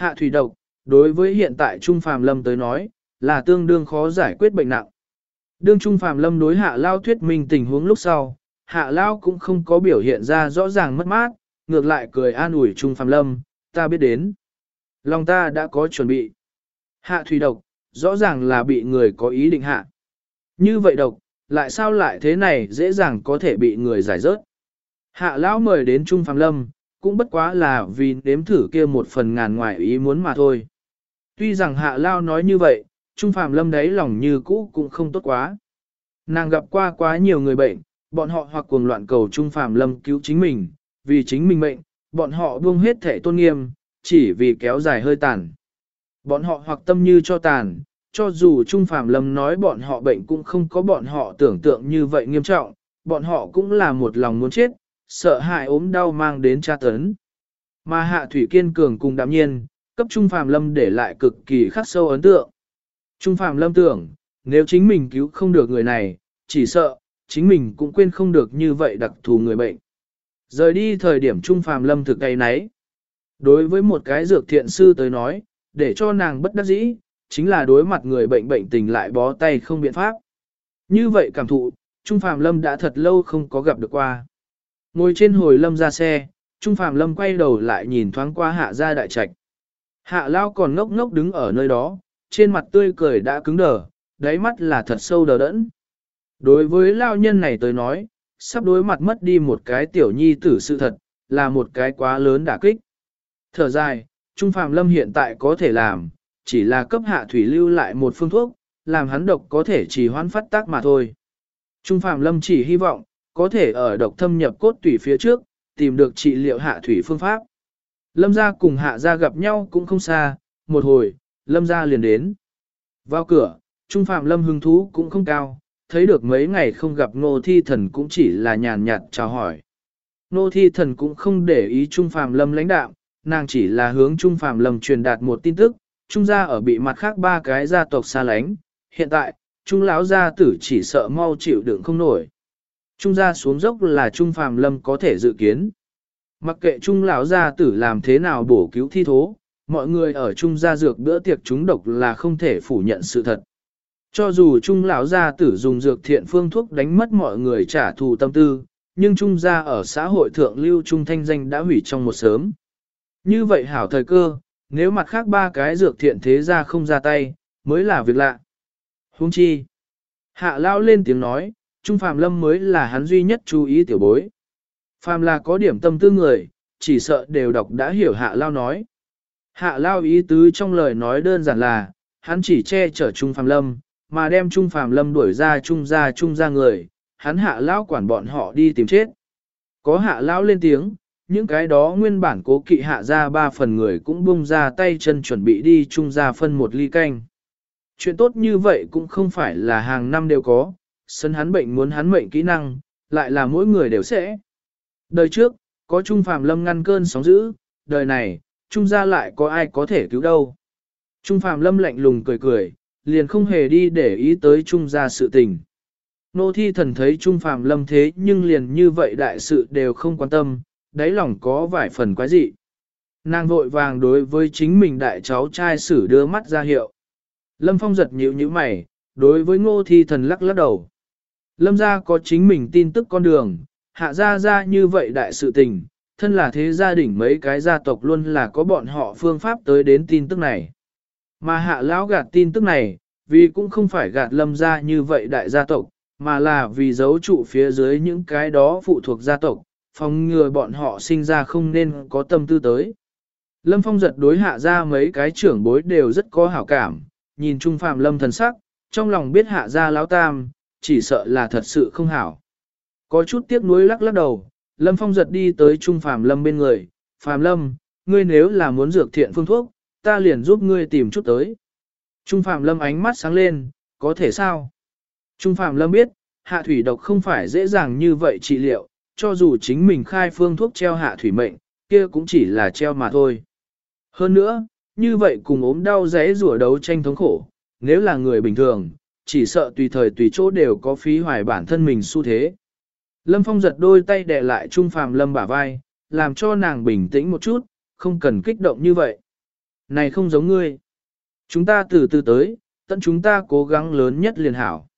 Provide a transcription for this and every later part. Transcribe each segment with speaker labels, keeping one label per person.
Speaker 1: Hạ thủy độc, đối với hiện tại Trung Phàm Lâm tới nói, là tương đương khó giải quyết bệnh nặng. Đương Trung Phàm Lâm đối hạ lao thuyết minh tình huống lúc sau, hạ lao cũng không có biểu hiện ra rõ ràng mất mát, ngược lại cười an ủi Trung Phàm Lâm, ta biết đến. Lòng ta đã có chuẩn bị. Hạ thủy độc, rõ ràng là bị người có ý định hạ. Như vậy độc, lại sao lại thế này dễ dàng có thể bị người giải rớt. Hạ lão mời đến Trung Phàm Lâm, cũng bất quá là vì nếm thử kia một phần ngàn ngoài ý muốn mà thôi. Tuy rằng hạ lao nói như vậy, Trung phạm Lâm đấy lòng như cũ cũng không tốt quá. Nàng gặp qua quá nhiều người bệnh, bọn họ hoặc cuồng loạn cầu Trung phạm Lâm cứu chính mình, vì chính mình mệnh, bọn họ buông hết thể tôn nghiêm, chỉ vì kéo dài hơi tàn. Bọn họ hoặc tâm như cho tàn, cho dù Trung phạm Lâm nói bọn họ bệnh cũng không có bọn họ tưởng tượng như vậy nghiêm trọng, bọn họ cũng là một lòng muốn chết, sợ hại ốm đau mang đến tra tấn. Mà Hạ Thủy Kiên Cường cùng đạm nhiên, cấp Trung Phàm Lâm để lại cực kỳ khắc sâu ấn tượng. Trung Phàm Lâm tưởng, nếu chính mình cứu không được người này, chỉ sợ, chính mình cũng quên không được như vậy đặc thù người bệnh. Rời đi thời điểm Trung Phàm Lâm thực cây nấy. Đối với một cái dược thiện sư tới nói, để cho nàng bất đắc dĩ, chính là đối mặt người bệnh bệnh tình lại bó tay không biện pháp. Như vậy cảm thụ, Trung Phàm Lâm đã thật lâu không có gặp được qua. Ngồi trên hồi lâm ra xe, Trung Phạm Lâm quay đầu lại nhìn thoáng qua hạ gia đại trạch. Hạ lao còn ngốc ngốc đứng ở nơi đó, trên mặt tươi cười đã cứng đờ, đáy mắt là thật sâu đờ đẫn. Đối với lao nhân này tới nói, sắp đối mặt mất đi một cái tiểu nhi tử sự thật, là một cái quá lớn đả kích. Thở dài, Trung Phạm Lâm hiện tại có thể làm, chỉ là cấp hạ thủy lưu lại một phương thuốc, làm hắn độc có thể chỉ hoãn phát tác mà thôi. Trung Phạm Lâm chỉ hy vọng, có thể ở độc thâm nhập cốt tủy phía trước, tìm được trị liệu hạ thủy phương pháp. Lâm gia cùng hạ gia gặp nhau cũng không xa, một hồi, lâm gia liền đến. Vào cửa, Trung Phạm Lâm hứng thú cũng không cao, thấy được mấy ngày không gặp Ngô Thi Thần cũng chỉ là nhàn nhạt chào hỏi. Ngô Thi Thần cũng không để ý Trung Phạm Lâm lãnh đạo, nàng chỉ là hướng Trung Phạm Lâm truyền đạt một tin tức, Trung gia ở bị mặt khác ba cái gia tộc xa lánh, hiện tại, Trung lão gia tử chỉ sợ mau chịu đựng không nổi. Trung gia xuống dốc là Trung Phạm Lâm có thể dự kiến. Mặc kệ Trung lão gia tử làm thế nào bổ cứu thi thố, mọi người ở Trung gia dược bữa tiệc chúng độc là không thể phủ nhận sự thật. Cho dù Trung lão gia tử dùng dược thiện phương thuốc đánh mất mọi người trả thù tâm tư, nhưng Trung gia ở xã hội thượng lưu Trung thanh danh đã hủy trong một sớm. Như vậy hảo thời cơ, nếu mặt khác ba cái dược thiện thế gia không ra tay, mới là việc lạ. Huống chi. Hạ lao lên tiếng nói, Trung Phạm Lâm mới là hắn duy nhất chú ý tiểu bối. Phạm là có điểm tâm tư người, chỉ sợ đều đọc đã hiểu hạ lao nói. Hạ lao ý tứ trong lời nói đơn giản là, hắn chỉ che chở Trung Phạm Lâm, mà đem Trung Phạm Lâm đuổi ra Trung ra Trung ra người, hắn hạ lao quản bọn họ đi tìm chết. Có hạ lao lên tiếng, những cái đó nguyên bản cố kỵ hạ ra ba phần người cũng bung ra tay chân chuẩn bị đi Trung ra phân một ly canh. Chuyện tốt như vậy cũng không phải là hàng năm đều có, sân hắn bệnh muốn hắn mệnh kỹ năng, lại là mỗi người đều sẽ. Đời trước, có Trung Phạm Lâm ngăn cơn sóng dữ, đời này, Trung gia lại có ai có thể cứu đâu. Trung Phạm Lâm lạnh lùng cười cười, liền không hề đi để ý tới Trung gia sự tình. Nô thi thần thấy Trung Phạm Lâm thế nhưng liền như vậy đại sự đều không quan tâm, đáy lòng có vài phần quái dị. Nàng vội vàng đối với chính mình đại cháu trai sử đưa mắt ra hiệu. Lâm Phong giật nhíu nhíu mày, đối với ngô thi thần lắc lắc đầu. Lâm gia có chính mình tin tức con đường, hạ gia gia như vậy đại sự tình, thân là thế gia đình mấy cái gia tộc luôn là có bọn họ phương pháp tới đến tin tức này. Mà hạ lão gạt tin tức này, vì cũng không phải gạt lâm gia như vậy đại gia tộc, mà là vì giấu trụ phía dưới những cái đó phụ thuộc gia tộc, phòng ngừa bọn họ sinh ra không nên có tâm tư tới. Lâm Phong giật đối hạ ra mấy cái trưởng bối đều rất có hảo cảm, nhìn Trung Phạm Lâm thần sắc, trong lòng biết hạ ra lão tam, chỉ sợ là thật sự không hảo. Có chút tiếc nuối lắc lắc đầu, Lâm Phong giật đi tới Trung Phàm Lâm bên người, Phàm Lâm, ngươi nếu là muốn dược thiện phương thuốc, ta liền giúp ngươi tìm chút tới. Trung phạm Lâm ánh mắt sáng lên, có thể sao? Trung phạm Lâm biết, hạ thủy độc không phải dễ dàng như vậy trị liệu, cho dù chính mình khai phương thuốc treo hạ thủy mệnh, kia cũng chỉ là treo mà thôi. Hơn nữa, như vậy cùng ốm đau rẽ rủa đấu tranh thống khổ, nếu là người bình thường, chỉ sợ tùy thời tùy chỗ đều có phí hoài bản thân mình xu thế. Lâm Phong giật đôi tay đè lại Trung Phàm Lâm bả vai, làm cho nàng bình tĩnh một chút, không cần kích động như vậy. Này không giống ngươi. Chúng ta từ từ tới, tận chúng ta cố gắng lớn nhất liền hảo.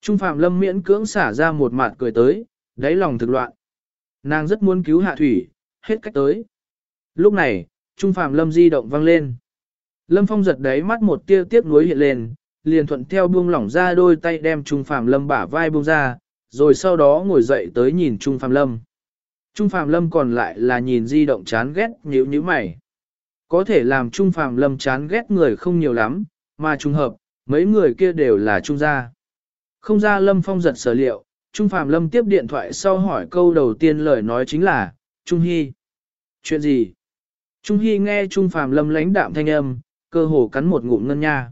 Speaker 1: Trung Phạm Lâm miễn cưỡng xả ra một mặt cười tới, đáy lòng thực loạn. Nàng rất muốn cứu hạ thủy, hết cách tới. Lúc này, Trung Phạm Lâm di động vang lên. Lâm Phong giật đáy mắt một tia tiếc nuối hiện lên, liền thuận theo buông lỏng ra đôi tay đem Trung Phạm Lâm bả vai buông ra, rồi sau đó ngồi dậy tới nhìn Trung Phạm Lâm. Trung Phạm Lâm còn lại là nhìn di động chán ghét nhíu nhíu mày. Có thể làm Trung Phạm Lâm chán ghét người không nhiều lắm, mà trùng hợp, mấy người kia đều là Trung gia. Không ra Lâm Phong giật sở liệu, Trung Phạm Lâm tiếp điện thoại sau hỏi câu đầu tiên lời nói chính là, Trung Hy. Chuyện gì? Trung Hy nghe Trung Phạm Lâm lãnh đạm thanh âm, cơ hồ cắn một ngụm ngân nha.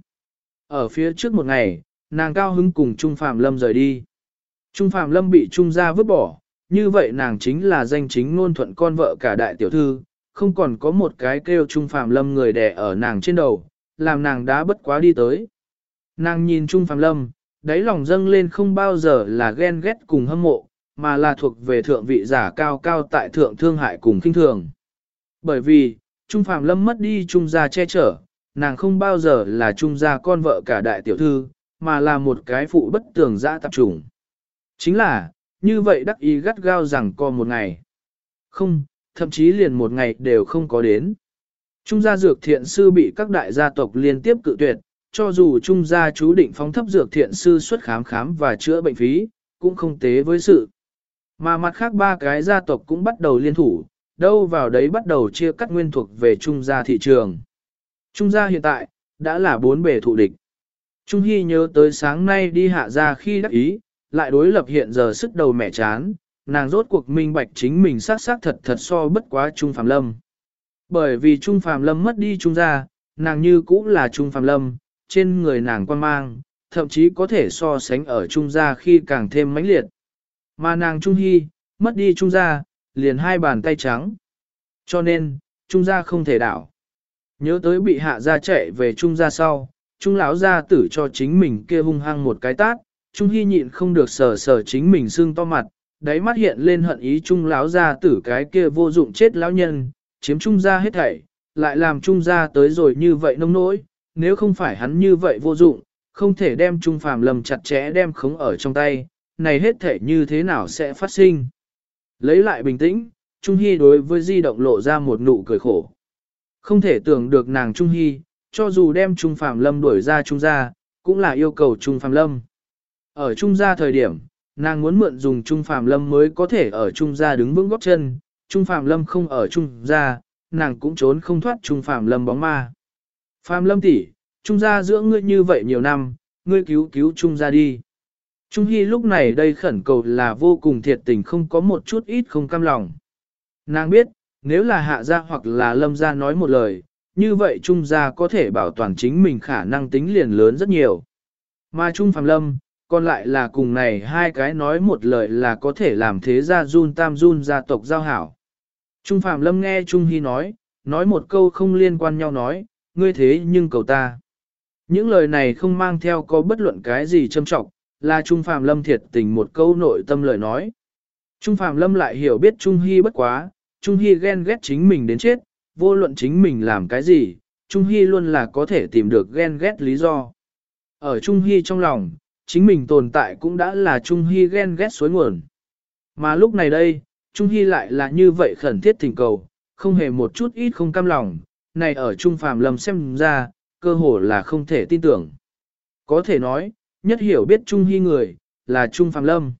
Speaker 1: Ở phía trước một ngày, nàng cao hứng cùng Trung Phạm Lâm rời đi. Trung Phạm Lâm bị Trung gia vứt bỏ, như vậy nàng chính là danh chính ngôn thuận con vợ cả đại tiểu thư, không còn có một cái kêu Trung Phạm Lâm người đẻ ở nàng trên đầu, làm nàng đã bất quá đi tới. Nàng nhìn Trung Phạm Lâm, đáy lòng dâng lên không bao giờ là ghen ghét cùng hâm mộ, mà là thuộc về thượng vị giả cao cao tại thượng thương hại cùng kinh thường. Bởi vì, Trung Phạm Lâm mất đi Trung gia che chở, nàng không bao giờ là Trung gia con vợ cả đại tiểu thư, mà là một cái phụ bất tường dã tập trùng. Chính là, như vậy đắc ý gắt gao rằng co một ngày. Không, thậm chí liền một ngày đều không có đến. Trung gia dược thiện sư bị các đại gia tộc liên tiếp cự tuyệt, cho dù Trung gia chú định phóng thấp dược thiện sư xuất khám khám và chữa bệnh phí, cũng không tế với sự. Mà mặt khác ba cái gia tộc cũng bắt đầu liên thủ, đâu vào đấy bắt đầu chia cắt nguyên thuộc về Trung gia thị trường. Trung gia hiện tại, đã là bốn bề thụ địch. Trung Hy nhớ tới sáng nay đi hạ ra khi đắc ý, lại đối lập hiện giờ sức đầu mẹ chán, nàng rốt cuộc minh bạch chính mình sát sát thật thật so bất quá Trung Phạm Lâm. Bởi vì Trung Phạm Lâm mất đi Trung gia, nàng như cũ là Trung Phạm Lâm, trên người nàng quan mang, thậm chí có thể so sánh ở Trung gia khi càng thêm mãnh liệt. Mà nàng Trung Hy, mất đi Trung gia, liền hai bàn tay trắng. Cho nên, Trung gia không thể đảo. Nhớ tới bị hạ gia chạy về Trung gia sau, Trung lão gia tử cho chính mình kia hung hăng một cái tát, Trung Hy nhịn không được sờ sờ chính mình xương to mặt, đáy mắt hiện lên hận ý Trung lão gia tử cái kia vô dụng chết lão nhân, chiếm Trung gia hết thảy, lại làm Trung gia tới rồi như vậy nông nỗi, nếu không phải hắn như vậy vô dụng, không thể đem Trung phàm lầm chặt chẽ đem khống ở trong tay, này hết thể như thế nào sẽ phát sinh. Lấy lại bình tĩnh, Trung Hy đối với di động lộ ra một nụ cười khổ. Không thể tưởng được nàng Trung Hy, cho dù đem Trung Phạm Lâm đuổi ra Trung gia, cũng là yêu cầu Trung Phạm Lâm. Ở Trung gia thời điểm, nàng muốn mượn dùng Trung Phạm Lâm mới có thể ở Trung gia đứng vững góp chân, Trung Phạm Lâm không ở Trung gia, nàng cũng trốn không thoát Trung Phạm Lâm bóng ma. Phạm Lâm tỷ, Trung gia dưỡng ngươi như vậy nhiều năm, ngươi cứu cứu Trung gia đi. Trung Hy lúc này đây khẩn cầu là vô cùng thiệt tình không có một chút ít không cam lòng. Nàng biết, nếu là hạ gia hoặc là lâm gia nói một lời, như vậy Trung gia có thể bảo toàn chính mình khả năng tính liền lớn rất nhiều. Mà Trung phàm Lâm, còn lại là cùng này hai cái nói một lời là có thể làm thế gia run tam run gia tộc giao hảo. Trung phàm Lâm nghe Trung Hy nói, nói một câu không liên quan nhau nói, ngươi thế nhưng cầu ta. Những lời này không mang theo có bất luận cái gì châm trọng, là Trung Phạm Lâm thiệt tình một câu nội tâm lời nói. Trung Phạm Lâm lại hiểu biết Trung Hy bất quá, Trung Hy ghen ghét chính mình đến chết, vô luận chính mình làm cái gì, Trung Hy luôn là có thể tìm được ghen ghét lý do. Ở Trung Hy trong lòng, chính mình tồn tại cũng đã là Trung Hy ghen ghét suối nguồn. Mà lúc này đây, Trung Hy lại là như vậy khẩn thiết thỉnh cầu, không hề một chút ít không cam lòng, này ở Trung Phạm Lâm xem ra, cơ hồ là không thể tin tưởng. Có thể nói, nhất hiểu biết Trung Hy người, là Trung Phạm Lâm.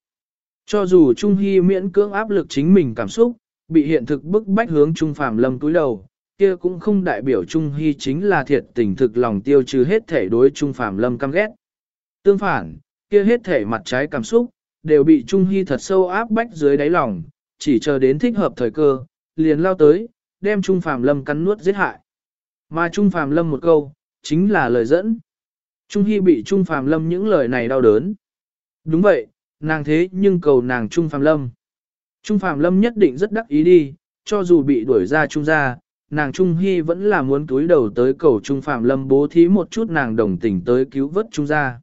Speaker 1: Cho dù Trung Hy miễn cưỡng áp lực chính mình cảm xúc, bị hiện thực bức bách hướng Trung Phạm Lâm túi đầu, kia cũng không đại biểu Trung Hy chính là thiệt tình thực lòng tiêu trừ hết thể đối Trung Phạm Lâm căm ghét. Tương phản, kia hết thể mặt trái cảm xúc, đều bị Trung Hy thật sâu áp bách dưới đáy lòng, chỉ chờ đến thích hợp thời cơ, liền lao tới, đem Trung Phạm Lâm cắn nuốt giết hại. Mà Trung Phạm Lâm một câu, chính là lời dẫn. Trung Hy bị Trung Phạm Lâm những lời này đau đớn. Đúng vậy, nàng thế nhưng cầu nàng Trung Phạm Lâm. Trung Phạm Lâm nhất định rất đắc ý đi, cho dù bị đuổi ra Trung gia, nàng Trung Hy vẫn là muốn túi đầu tới cầu Trung Phạm Lâm bố thí một chút nàng đồng tình tới cứu vớt Trung gia.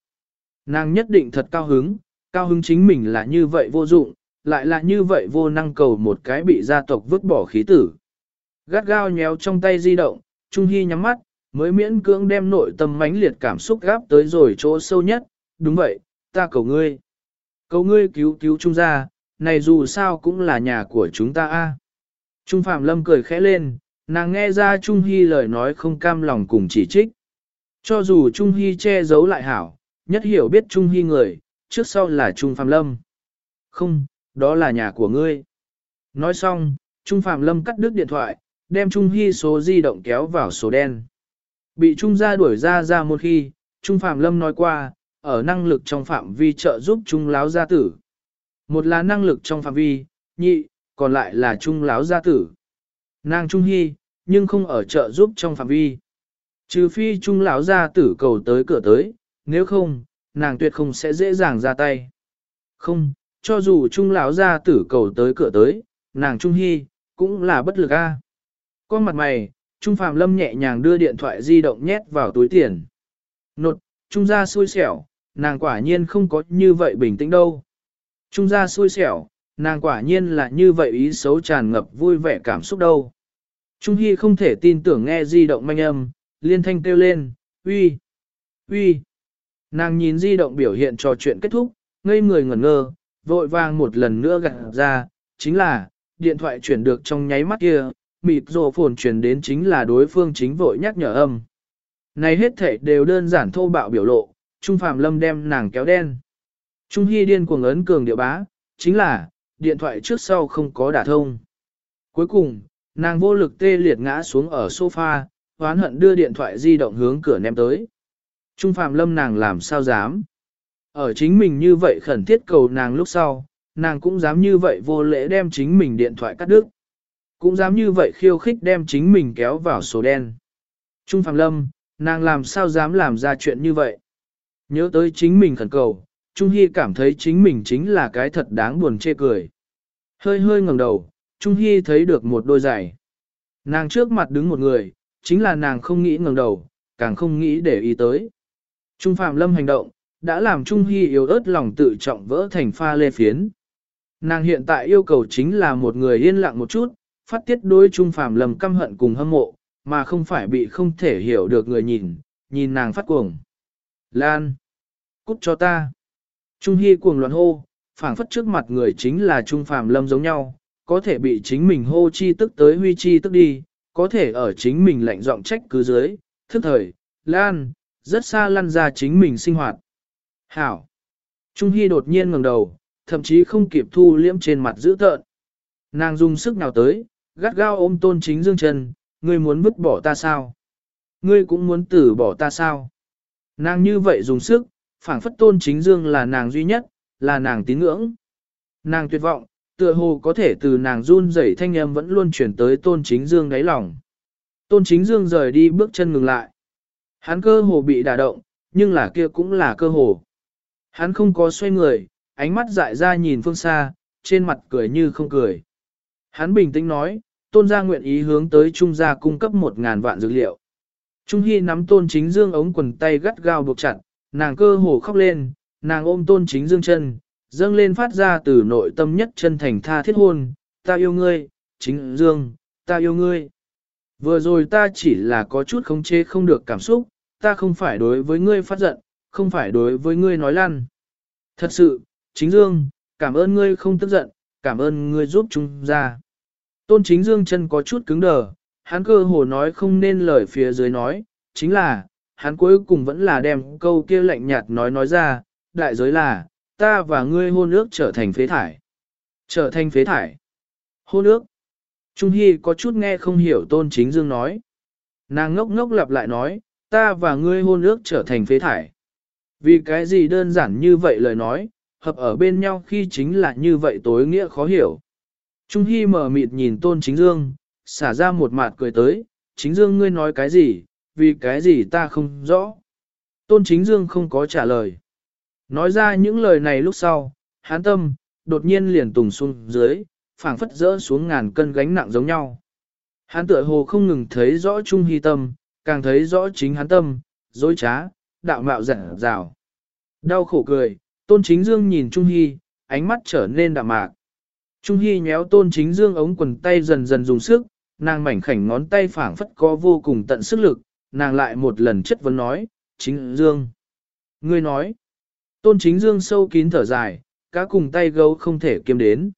Speaker 1: Nàng nhất định thật cao hứng, cao hứng chính mình là như vậy vô dụng, lại là như vậy vô năng cầu một cái bị gia tộc vứt bỏ khí tử. Gắt gao nhéo trong tay di động, Trung Hy nhắm mắt, mới miễn cưỡng đem nội tâm mãnh liệt cảm xúc gáp tới rồi chỗ sâu nhất, đúng vậy, ta cầu ngươi. Cầu ngươi cứu cứu Trung gia, này dù sao cũng là nhà của chúng ta a. Trung Phạm Lâm cười khẽ lên, nàng nghe ra Trung Hy lời nói không cam lòng cùng chỉ trích. Cho dù Trung Hy che giấu lại hảo, nhất hiểu biết Trung Hy người, trước sau là Trung Phạm Lâm. Không, đó là nhà của ngươi. Nói xong, Trung Phạm Lâm cắt đứt điện thoại, đem Trung Hy số di động kéo vào số đen. Bị Trung gia đuổi ra ra một khi, Trung Phạm Lâm nói qua, ở năng lực trong phạm vi trợ giúp Trung láo gia tử. Một là năng lực trong phạm vi, nhị, còn lại là Trung láo gia tử. Nàng Trung Hy, nhưng không ở trợ giúp trong phạm vi. Trừ phi Trung lão gia tử cầu tới cửa tới, nếu không, nàng tuyệt không sẽ dễ dàng ra tay. Không, cho dù Trung lão gia tử cầu tới cửa tới, nàng Trung Hy, cũng là bất lực a. Con mặt mày, Trung Phạm Lâm nhẹ nhàng đưa điện thoại di động nhét vào túi tiền. Nột, Trung gia xui xẻo, nàng quả nhiên không có như vậy bình tĩnh đâu. Trung gia xui xẻo, nàng quả nhiên là như vậy ý xấu tràn ngập vui vẻ cảm xúc đâu. Trung Hy không thể tin tưởng nghe di động manh âm, liên thanh kêu lên, uy, uy. Nàng nhìn di động biểu hiện trò chuyện kết thúc, ngây người ngẩn ngơ, vội vàng một lần nữa gạt ra, chính là, điện thoại chuyển được trong nháy mắt kia, mịt rồ phồn chuyển đến chính là đối phương chính vội nhắc nhở âm. Này hết thể đều đơn giản thô bạo biểu lộ, Trung Phạm Lâm đem nàng kéo đen. Trung Hy điên cuồng ấn cường điệu bá, chính là, điện thoại trước sau không có đả thông. Cuối cùng, nàng vô lực tê liệt ngã xuống ở sofa, hoán hận đưa điện thoại di động hướng cửa ném tới. Trung Phạm Lâm nàng làm sao dám. Ở chính mình như vậy khẩn thiết cầu nàng lúc sau, nàng cũng dám như vậy vô lễ đem chính mình điện thoại cắt đứt. Cũng dám như vậy khiêu khích đem chính mình kéo vào số đen. Trung Phạm Lâm, nàng làm sao dám làm ra chuyện như vậy. Nhớ tới chính mình khẩn cầu, Trung Hy cảm thấy chính mình chính là cái thật đáng buồn chê cười. Hơi hơi ngẩng đầu, Trung Hy thấy được một đôi giày. Nàng trước mặt đứng một người, chính là nàng không nghĩ ngẩng đầu, càng không nghĩ để ý tới. Trung Phạm Lâm hành động, đã làm Trung Hy yếu ớt lòng tự trọng vỡ thành pha lê phiến. Nàng hiện tại yêu cầu chính là một người yên lặng một chút, phát tiết đối Trung Phạm Lâm căm hận cùng hâm mộ, mà không phải bị không thể hiểu được người nhìn, nhìn nàng phát cuồng. Lan! Cút cho ta! Trung Hy cuồng loạn hô, phảng phất trước mặt người chính là Trung Phạm Lâm giống nhau, có thể bị chính mình hô chi tức tới huy chi tức đi, có thể ở chính mình lạnh giọng trách cứ dưới, thức thời, Lan, rất xa lăn ra chính mình sinh hoạt. Hảo! Trung Hy đột nhiên ngẩng đầu, thậm chí không kịp thu liễm trên mặt dữ tợn. Nàng dùng sức nào tới, gắt gao ôm tôn chính dương chân, ngươi muốn vứt bỏ ta sao? Ngươi cũng muốn tử bỏ ta sao? Nàng như vậy dùng sức, phảng phất tôn chính dương là nàng duy nhất, là nàng tín ngưỡng. Nàng tuyệt vọng, tựa hồ có thể từ nàng run rẩy thanh âm vẫn luôn chuyển tới tôn chính dương đáy lòng. Tôn chính dương rời đi bước chân ngừng lại. Hắn cơ hồ bị đả động, nhưng là kia cũng là cơ hồ. Hắn không có xoay người, ánh mắt dại ra nhìn phương xa, trên mặt cười như không cười. Hắn bình tĩnh nói, tôn gia nguyện ý hướng tới trung gia cung cấp một ngàn vạn dược liệu. Trung Hy nắm tôn chính dương ống quần tay gắt gao buộc chặt, nàng cơ hồ khóc lên, nàng ôm tôn chính dương chân, dâng lên phát ra từ nội tâm nhất chân thành tha thiết hôn, ta yêu ngươi, chính dương, ta yêu ngươi. Vừa rồi ta chỉ là có chút khống chế không được cảm xúc, ta không phải đối với ngươi phát giận, không phải đối với ngươi nói lăn. Thật sự, chính dương, cảm ơn ngươi không tức giận, cảm ơn ngươi giúp chúng ra. Tôn chính dương chân có chút cứng đờ, hắn cơ hồ nói không nên lời phía dưới nói, chính là, hắn cuối cùng vẫn là đem câu kia lạnh nhạt nói nói ra, đại giới là, ta và ngươi hôn ước trở thành phế thải. Trở thành phế thải. Hôn ước. Trung Hy có chút nghe không hiểu tôn chính dương nói. Nàng ngốc ngốc lặp lại nói, ta và ngươi hôn ước trở thành phế thải. Vì cái gì đơn giản như vậy lời nói, hợp ở bên nhau khi chính là như vậy tối nghĩa khó hiểu. Trung Hy mở mịt nhìn tôn chính dương, xả ra một mạt cười tới, chính dương ngươi nói cái gì, vì cái gì ta không rõ. Tôn chính dương không có trả lời. Nói ra những lời này lúc sau, hán tâm, đột nhiên liền tùng xuống dưới, phảng phất rỡ xuống ngàn cân gánh nặng giống nhau. Hán tựa hồ không ngừng thấy rõ Trung Hy tâm, càng thấy rõ chính hán tâm, dối trá, đạo mạo giả rào. Đau khổ cười, tôn chính dương nhìn Trung Hy, ánh mắt trở nên đạm mạc. Trung Hy nhéo tôn chính dương ống quần tay dần dần dùng sức, nàng mảnh khảnh ngón tay phảng phất có vô cùng tận sức lực, nàng lại một lần chất vấn nói, chính dương. Ngươi nói, tôn chính dương sâu kín thở dài, cá cùng tay gấu không thể kiêm đến.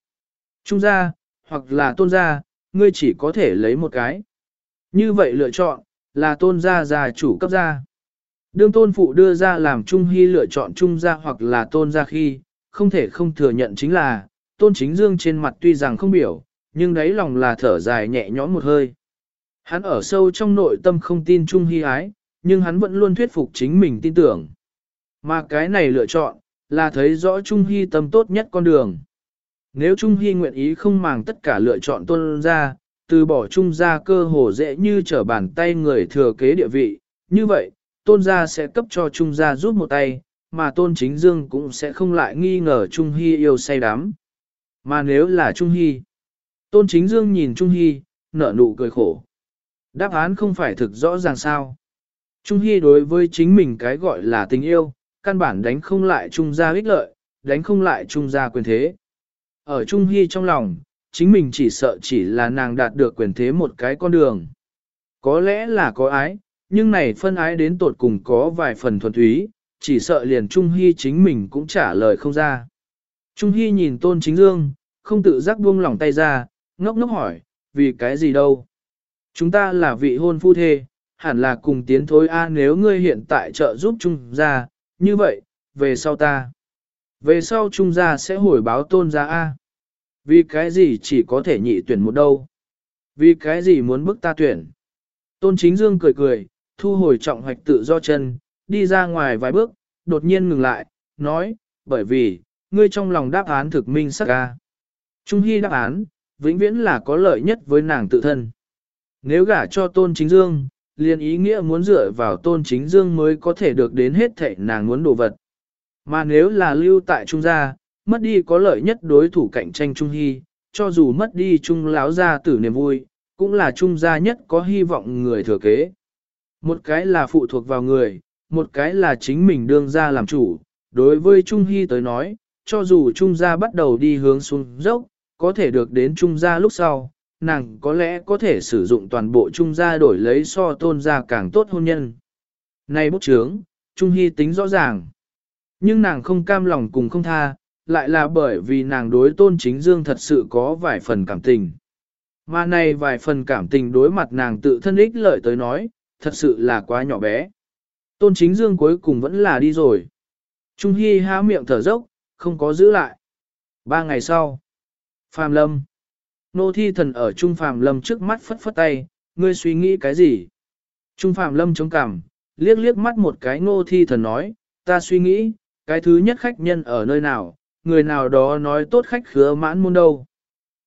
Speaker 1: Trung gia, hoặc là tôn gia, ngươi chỉ có thể lấy một cái. Như vậy lựa chọn, là tôn gia gia chủ cấp gia. Đương tôn phụ đưa ra làm Trung Hy lựa chọn Trung gia hoặc là tôn gia khi, không thể không thừa nhận chính là, tôn chính dương trên mặt tuy rằng không biểu, nhưng đáy lòng là thở dài nhẹ nhõm một hơi. Hắn ở sâu trong nội tâm không tin Trung Hy ái, nhưng hắn vẫn luôn thuyết phục chính mình tin tưởng. Mà cái này lựa chọn, là thấy rõ Trung Hy tâm tốt nhất con đường. Nếu Trung Hy nguyện ý không màng tất cả lựa chọn tôn ra, từ bỏ Trung ra cơ hồ dễ như trở bàn tay người thừa kế địa vị, như vậy, tôn gia sẽ cấp cho Trung gia giúp một tay, mà tôn chính dương cũng sẽ không lại nghi ngờ Trung Hy yêu say đắm. Mà nếu là Trung Hy, tôn chính dương nhìn Trung Hy, nở nụ cười khổ. Đáp án không phải thực rõ ràng sao. Trung Hy đối với chính mình cái gọi là tình yêu, căn bản đánh không lại Trung gia ích lợi, đánh không lại Trung gia quyền thế. Ở Trung Hy trong lòng, chính mình chỉ sợ chỉ là nàng đạt được quyền thế một cái con đường. Có lẽ là có ái, nhưng này phân ái đến tột cùng có vài phần thuần túy, chỉ sợ liền Trung Hy chính mình cũng trả lời không ra. Trung Hy nhìn Tôn Chính Dương, không tự giác buông lỏng tay ra, ngốc ngốc hỏi, vì cái gì đâu? Chúng ta là vị hôn phu thê, hẳn là cùng tiến thối A nếu ngươi hiện tại trợ giúp Trung gia, như vậy, về sau ta. Về sau Trung gia sẽ hồi báo Tôn gia A. Vì cái gì chỉ có thể nhị tuyển một đâu? Vì cái gì muốn bức ta tuyển? Tôn Chính Dương cười cười, thu hồi trọng hoạch tự do chân, đi ra ngoài vài bước, đột nhiên ngừng lại, nói, bởi vì, ngươi trong lòng đáp án thực minh sắc ca. Trung Hy đáp án, vĩnh viễn là có lợi nhất với nàng tự thân. Nếu gả cho tôn chính dương, liền ý nghĩa muốn dựa vào tôn chính dương mới có thể được đến hết thệ nàng muốn đồ vật. Mà nếu là lưu tại trung gia, mất đi có lợi nhất đối thủ cạnh tranh Trung Hy, cho dù mất đi Trung láo gia tử niềm vui, cũng là Trung gia nhất có hy vọng người thừa kế. Một cái là phụ thuộc vào người, một cái là chính mình đương gia làm chủ. Đối với Trung Hy tới nói, cho dù Trung gia bắt đầu đi hướng xuống dốc, có thể được đến Trung gia lúc sau, nàng có lẽ có thể sử dụng toàn bộ Trung gia đổi lấy so tôn gia càng tốt hôn nhân. nay bốc trướng, Trung Hy tính rõ ràng. Nhưng nàng không cam lòng cùng không tha, lại là bởi vì nàng đối tôn chính dương thật sự có vài phần cảm tình. Mà này vài phần cảm tình đối mặt nàng tự thân ích lợi tới nói, thật sự là quá nhỏ bé. Tôn chính dương cuối cùng vẫn là đi rồi. Trung Hy há miệng thở dốc, không có giữ lại. Ba ngày sau, Phạm Lâm. Nô thi thần ở Trung Phạm Lâm trước mắt phất phất tay, ngươi suy nghĩ cái gì? Trung Phạm Lâm chống cằm, liếc liếc mắt một cái nô thi thần nói, ta suy nghĩ, cái thứ nhất khách nhân ở nơi nào, người nào đó nói tốt khách khứa mãn môn đâu.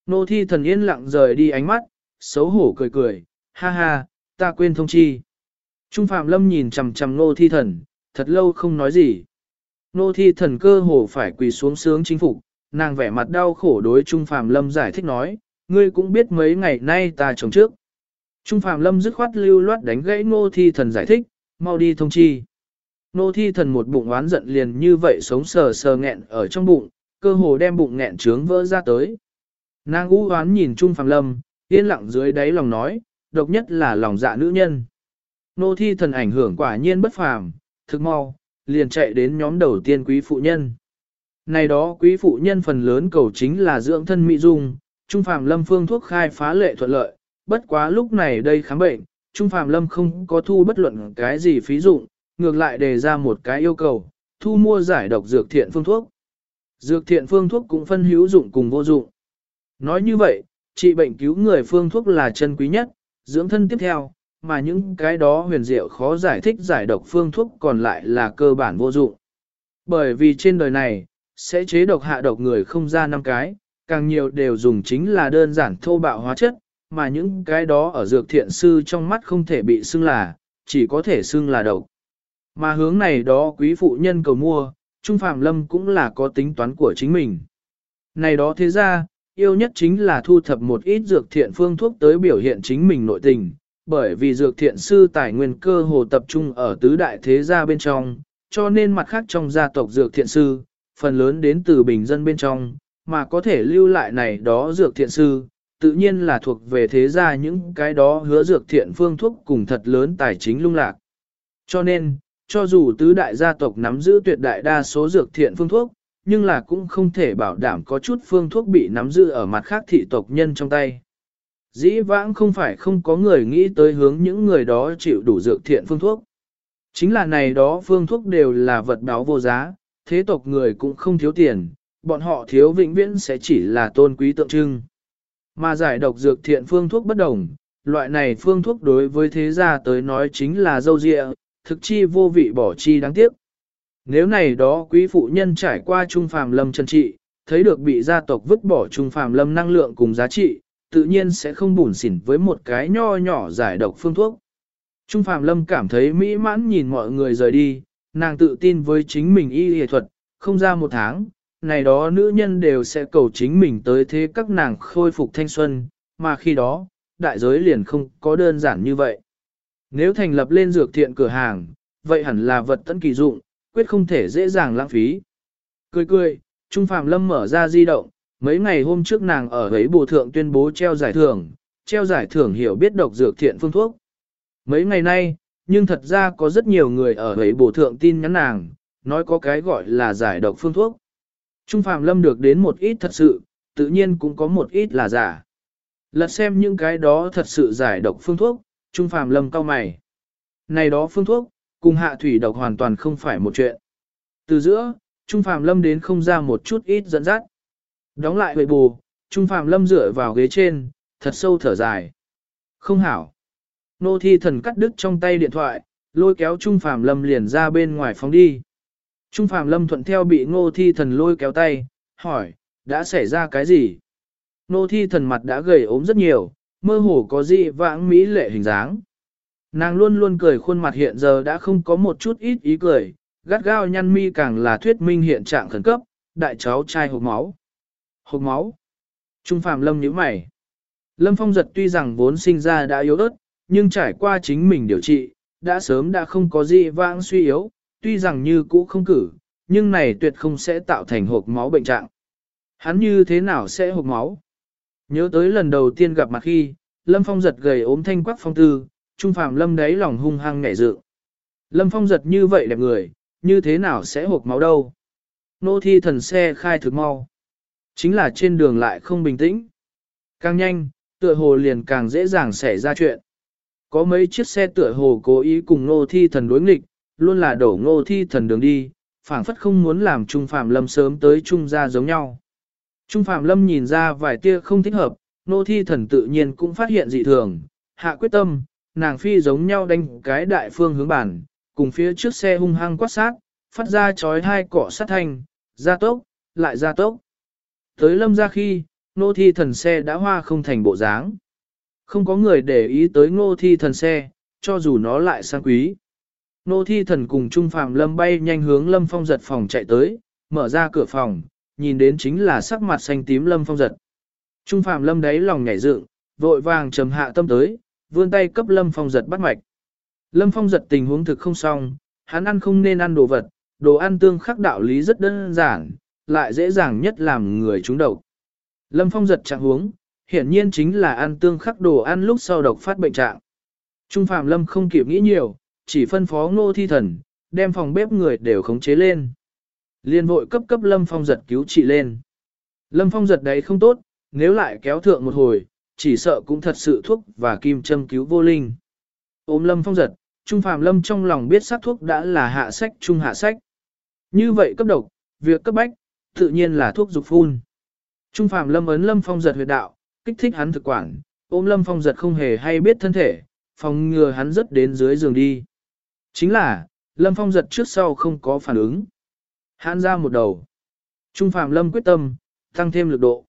Speaker 1: Nô thi thần yên lặng rời đi ánh mắt, xấu hổ cười cười, ha ha, ta quên thông chi. Trung Phạm Lâm nhìn chằm chằm nô thi thần, thật lâu không nói gì. Nô thi thần cơ hồ phải quỳ xuống sướng chính phục, nàng vẻ mặt đau khổ đối Trung Phạm Lâm giải thích nói, ngươi cũng biết mấy ngày nay ta chống trước. Trung Phạm Lâm dứt khoát lưu loát đánh gãy nô thi thần giải thích, mau đi thông chi. Nô thi thần một bụng oán giận liền như vậy sống sờ sờ nghẹn ở trong bụng, cơ hồ đem bụng nghẹn trướng vỡ ra tới. Nàng u oán nhìn Trung Phạm Lâm, yên lặng dưới đáy lòng nói, độc nhất là lòng dạ nữ nhân. Nô thi thần ảnh hưởng quả nhiên bất phàm, thực mau, liền chạy đến nhóm đầu tiên quý phụ nhân. Này đó quý phụ nhân phần lớn cầu chính là dưỡng thân mỹ dung, Trung Phạm Lâm phương thuốc khai phá lệ thuận lợi, bất quá lúc này đây khám bệnh, Trung Phạm Lâm không có thu bất luận cái gì phí dụng, ngược lại đề ra một cái yêu cầu, thu mua giải độc dược thiện phương thuốc. Dược thiện phương thuốc cũng phân hữu dụng cùng vô dụng. Nói như vậy, trị bệnh cứu người phương thuốc là chân quý nhất, dưỡng thân tiếp theo, mà những cái đó huyền diệu khó giải thích giải độc phương thuốc còn lại là cơ bản vô dụng. Bởi vì trên đời này, sẽ chế độc hạ độc người không ra năm cái, càng nhiều đều dùng chính là đơn giản thô bạo hóa chất, mà những cái đó ở dược thiện sư trong mắt không thể bị xưng là, chỉ có thể xưng là độc. Mà hướng này đó quý phụ nhân cầu mua, Trung Phạm Lâm cũng là có tính toán của chính mình. Này đó thế ra, yêu nhất chính là thu thập một ít dược thiện phương thuốc tới biểu hiện chính mình nội tình, bởi vì dược thiện sư tài nguyên cơ hồ tập trung ở tứ đại thế gia bên trong, cho nên mặt khác trong gia tộc dược thiện sư, phần lớn đến từ bình dân bên trong, mà có thể lưu lại này đó dược thiện sư, tự nhiên là thuộc về thế gia những cái đó hứa dược thiện phương thuốc cùng thật lớn tài chính lung lạc. Cho nên, cho dù tứ đại gia tộc nắm giữ tuyệt đại đa số dược thiện phương thuốc, nhưng là cũng không thể bảo đảm có chút phương thuốc bị nắm giữ ở mặt khác thị tộc nhân trong tay. Dĩ vãng không phải không có người nghĩ tới hướng những người đó chịu đủ dược thiện phương thuốc. Chính là này đó phương thuốc đều là vật báo vô giá, thế tộc người cũng không thiếu tiền, bọn họ thiếu vĩnh viễn sẽ chỉ là tôn quý tượng trưng. Mà giải độc dược thiện phương thuốc bất đồng, loại này phương thuốc đối với thế gia tới nói chính là dâu dịa, thực chi vô vị bỏ chi đáng tiếc. Nếu này đó quý phụ nhân trải qua trung phàm lâm chân trị, thấy được bị gia tộc vứt bỏ trung phàm lâm năng lượng cùng giá trị, tự nhiên sẽ không bùn xỉn với một cái nho nhỏ giải độc phương thuốc. Trung phàm lâm cảm thấy mỹ mãn nhìn mọi người rời đi, nàng tự tin với chính mình y y thuật, không ra một tháng, này đó nữ nhân đều sẽ cầu chính mình tới thế các nàng khôi phục thanh xuân, mà khi đó, đại giới liền không có đơn giản như vậy. Nếu thành lập lên dược thiện cửa hàng, vậy hẳn là vật tận kỳ dụng, quyết không thể dễ dàng lãng phí. Cười cười, Trung Phạm Lâm mở ra di động, mấy ngày hôm trước nàng ở ấy bổ thượng tuyên bố treo giải thưởng, treo giải thưởng hiểu biết độc dược thiện phương thuốc. Mấy ngày nay, nhưng thật ra có rất nhiều người ở ấy bổ thượng tin nhắn nàng, nói có cái gọi là giải độc phương thuốc. Trung Phạm Lâm được đến một ít thật sự, tự nhiên cũng có một ít là giả. Lật xem những cái đó thật sự giải độc phương thuốc, Trung Phạm Lâm cao mày. Này đó phương thuốc, cùng hạ thủy độc hoàn toàn không phải một chuyện. Từ giữa, Trung Phạm Lâm đến không ra một chút ít dẫn dắt. Đóng lại huệ bù, Trung Phạm Lâm dựa vào ghế trên, thật sâu thở dài. Không hảo. Nô thi thần cắt đứt trong tay điện thoại, lôi kéo Trung Phạm Lâm liền ra bên ngoài phóng đi. Trung Phạm Lâm thuận theo bị ngô thi thần lôi kéo tay, hỏi, đã xảy ra cái gì? Ngô thi thần mặt đã gầy ốm rất nhiều, mơ hồ có gì vãng mỹ lệ hình dáng. Nàng luôn luôn cười khuôn mặt hiện giờ đã không có một chút ít ý cười, gắt gao nhăn mi càng là thuyết minh hiện trạng khẩn cấp, đại cháu trai hộp máu. Hộp máu. Trung Phạm Lâm nhíu mày. Lâm Phong giật tuy rằng vốn sinh ra đã yếu ớt, nhưng trải qua chính mình điều trị, đã sớm đã không có gì vãng suy yếu, tuy rằng như cũ không cử, nhưng này tuyệt không sẽ tạo thành hộp máu bệnh trạng. Hắn như thế nào sẽ hộp máu? Nhớ tới lần đầu tiên gặp mặt khi, Lâm Phong giật gầy ốm thanh quắc phong tư, Trung Phạm Lâm đấy lòng hung hăng nhảy dự. Lâm Phong giật như vậy đẹp người, như thế nào sẽ hộp máu đâu? Nô thi thần xe khai thực mau. Chính là trên đường lại không bình tĩnh. Càng nhanh, tựa hồ liền càng dễ dàng xảy ra chuyện. Có mấy chiếc xe tựa hồ cố ý cùng nô thi thần đối nghịch, luôn là đổ ngô thi thần đường đi, phảng phất không muốn làm Trung Phạm Lâm sớm tới Trung gia giống nhau. Trung Phạm Lâm nhìn ra vài tia không thích hợp, Ngô thi thần tự nhiên cũng phát hiện dị thường, hạ quyết tâm, nàng phi giống nhau đánh cái đại phương hướng bản, cùng phía trước xe hung hăng quát sát, phát ra chói hai cỏ sát thanh, ra tốc, lại ra tốc. Tới lâm ra khi, Ngô thi thần xe đã hoa không thành bộ dáng. Không có người để ý tới ngô thi thần xe, cho dù nó lại sang quý. Nô thi thần cùng Trung Phạm Lâm bay nhanh hướng Lâm Phong giật phòng chạy tới, mở ra cửa phòng, nhìn đến chính là sắc mặt xanh tím Lâm Phong giật. Trung Phạm Lâm đáy lòng nhảy dựng, vội vàng trầm hạ tâm tới, vươn tay cấp Lâm Phong giật bắt mạch. Lâm Phong giật tình huống thực không xong, hắn ăn không nên ăn đồ vật, đồ ăn tương khắc đạo lý rất đơn giản, lại dễ dàng nhất làm người trúng độc. Lâm Phong giật trạng huống, hiển nhiên chính là ăn tương khắc đồ ăn lúc sau độc phát bệnh trạng. Trung Phạm Lâm không kịp nghĩ nhiều, chỉ phân phó ngô thi thần, đem phòng bếp người đều khống chế lên. Liên vội cấp cấp Lâm Phong giật cứu trị lên. Lâm Phong giật đấy không tốt, nếu lại kéo thượng một hồi, chỉ sợ cũng thật sự thuốc và kim châm cứu vô linh. Ôm Lâm Phong giật, Trung Phạm Lâm trong lòng biết sát thuốc đã là hạ sách trung hạ sách. Như vậy cấp độc, việc cấp bách, tự nhiên là thuốc dục phun. Trung Phạm Lâm ấn Lâm Phong giật huyệt đạo, kích thích hắn thực quản, ôm Lâm Phong giật không hề hay biết thân thể, phòng ngừa hắn rất đến dưới giường đi. Chính là, Lâm Phong giật trước sau không có phản ứng. Hắn ra một đầu. Trung Phạm Lâm quyết tâm, tăng thêm lực độ.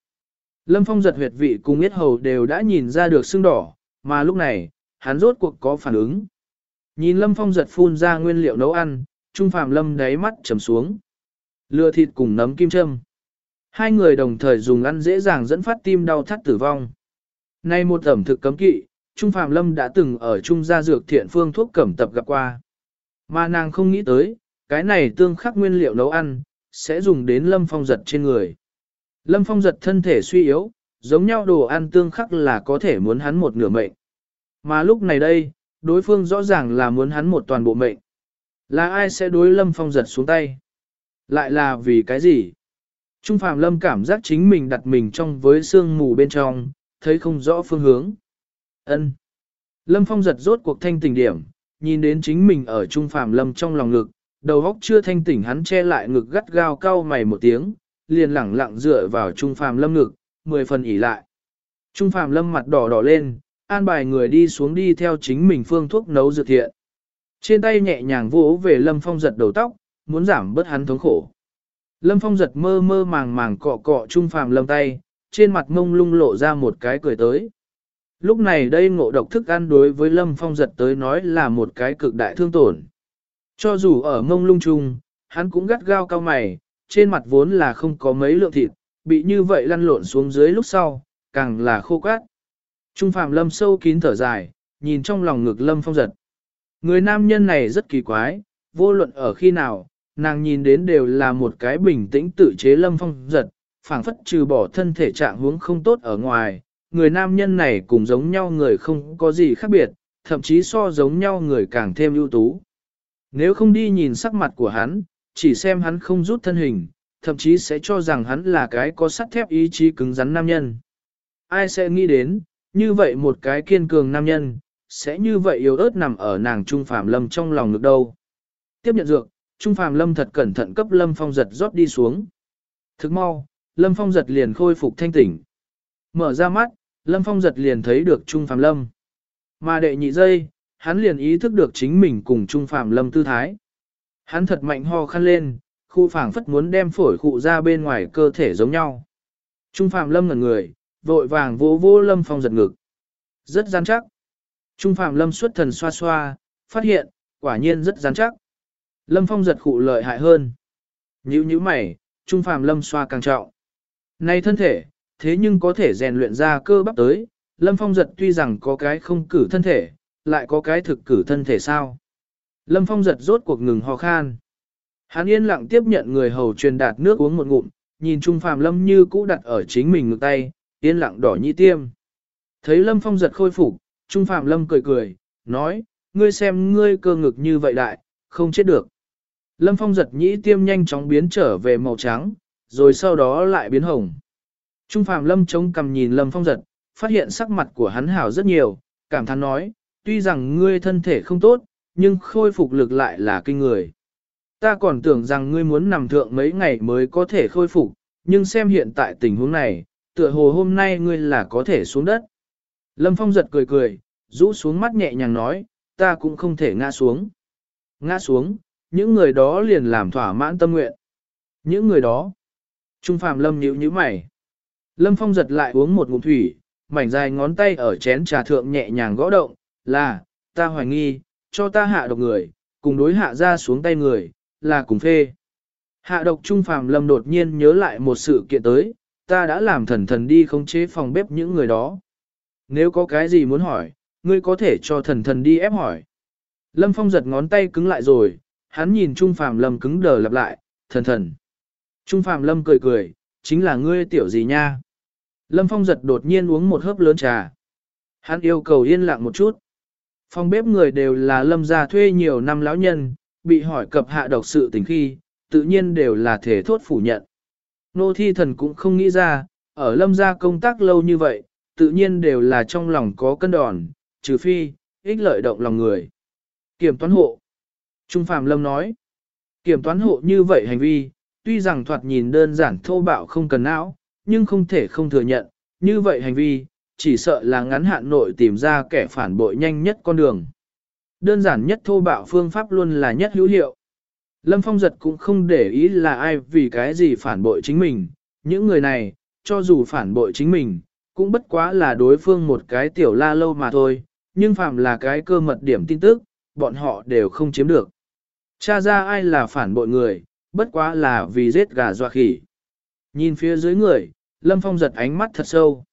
Speaker 1: Lâm Phong giật huyệt vị cùng yết hầu đều đã nhìn ra được sưng đỏ, mà lúc này, hắn rốt cuộc có phản ứng. Nhìn Lâm Phong giật phun ra nguyên liệu nấu ăn, Trung Phạm Lâm đáy mắt trầm xuống. Lừa thịt cùng nấm kim châm. Hai người đồng thời dùng ăn dễ dàng dẫn phát tim đau thắt tử vong. Nay một ẩm thực cấm kỵ, Trung Phạm Lâm đã từng ở Trung gia dược thiện phương thuốc cẩm tập gặp qua. Mà nàng không nghĩ tới, cái này tương khắc nguyên liệu nấu ăn, sẽ dùng đến lâm phong giật trên người. Lâm phong giật thân thể suy yếu, giống nhau đồ ăn tương khắc là có thể muốn hắn một nửa mệnh. Mà lúc này đây, đối phương rõ ràng là muốn hắn một toàn bộ mệnh. Là ai sẽ đối Lâm Phong giật xuống tay? Lại là vì cái gì? Trung Phạm Lâm cảm giác chính mình đặt mình trong với sương mù bên trong, thấy không rõ phương hướng. Ân. Lâm Phong giật rốt cuộc thanh tỉnh điểm, nhìn đến chính mình ở Trung Phạm Lâm trong lòng ngực, đầu óc chưa thanh tỉnh hắn che lại ngực gắt gao cau mày một tiếng, liền lẳng lặng dựa vào Trung Phạm Lâm ngực, mười phần ỉ lại. Trung Phạm Lâm mặt đỏ đỏ lên, an bài người đi xuống đi theo chính mình phương thuốc nấu dược thiện. Trên tay nhẹ nhàng vỗ về Lâm Phong giật đầu tóc, muốn giảm bớt hắn thống khổ. Lâm Phong giật mơ mơ màng màng cọ cọ Trung Phàm Lâm tay, trên mặt mông lung lộ ra một cái cười tới. Lúc này đây ngộ độc thức ăn đối với Lâm Phong giật tới nói là một cái cực đại thương tổn. Cho dù ở mông lung chung, hắn cũng gắt gao cao mày, trên mặt vốn là không có mấy lượng thịt, bị như vậy lăn lộn xuống dưới lúc sau, càng là khô cát. Trung Phạm Lâm sâu kín thở dài, nhìn trong lòng ngực Lâm Phong giật. Người nam nhân này rất kỳ quái, vô luận ở khi nào, nàng nhìn đến đều là một cái bình tĩnh tự chế Lâm Phong giật, phảng phất trừ bỏ thân thể trạng huống không tốt ở ngoài. Người nam nhân này cùng giống nhau người không có gì khác biệt, thậm chí so giống nhau người càng thêm ưu tú. Nếu không đi nhìn sắc mặt của hắn, chỉ xem hắn không rút thân hình, thậm chí sẽ cho rằng hắn là cái có sắt thép ý chí cứng rắn nam nhân. Ai sẽ nghĩ đến, như vậy một cái kiên cường nam nhân, sẽ như vậy yếu ớt nằm ở nàng Trung Phạm Lâm trong lòng ngực đâu. Tiếp nhận dược, Trung Phạm Lâm thật cẩn thận cấp Lâm Phong giật rót đi xuống. Thức mau, Lâm Phong giật liền khôi phục thanh tỉnh. Mở ra mắt, Lâm Phong giật liền thấy được Trung Phạm Lâm. Mà đệ nhị dây, hắn liền ý thức được chính mình cùng Trung Phạm Lâm tư thái. Hắn thật mạnh ho khăn lên, khu phảng phất muốn đem phổi khụ ra bên ngoài cơ thể giống nhau. Trung Phạm Lâm ngẩn người, vội vàng vỗ vỗ Lâm Phong giật ngực. Rất gian chắc. Trung Phạm Lâm xuất thần xoa xoa, phát hiện, quả nhiên rất gian chắc. Lâm Phong giật khụ lợi hại hơn. Nhữ như mày, Trung Phạm Lâm xoa càng trọng. Này thân thể, thế nhưng có thể rèn luyện ra cơ bắp tới. Lâm Phong giật tuy rằng có cái không cử thân thể, lại có cái thực cử thân thể sao. Lâm Phong giật rốt cuộc ngừng ho khan. Hắn yên lặng tiếp nhận người hầu truyền đạt nước uống một ngụm, nhìn Trung phàm Lâm như cũ đặt ở chính mình ngực tay, yên lặng đỏ nhĩ tiêm. Thấy Lâm Phong giật khôi phục, Trung Phạm Lâm cười cười, nói, ngươi xem ngươi cơ ngực như vậy đại, không chết được. Lâm Phong giật nhĩ tiêm nhanh chóng biến trở về màu trắng, rồi sau đó lại biến hồng. Trung Phạm Lâm chống cầm nhìn Lâm Phong giật, phát hiện sắc mặt của hắn hảo rất nhiều, cảm thán nói, tuy rằng ngươi thân thể không tốt, nhưng khôi phục lực lại là kinh người. Ta còn tưởng rằng ngươi muốn nằm thượng mấy ngày mới có thể khôi phục, nhưng xem hiện tại tình huống này, tựa hồ hôm nay ngươi là có thể xuống đất. Lâm Phong giật cười cười, rũ xuống mắt nhẹ nhàng nói, ta cũng không thể ngã xuống. Ngã xuống, những người đó liền làm thỏa mãn tâm nguyện. Những người đó. Trung Phạm Lâm nhíu nhíu mày. Lâm Phong giật lại uống một ngụm thủy, mảnh dài ngón tay ở chén trà thượng nhẹ nhàng gõ động, là, ta hoài nghi, cho ta hạ độc người, cùng đối hạ ra xuống tay người, là cùng phê. Hạ độc Trung Phạm Lâm đột nhiên nhớ lại một sự kiện tới, ta đã làm thần thần đi khống chế phòng bếp những người đó. Nếu có cái gì muốn hỏi, ngươi có thể cho thần thần đi ép hỏi. Lâm Phong giật ngón tay cứng lại rồi, hắn nhìn Trung Phạm Lâm cứng đờ lặp lại, thần thần. Trung Phạm Lâm cười cười, chính là ngươi tiểu gì nha. Lâm Phong giật đột nhiên uống một hớp lớn trà. Hắn yêu cầu yên lặng một chút. Phòng bếp người đều là lâm gia thuê nhiều năm lão nhân, bị hỏi cập hạ độc sự tình khi, tự nhiên đều là thể thốt phủ nhận. Nô thi thần cũng không nghĩ ra, ở lâm gia công tác lâu như vậy, tự nhiên đều là trong lòng có cân đòn, trừ phi, ích lợi động lòng người. Kiểm toán hộ. Trung Phạm Lâm nói, kiểm toán hộ như vậy hành vi, tuy rằng thoạt nhìn đơn giản thô bạo không cần não, nhưng không thể không thừa nhận, như vậy hành vi, chỉ sợ là ngắn hạn nội tìm ra kẻ phản bội nhanh nhất con đường. Đơn giản nhất thô bạo phương pháp luôn là nhất hữu hiệu. Lâm Phong giật cũng không để ý là ai vì cái gì phản bội chính mình, những người này, cho dù phản bội chính mình, cũng bất quá là đối phương một cái tiểu la lâu mà thôi, nhưng phạm là cái cơ mật điểm tin tức, bọn họ đều không chiếm được. Cha ra ai là phản bội người, bất quá là vì giết gà doa khỉ. Nhìn phía dưới người, Lâm Phong giật ánh mắt thật sâu.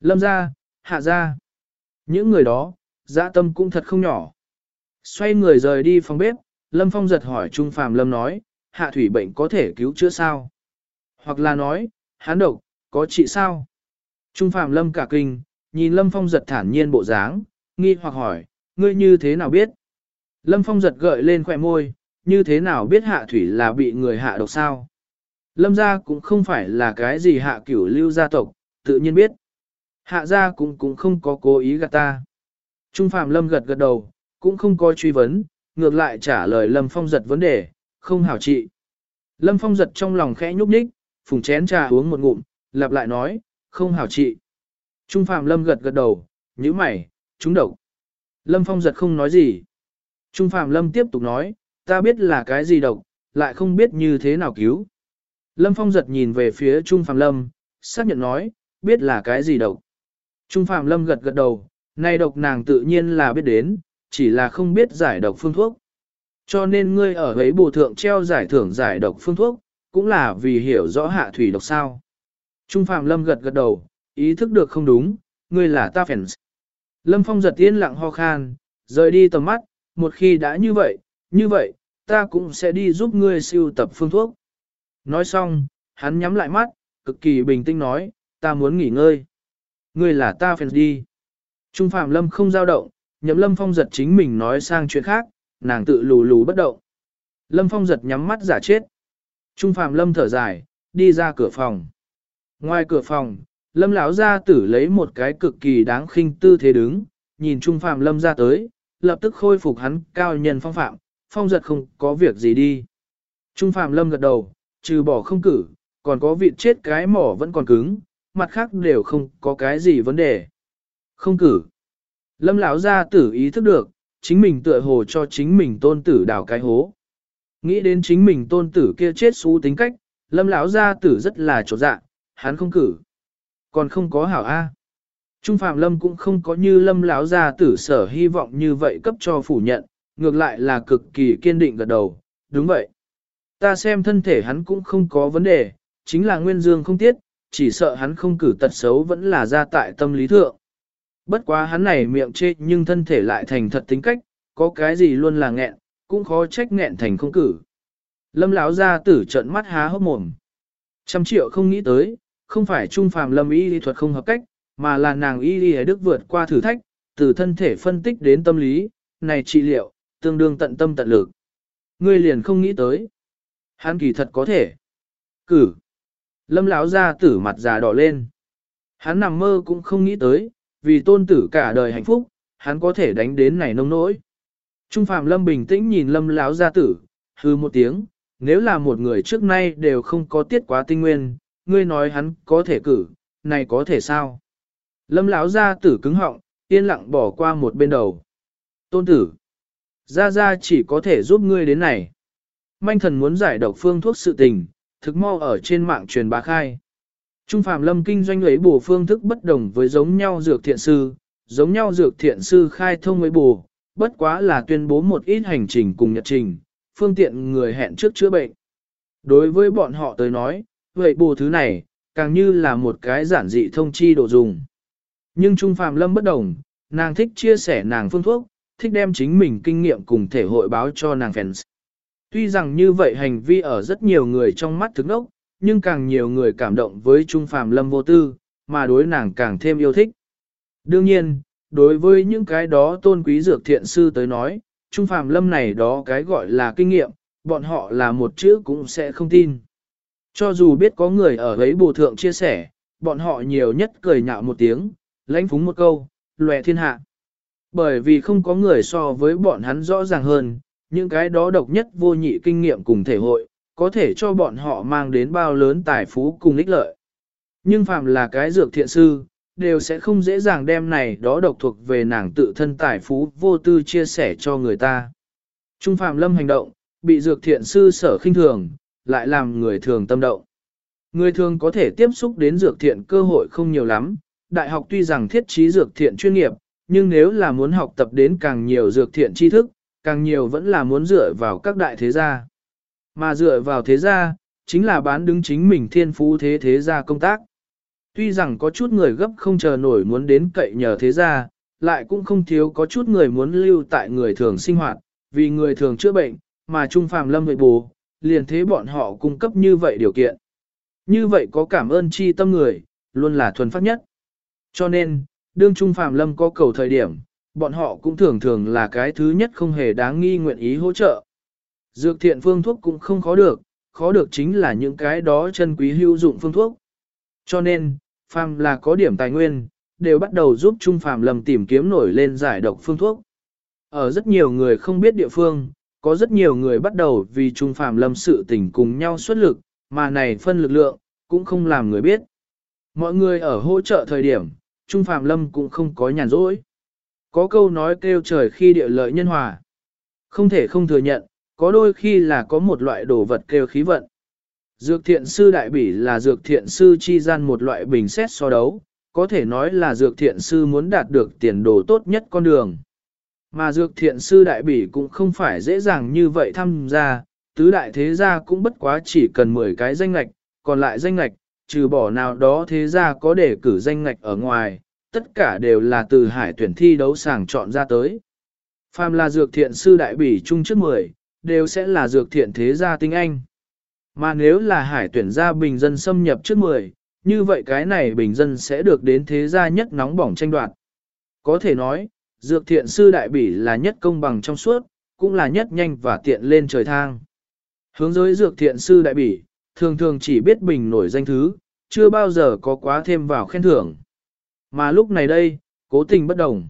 Speaker 1: Lâm ra, hạ ra. Những người đó, dạ tâm cũng thật không nhỏ. Xoay người rời đi phòng bếp, Lâm Phong giật hỏi Trung Phàm Lâm nói, hạ thủy bệnh có thể cứu chữa sao? Hoặc là nói, hán độc, có trị sao? Trung Phạm Lâm cả kinh, nhìn Lâm Phong giật thản nhiên bộ dáng, nghi hoặc hỏi, ngươi như thế nào biết? Lâm Phong giật gợi lên khỏe môi, như thế nào biết hạ thủy là bị người hạ độc sao? Lâm gia cũng không phải là cái gì hạ cửu lưu gia tộc, tự nhiên biết. Hạ gia cũng cũng không có cố ý gạt ta. Trung Phạm Lâm gật gật đầu, cũng không có truy vấn, ngược lại trả lời Lâm Phong giật vấn đề, không hảo trị. Lâm Phong giật trong lòng khẽ nhúc nhích, phùng chén trà uống một ngụm, lặp lại nói, không hảo trị. Trung Phạm Lâm gật gật đầu, nhíu mày, trúng độc. Lâm Phong giật không nói gì. Trung Phạm Lâm tiếp tục nói, ta biết là cái gì độc, lại không biết như thế nào cứu. Lâm Phong giật nhìn về phía Trung Phạm Lâm, xác nhận nói, biết là cái gì độc. Trung Phạm Lâm gật gật đầu, nay độc nàng tự nhiên là biết đến, chỉ là không biết giải độc phương thuốc. Cho nên ngươi ở ấy bổ thượng treo giải thưởng giải độc phương thuốc, cũng là vì hiểu rõ hạ thủy độc sao. Trung Phạm Lâm gật gật đầu, ý thức được không đúng, ngươi là ta phèn. Lâm Phong giật yên lặng ho khan, rời đi tầm mắt, một khi đã như vậy, như vậy, ta cũng sẽ đi giúp ngươi siêu tập phương thuốc. Nói xong, hắn nhắm lại mắt, cực kỳ bình tĩnh nói, ta muốn nghỉ ngơi. Ngươi là ta phèn đi. Trung Phạm Lâm không giao động, nhậm Lâm Phong giật chính mình nói sang chuyện khác, nàng tự lù lù bất động. Lâm Phong giật nhắm mắt giả chết. Trung Phạm Lâm thở dài, đi ra cửa phòng. Ngoài cửa phòng, Lâm lão gia tử lấy một cái cực kỳ đáng khinh tư thế đứng, nhìn Trung Phạm Lâm ra tới, lập tức khôi phục hắn cao nhân phong phạm, phong giật không có việc gì đi. Trung Phạm Lâm gật đầu, trừ bỏ không cử, còn có vị chết cái mỏ vẫn còn cứng, mặt khác đều không có cái gì vấn đề. Không cử. Lâm lão gia tử ý thức được, chính mình tựa hồ cho chính mình tôn tử đào cái hố. Nghĩ đến chính mình tôn tử kia chết xú tính cách, lâm lão gia tử rất là trột dạ, hắn không cử. Còn không có hảo A. Trung Phạm Lâm cũng không có như lâm lão gia tử sở hy vọng như vậy cấp cho phủ nhận, ngược lại là cực kỳ kiên định gật đầu, đúng vậy. Ta xem thân thể hắn cũng không có vấn đề, chính là nguyên dương không tiết, chỉ sợ hắn không cử tật xấu vẫn là ra tại tâm lý thượng. Bất quá hắn này miệng chê nhưng thân thể lại thành thật tính cách, có cái gì luôn là nghẹn, cũng khó trách nghẹn thành không cử. Lâm lão gia tử trận mắt há hốc mồm. Trăm triệu không nghĩ tới, không phải trung phàm lâm y lý thuật không hợp cách, mà là nàng y lý đức vượt qua thử thách, từ thân thể phân tích đến tâm lý, này trị liệu, tương đương tận tâm tận lực. Ngươi liền không nghĩ tới. Hắn kỳ thật có thể. Cử. Lâm lão gia tử mặt già đỏ lên. Hắn nằm mơ cũng không nghĩ tới, vì tôn tử cả đời hạnh phúc, hắn có thể đánh đến này nông nỗi. Trung Phạm Lâm bình tĩnh nhìn Lâm lão gia tử, hư một tiếng, nếu là một người trước nay đều không có tiết quá tinh nguyên, ngươi nói hắn có thể cử, này có thể sao? Lâm lão gia tử cứng họng, yên lặng bỏ qua một bên đầu. Tôn tử, gia gia chỉ có thể giúp ngươi đến này. Manh thần muốn giải độc phương thuốc sự tình, thực mau ở trên mạng truyền bá khai. Trung Phạm Lâm kinh doanh lấy bổ phương thức bất đồng với giống nhau dược thiện sư, giống nhau dược thiện sư khai thông với bổ, bất quá là tuyên bố một ít hành trình cùng nhật trình, phương tiện người hẹn trước chữa bệnh. Đối với bọn họ tới nói, vậy bổ thứ này, càng như là một cái giản dị thông chi độ dùng. Nhưng Trung Phạm Lâm bất đồng, nàng thích chia sẻ nàng phương thuốc, thích đem chính mình kinh nghiệm cùng thể hội báo cho nàng fans. Tuy rằng như vậy hành vi ở rất nhiều người trong mắt thức ốc, nhưng càng nhiều người cảm động với Trung Phàm Lâm vô tư, mà đối nàng càng thêm yêu thích. Đương nhiên, đối với những cái đó tôn quý dược thiện sư tới nói, Trung Phàm Lâm này đó cái gọi là kinh nghiệm, bọn họ là một chữ cũng sẽ không tin. Cho dù biết có người ở ấy bồ thượng chia sẻ, bọn họ nhiều nhất cười nhạo một tiếng, lãnh phúng một câu, lòe thiên hạ. Bởi vì không có người so với bọn hắn rõ ràng hơn, những cái đó độc nhất vô nhị kinh nghiệm cùng thể hội, có thể cho bọn họ mang đến bao lớn tài phú cùng ích lợi. Nhưng phạm là cái dược thiện sư, đều sẽ không dễ dàng đem này đó độc thuộc về nàng tự thân tài phú vô tư chia sẻ cho người ta. Trung phạm lâm hành động, bị dược thiện sư sở khinh thường, lại làm người thường tâm động. Người thường có thể tiếp xúc đến dược thiện cơ hội không nhiều lắm, đại học tuy rằng thiết trí dược thiện chuyên nghiệp, nhưng nếu là muốn học tập đến càng nhiều dược thiện tri thức, càng nhiều vẫn là muốn dựa vào các đại thế gia. Mà dựa vào thế gia, chính là bán đứng chính mình thiên phú thế thế gia công tác. Tuy rằng có chút người gấp không chờ nổi muốn đến cậy nhờ thế gia, lại cũng không thiếu có chút người muốn lưu tại người thường sinh hoạt, vì người thường chữa bệnh, mà trung phàm lâm vậy bù, liền thế bọn họ cung cấp như vậy điều kiện. Như vậy có cảm ơn chi tâm người, luôn là thuần phát nhất. Cho nên, đương Trung Phạm Lâm có cầu thời điểm, bọn họ cũng thường thường là cái thứ nhất không hề đáng nghi nguyện ý hỗ trợ. Dược thiện phương thuốc cũng không khó được, khó được chính là những cái đó chân quý hữu dụng phương thuốc. Cho nên, phàm là có điểm tài nguyên, đều bắt đầu giúp Trung Phạm Lâm tìm kiếm nổi lên giải độc phương thuốc. Ở rất nhiều người không biết địa phương, có rất nhiều người bắt đầu vì Trung Phạm Lâm sự tình cùng nhau xuất lực, mà này phân lực lượng, cũng không làm người biết. Mọi người ở hỗ trợ thời điểm, Trung Phạm Lâm cũng không có nhàn rỗi. Có câu nói kêu trời khi địa lợi nhân hòa. Không thể không thừa nhận, có đôi khi là có một loại đồ vật kêu khí vận. Dược thiện sư đại bỉ là dược thiện sư chi gian một loại bình xét so đấu, có thể nói là dược thiện sư muốn đạt được tiền đồ tốt nhất con đường. Mà dược thiện sư đại bỉ cũng không phải dễ dàng như vậy tham gia, tứ đại thế gia cũng bất quá chỉ cần 10 cái danh ngạch, còn lại danh ngạch, trừ bỏ nào đó thế gia có để cử danh ngạch ở ngoài, tất cả đều là từ hải tuyển thi đấu sàng chọn ra tới. Phàm là dược thiện sư đại bỉ chung trước 10, đều sẽ là dược thiện thế gia tinh anh. Mà nếu là hải tuyển gia bình dân xâm nhập trước 10, như vậy cái này bình dân sẽ được đến thế gia nhất nóng bỏng tranh đoạt. Có thể nói, dược thiện sư đại bỉ là nhất công bằng trong suốt, cũng là nhất nhanh và tiện lên trời thang. Hướng giới dược thiện sư đại bỉ, thường thường chỉ biết bình nổi danh thứ, chưa bao giờ có quá thêm vào khen thưởng. Mà lúc này đây, cố tình bất đồng.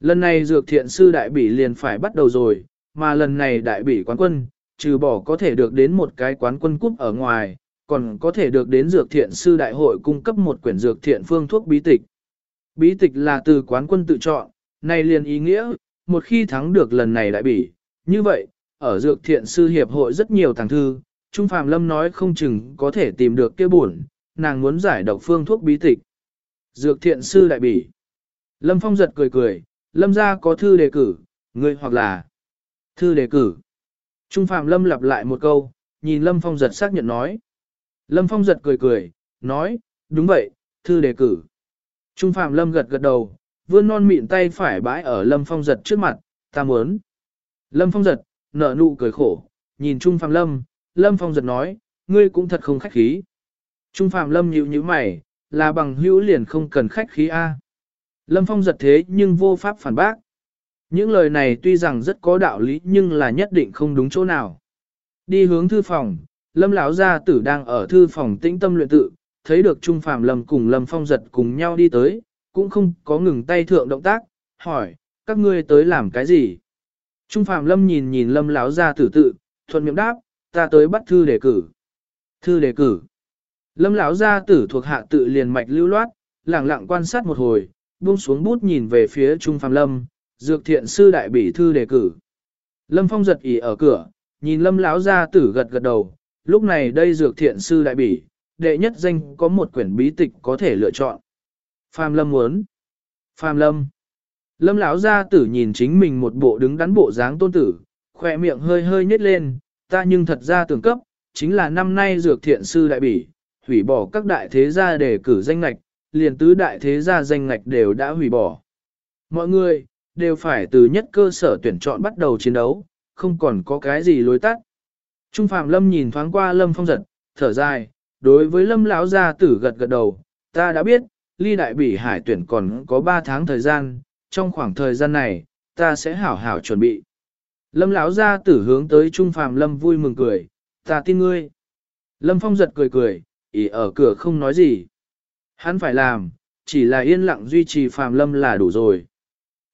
Speaker 1: Lần này dược thiện sư đại bỉ liền phải bắt đầu rồi, mà lần này đại bỉ quán quân, trừ bỏ có thể được đến một cái quán quân cúp ở ngoài, còn có thể được đến dược thiện sư đại hội cung cấp một quyển dược thiện phương thuốc bí tịch. Bí tịch là từ quán quân tự chọn, này liền ý nghĩa, một khi thắng được lần này đại bỉ, như vậy, ở dược thiện sư hiệp hội rất nhiều thằng thư, Trung Phạm Lâm nói không chừng có thể tìm được kia buồn, nàng muốn giải độc phương thuốc bí tịch. Dược thiện sư đại bỉ. Lâm Phong giật cười cười, Lâm ra có thư đề cử, người hoặc là thư đề cử. Trung Phạm Lâm lặp lại một câu, nhìn Lâm Phong giật xác nhận nói. Lâm Phong giật cười cười, nói, đúng vậy, thư đề cử. Trung Phạm Lâm gật gật đầu, vươn non mịn tay phải bãi ở Lâm Phong giật trước mặt, ta muốn. Lâm Phong giật, nở nụ cười khổ, nhìn Trung Phạm Lâm, Lâm Phong giật nói, ngươi cũng thật không khách khí. Trung Phạm Lâm nhíu nhíu mày, là bằng hữu liền không cần khách khí A. Lâm Phong giật thế nhưng vô pháp phản bác. Những lời này tuy rằng rất có đạo lý nhưng là nhất định không đúng chỗ nào. Đi hướng thư phòng, Lâm lão gia tử đang ở thư phòng tĩnh tâm luyện tự, thấy được Trung Phạm Lâm cùng Lâm Phong giật cùng nhau đi tới, cũng không có ngừng tay thượng động tác, hỏi, các ngươi tới làm cái gì? Trung Phạm Lâm nhìn nhìn Lâm lão gia tử tự, thuận miệng đáp, ta tới bắt thư đề cử. Thư đề cử. Lâm lão gia tử thuộc hạ tự liền mạch lưu loát, lặng lặng quan sát một hồi, buông xuống bút nhìn về phía Trung Phạm Lâm, dược thiện sư đại bỉ thư đề cử. Lâm Phong giật ỉ ở cửa, nhìn Lâm lão gia tử gật gật đầu, lúc này đây dược thiện sư đại bỉ, đệ nhất danh có một quyển bí tịch có thể lựa chọn. Phạm Lâm muốn. Phạm Lâm. Lâm lão gia tử nhìn chính mình một bộ đứng đắn bộ dáng tôn tử, khỏe miệng hơi hơi nhếch lên, ta nhưng thật ra tưởng cấp, chính là năm nay dược thiện sư đại bỉ, hủy bỏ các đại thế gia để cử danh ngạch, liền tứ đại thế gia danh ngạch đều đã hủy bỏ. Mọi người, đều phải từ nhất cơ sở tuyển chọn bắt đầu chiến đấu, không còn có cái gì lối tắt. Trung Phạm Lâm nhìn thoáng qua Lâm Phong giật, thở dài, đối với Lâm lão gia tử gật gật đầu, ta đã biết, ly đại bỉ hải tuyển còn có 3 tháng thời gian, trong khoảng thời gian này, ta sẽ hảo hảo chuẩn bị. Lâm lão gia tử hướng tới Trung Phạm Lâm vui mừng cười, ta tin ngươi. Lâm Phong giật cười cười, ỉ ở cửa không nói gì. Hắn phải làm, chỉ là yên lặng duy trì phàm Lâm là đủ rồi.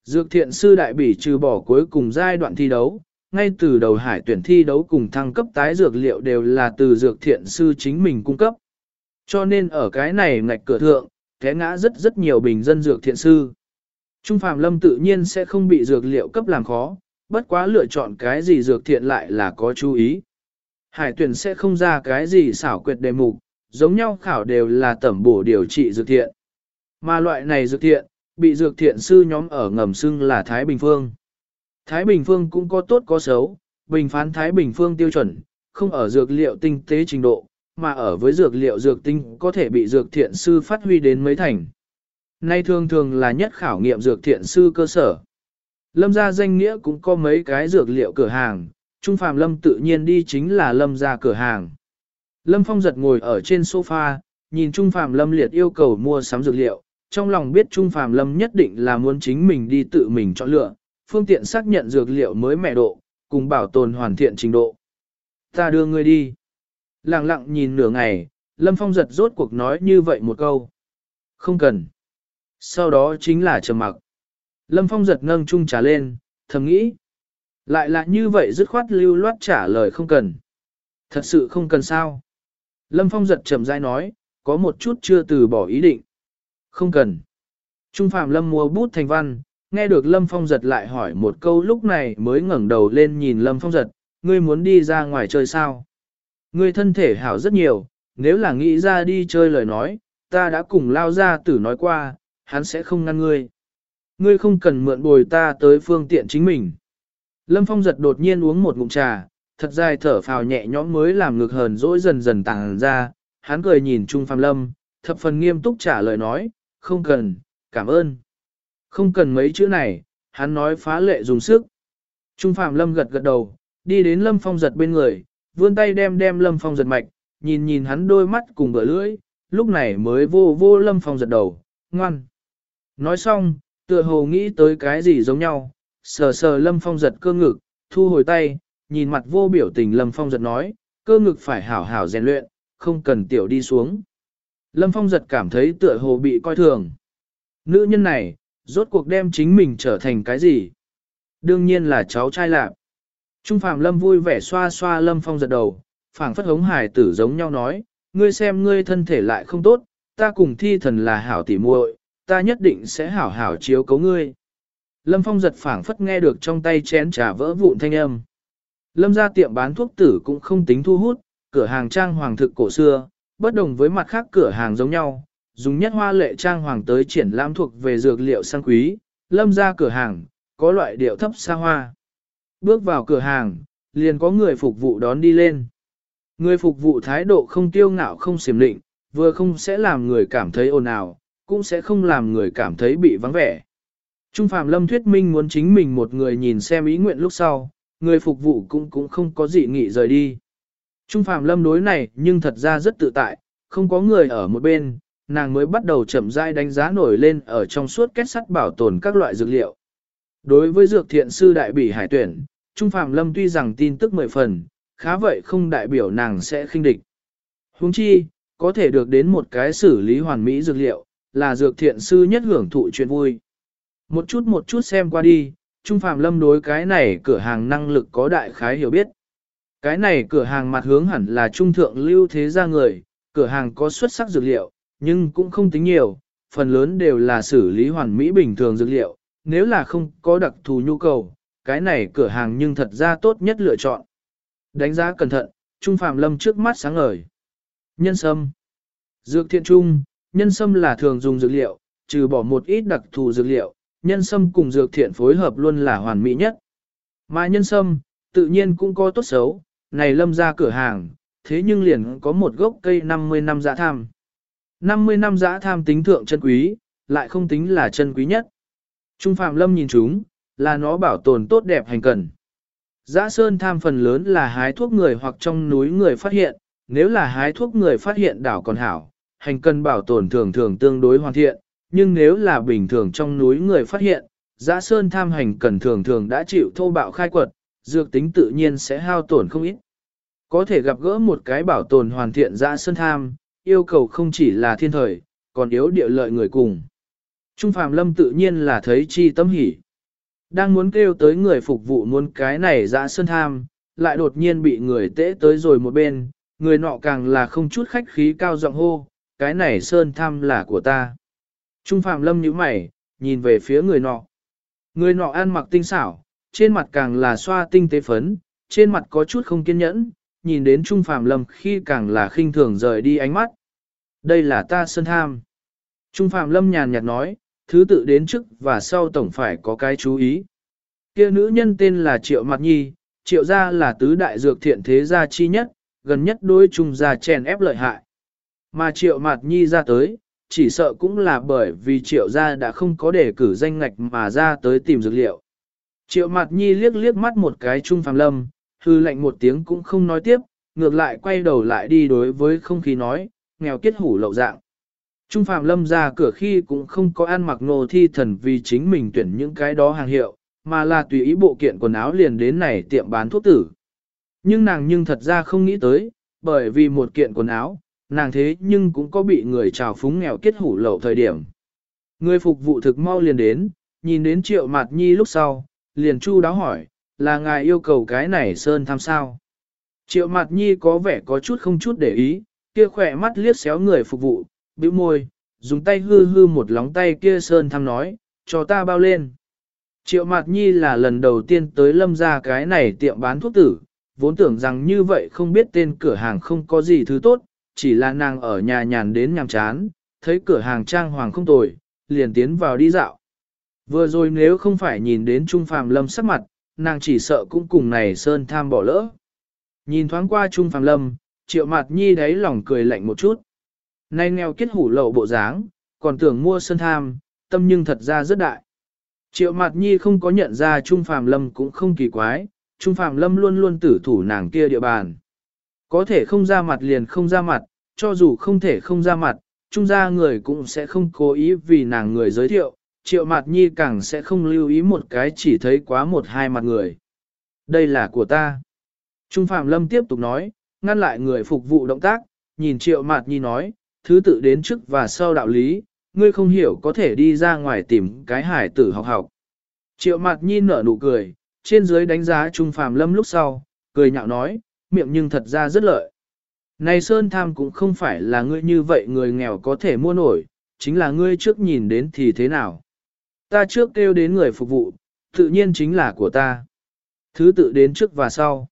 Speaker 1: Dược thiện sư đại bỉ trừ bỏ cuối cùng giai đoạn thi đấu, ngay từ đầu hải tuyển thi đấu cùng thăng cấp tái dược liệu đều là từ dược thiện sư chính mình cung cấp. Cho nên ở cái này ngạch cửa thượng, thế ngã rất rất nhiều bình dân dược thiện sư. Trung phàm Lâm tự nhiên sẽ không bị dược liệu cấp làm khó, bất quá lựa chọn cái gì dược thiện lại là có chú ý. Hải tuyển sẽ không ra cái gì xảo quyệt đề mục, giống nhau khảo đều là tẩm bổ điều trị dược thiện. Mà loại này dược thiện, bị dược thiện sư nhóm ở ngầm xưng là Thái Bình Phương. Thái Bình Phương cũng có tốt có xấu, bình phán Thái Bình Phương tiêu chuẩn, không ở dược liệu tinh tế trình độ, mà ở với dược liệu dược tinh có thể bị dược thiện sư phát huy đến mấy thành. Nay thường thường là nhất khảo nghiệm dược thiện sư cơ sở. Lâm gia danh nghĩa cũng có mấy cái dược liệu cửa hàng, Trung Phạm Lâm tự nhiên đi chính là Lâm gia cửa hàng. Lâm Phong giật ngồi ở trên sofa, nhìn Trung Phạm Lâm liệt yêu cầu mua sắm dược liệu, trong lòng biết Trung Phạm Lâm nhất định là muốn chính mình đi tự mình chọn lựa, phương tiện xác nhận dược liệu mới mẹ độ, cùng bảo tồn hoàn thiện trình độ. Ta đưa ngươi đi. Lặng lặng nhìn nửa ngày, Lâm Phong giật rốt cuộc nói như vậy một câu. Không cần. Sau đó chính là trầm mặc. Lâm Phong giật nâng chung trà lên, thầm nghĩ. Lại là như vậy dứt khoát lưu loát trả lời không cần. Thật sự không cần sao. Lâm Phong giật chậm rãi nói, có một chút chưa từ bỏ ý định. Không cần. Trung Phạm Lâm mua bút thành văn, nghe được Lâm Phong giật lại hỏi một câu lúc này mới ngẩng đầu lên nhìn Lâm Phong giật, ngươi muốn đi ra ngoài chơi sao? Ngươi thân thể hảo rất nhiều, nếu là nghĩ ra đi chơi lời nói, ta đã cùng lao ra tử nói qua, hắn sẽ không ngăn ngươi. Ngươi không cần mượn bồi ta tới phương tiện chính mình. Lâm Phong giật đột nhiên uống một ngụm trà, thật dài thở phào nhẹ nhõm mới làm ngực hờn dỗi dần dần tàng ra, hắn cười nhìn Trung Phạm Lâm, thập phần nghiêm túc trả lời nói, không cần, cảm ơn. Không cần mấy chữ này, hắn nói phá lệ dùng sức. Trung Phạm Lâm gật gật đầu, đi đến Lâm Phong giật bên người, vươn tay đem đem Lâm Phong giật mạch, nhìn nhìn hắn đôi mắt cùng bờ lưỡi, lúc này mới vô vô Lâm Phong giật đầu, ngoan. Nói xong, tựa hồ nghĩ tới cái gì giống nhau, sờ sờ Lâm Phong giật cơ ngực, thu hồi tay, nhìn mặt vô biểu tình Lâm Phong giật nói, cơ ngực phải hảo hảo rèn luyện, không cần tiểu đi xuống. Lâm Phong giật cảm thấy tựa hồ bị coi thường. Nữ nhân này, rốt cuộc đem chính mình trở thành cái gì? Đương nhiên là cháu trai lạc. Trung Phạm Lâm vui vẻ xoa xoa Lâm Phong giật đầu, phảng phất hống hải tử giống nhau nói, ngươi xem ngươi thân thể lại không tốt, ta cùng thi thần là hảo tỉ muội, ta nhất định sẽ hảo hảo chiếu cấu ngươi. Lâm Phong giật phảng phất nghe được trong tay chén trà vỡ vụn thanh âm. Lâm ra tiệm bán thuốc tử cũng không tính thu hút, cửa hàng trang hoàng thực cổ xưa, bất đồng với mặt khác cửa hàng giống nhau, dùng nhất hoa lệ trang hoàng tới triển lãm thuộc về dược liệu sang quý, lâm ra cửa hàng, có loại điệu thấp xa hoa. Bước vào cửa hàng, liền có người phục vụ đón đi lên. Người phục vụ thái độ không tiêu ngạo không xiểm định, vừa không sẽ làm người cảm thấy ồn ào, cũng sẽ không làm người cảm thấy bị vắng vẻ. Trung Phạm Lâm thuyết minh muốn chính mình một người nhìn xem ý nguyện lúc sau, người phục vụ cũng cũng không có gì nghị rời đi. Trung Phạm Lâm đối này nhưng thật ra rất tự tại, không có người ở một bên, nàng mới bắt đầu chậm rãi đánh giá nổi lên ở trong suốt kết sắt bảo tồn các loại dược liệu. Đối với dược thiện sư đại bỉ hải tuyển, Trung Phạm Lâm tuy rằng tin tức mười phần, khá vậy không đại biểu nàng sẽ khinh địch. Huống chi, có thể được đến một cái xử lý hoàn mỹ dược liệu, là dược thiện sư nhất hưởng thụ chuyện vui. Một chút một chút xem qua đi, Trung Phạm Lâm đối cái này cửa hàng năng lực có đại khái hiểu biết. Cái này cửa hàng mặt hướng hẳn là trung thượng lưu thế gia người, cửa hàng có xuất sắc dược liệu, nhưng cũng không tính nhiều, phần lớn đều là xử lý hoàn mỹ bình thường dược liệu, nếu là không có đặc thù nhu cầu, cái này cửa hàng nhưng thật ra tốt nhất lựa chọn. Đánh giá cẩn thận, Trung Phạm Lâm trước mắt sáng ngời. Nhân sâm. Dược thiện trung, nhân sâm là thường dùng dược liệu, trừ bỏ một ít đặc thù dược liệu, nhân sâm cùng dược thiện phối hợp luôn là hoàn mỹ nhất. Mà nhân sâm, tự nhiên cũng có tốt xấu, này lâm ra cửa hàng, thế nhưng liền có một gốc cây 50 năm dã tham. 50 năm dã tham tính thượng chân quý, lại không tính là chân quý nhất. Trung Phạm Lâm nhìn chúng, là nó bảo tồn tốt đẹp hành cần. Dã sơn tham phần lớn là hái thuốc người hoặc trong núi người phát hiện, nếu là hái thuốc người phát hiện đảo còn hảo, hành cần bảo tồn thường thường tương đối hoàn thiện, nhưng nếu là bình thường trong núi người phát hiện, giã sơn tham hành cần thường thường đã chịu thô bạo khai quật, dược tính tự nhiên sẽ hao tổn không ít. Có thể gặp gỡ một cái bảo tồn hoàn thiện giã sơn tham, yêu cầu không chỉ là thiên thời, còn yếu địa lợi người cùng. Trung Phạm Lâm tự nhiên là thấy chi tâm hỉ. Đang muốn kêu tới người phục vụ muốn cái này giã sơn tham, lại đột nhiên bị người tễ tới rồi một bên, người nọ càng là không chút khách khí cao giọng hô, cái này sơn tham là của ta. Trung Phạm Lâm nhíu mày, nhìn về phía người nọ. Người nọ ăn mặc tinh xảo, trên mặt càng là xoa tinh tế phấn, trên mặt có chút không kiên nhẫn, nhìn đến Trung Phạm Lâm khi càng là khinh thường rời đi ánh mắt. Đây là ta sơn tham. Trung Phạm Lâm nhàn nhạt nói, thứ tự đến trước và sau tổng phải có cái chú ý. Kia nữ nhân tên là Triệu Mạt Nhi, Triệu gia là tứ đại dược thiện thế gia chi nhất, gần nhất đối Trung gia chèn ép lợi hại. Mà Triệu Mạt Nhi ra tới, chỉ sợ cũng là bởi vì Triệu gia đã không có để cử danh ngạch mà ra tới tìm dược liệu. Triệu mặt Nhi liếc liếc mắt một cái Trung Phạm Lâm, hư lệnh một tiếng cũng không nói tiếp, ngược lại quay đầu lại đi đối với không khí nói, nghèo kết hủ lậu dạng. Trung Phạm Lâm ra cửa khi cũng không có ăn mặc nô thi thần vì chính mình tuyển những cái đó hàng hiệu, mà là tùy ý bộ kiện quần áo liền đến này tiệm bán thuốc tử. Nhưng nàng nhưng thật ra không nghĩ tới, bởi vì một kiện quần áo, nàng thế nhưng cũng có bị người trào phúng nghèo kết hủ lậu thời điểm. Người phục vụ thực mau liền đến, nhìn đến triệu mặt nhi lúc sau, liền chu đáo hỏi, là ngài yêu cầu cái này sơn tham sao. Triệu mặt nhi có vẻ có chút không chút để ý, kia khỏe mắt liếc xéo người phục vụ, bĩu môi, dùng tay hư hư một lóng tay kia sơn tham nói, cho ta bao lên. Triệu mặt nhi là lần đầu tiên tới lâm ra cái này tiệm bán thuốc tử, vốn tưởng rằng như vậy không biết tên cửa hàng không có gì thứ tốt, chỉ là nàng ở nhà nhàn đến nhàm chán, thấy cửa hàng trang hoàng không tồi, liền tiến vào đi dạo. Vừa rồi nếu không phải nhìn đến Trung Phạm Lâm sắc mặt, nàng chỉ sợ cũng cùng này Sơn Tham bỏ lỡ. Nhìn thoáng qua Trung Phạm Lâm, triệu mặt nhi đáy lòng cười lạnh một chút. Nay nghèo kết hủ lậu bộ dáng, còn tưởng mua Sơn Tham, tâm nhưng thật ra rất đại. Triệu mặt nhi không có nhận ra Trung Phạm Lâm cũng không kỳ quái, Trung Phạm Lâm luôn luôn tử thủ nàng kia địa bàn. Có thể không ra mặt liền không ra mặt, cho dù không thể không ra mặt, trung gia người cũng sẽ không cố ý vì nàng người giới thiệu, triệu mặt nhi càng sẽ không lưu ý một cái chỉ thấy quá một hai mặt người. Đây là của ta. Trung Phạm Lâm tiếp tục nói, ngăn lại người phục vụ động tác, nhìn triệu mặt nhi nói, thứ tự đến trước và sau đạo lý, ngươi không hiểu có thể đi ra ngoài tìm cái hải tử học học. Triệu mặt nhi nở nụ cười, trên dưới đánh giá Trung Phạm Lâm lúc sau, cười nhạo nói, miệng nhưng thật ra rất lợi. Này Sơn Tham cũng không phải là ngươi như vậy người nghèo có thể mua nổi, chính là ngươi trước nhìn đến thì thế nào. Ta trước kêu đến người phục vụ, tự nhiên chính là của ta. Thứ tự đến trước và sau.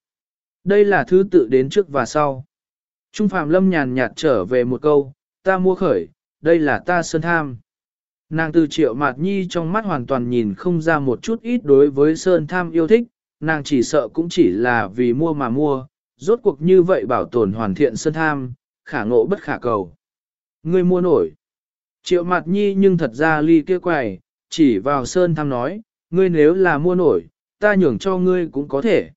Speaker 1: Đây là thứ tự đến trước và sau. Trung Phạm Lâm nhàn nhạt trở về một câu, ta mua khởi, đây là ta Sơn Tham. Nàng từ triệu mạt nhi trong mắt hoàn toàn nhìn không ra một chút ít đối với Sơn Tham yêu thích, nàng chỉ sợ cũng chỉ là vì mua mà mua, rốt cuộc như vậy bảo tồn hoàn thiện sơn tham, khả ngộ bất khả cầu. Ngươi mua nổi. Triệu mặt nhi nhưng thật ra ly kia quầy, chỉ vào sơn tham nói, ngươi nếu là mua nổi, ta nhường cho ngươi cũng có thể.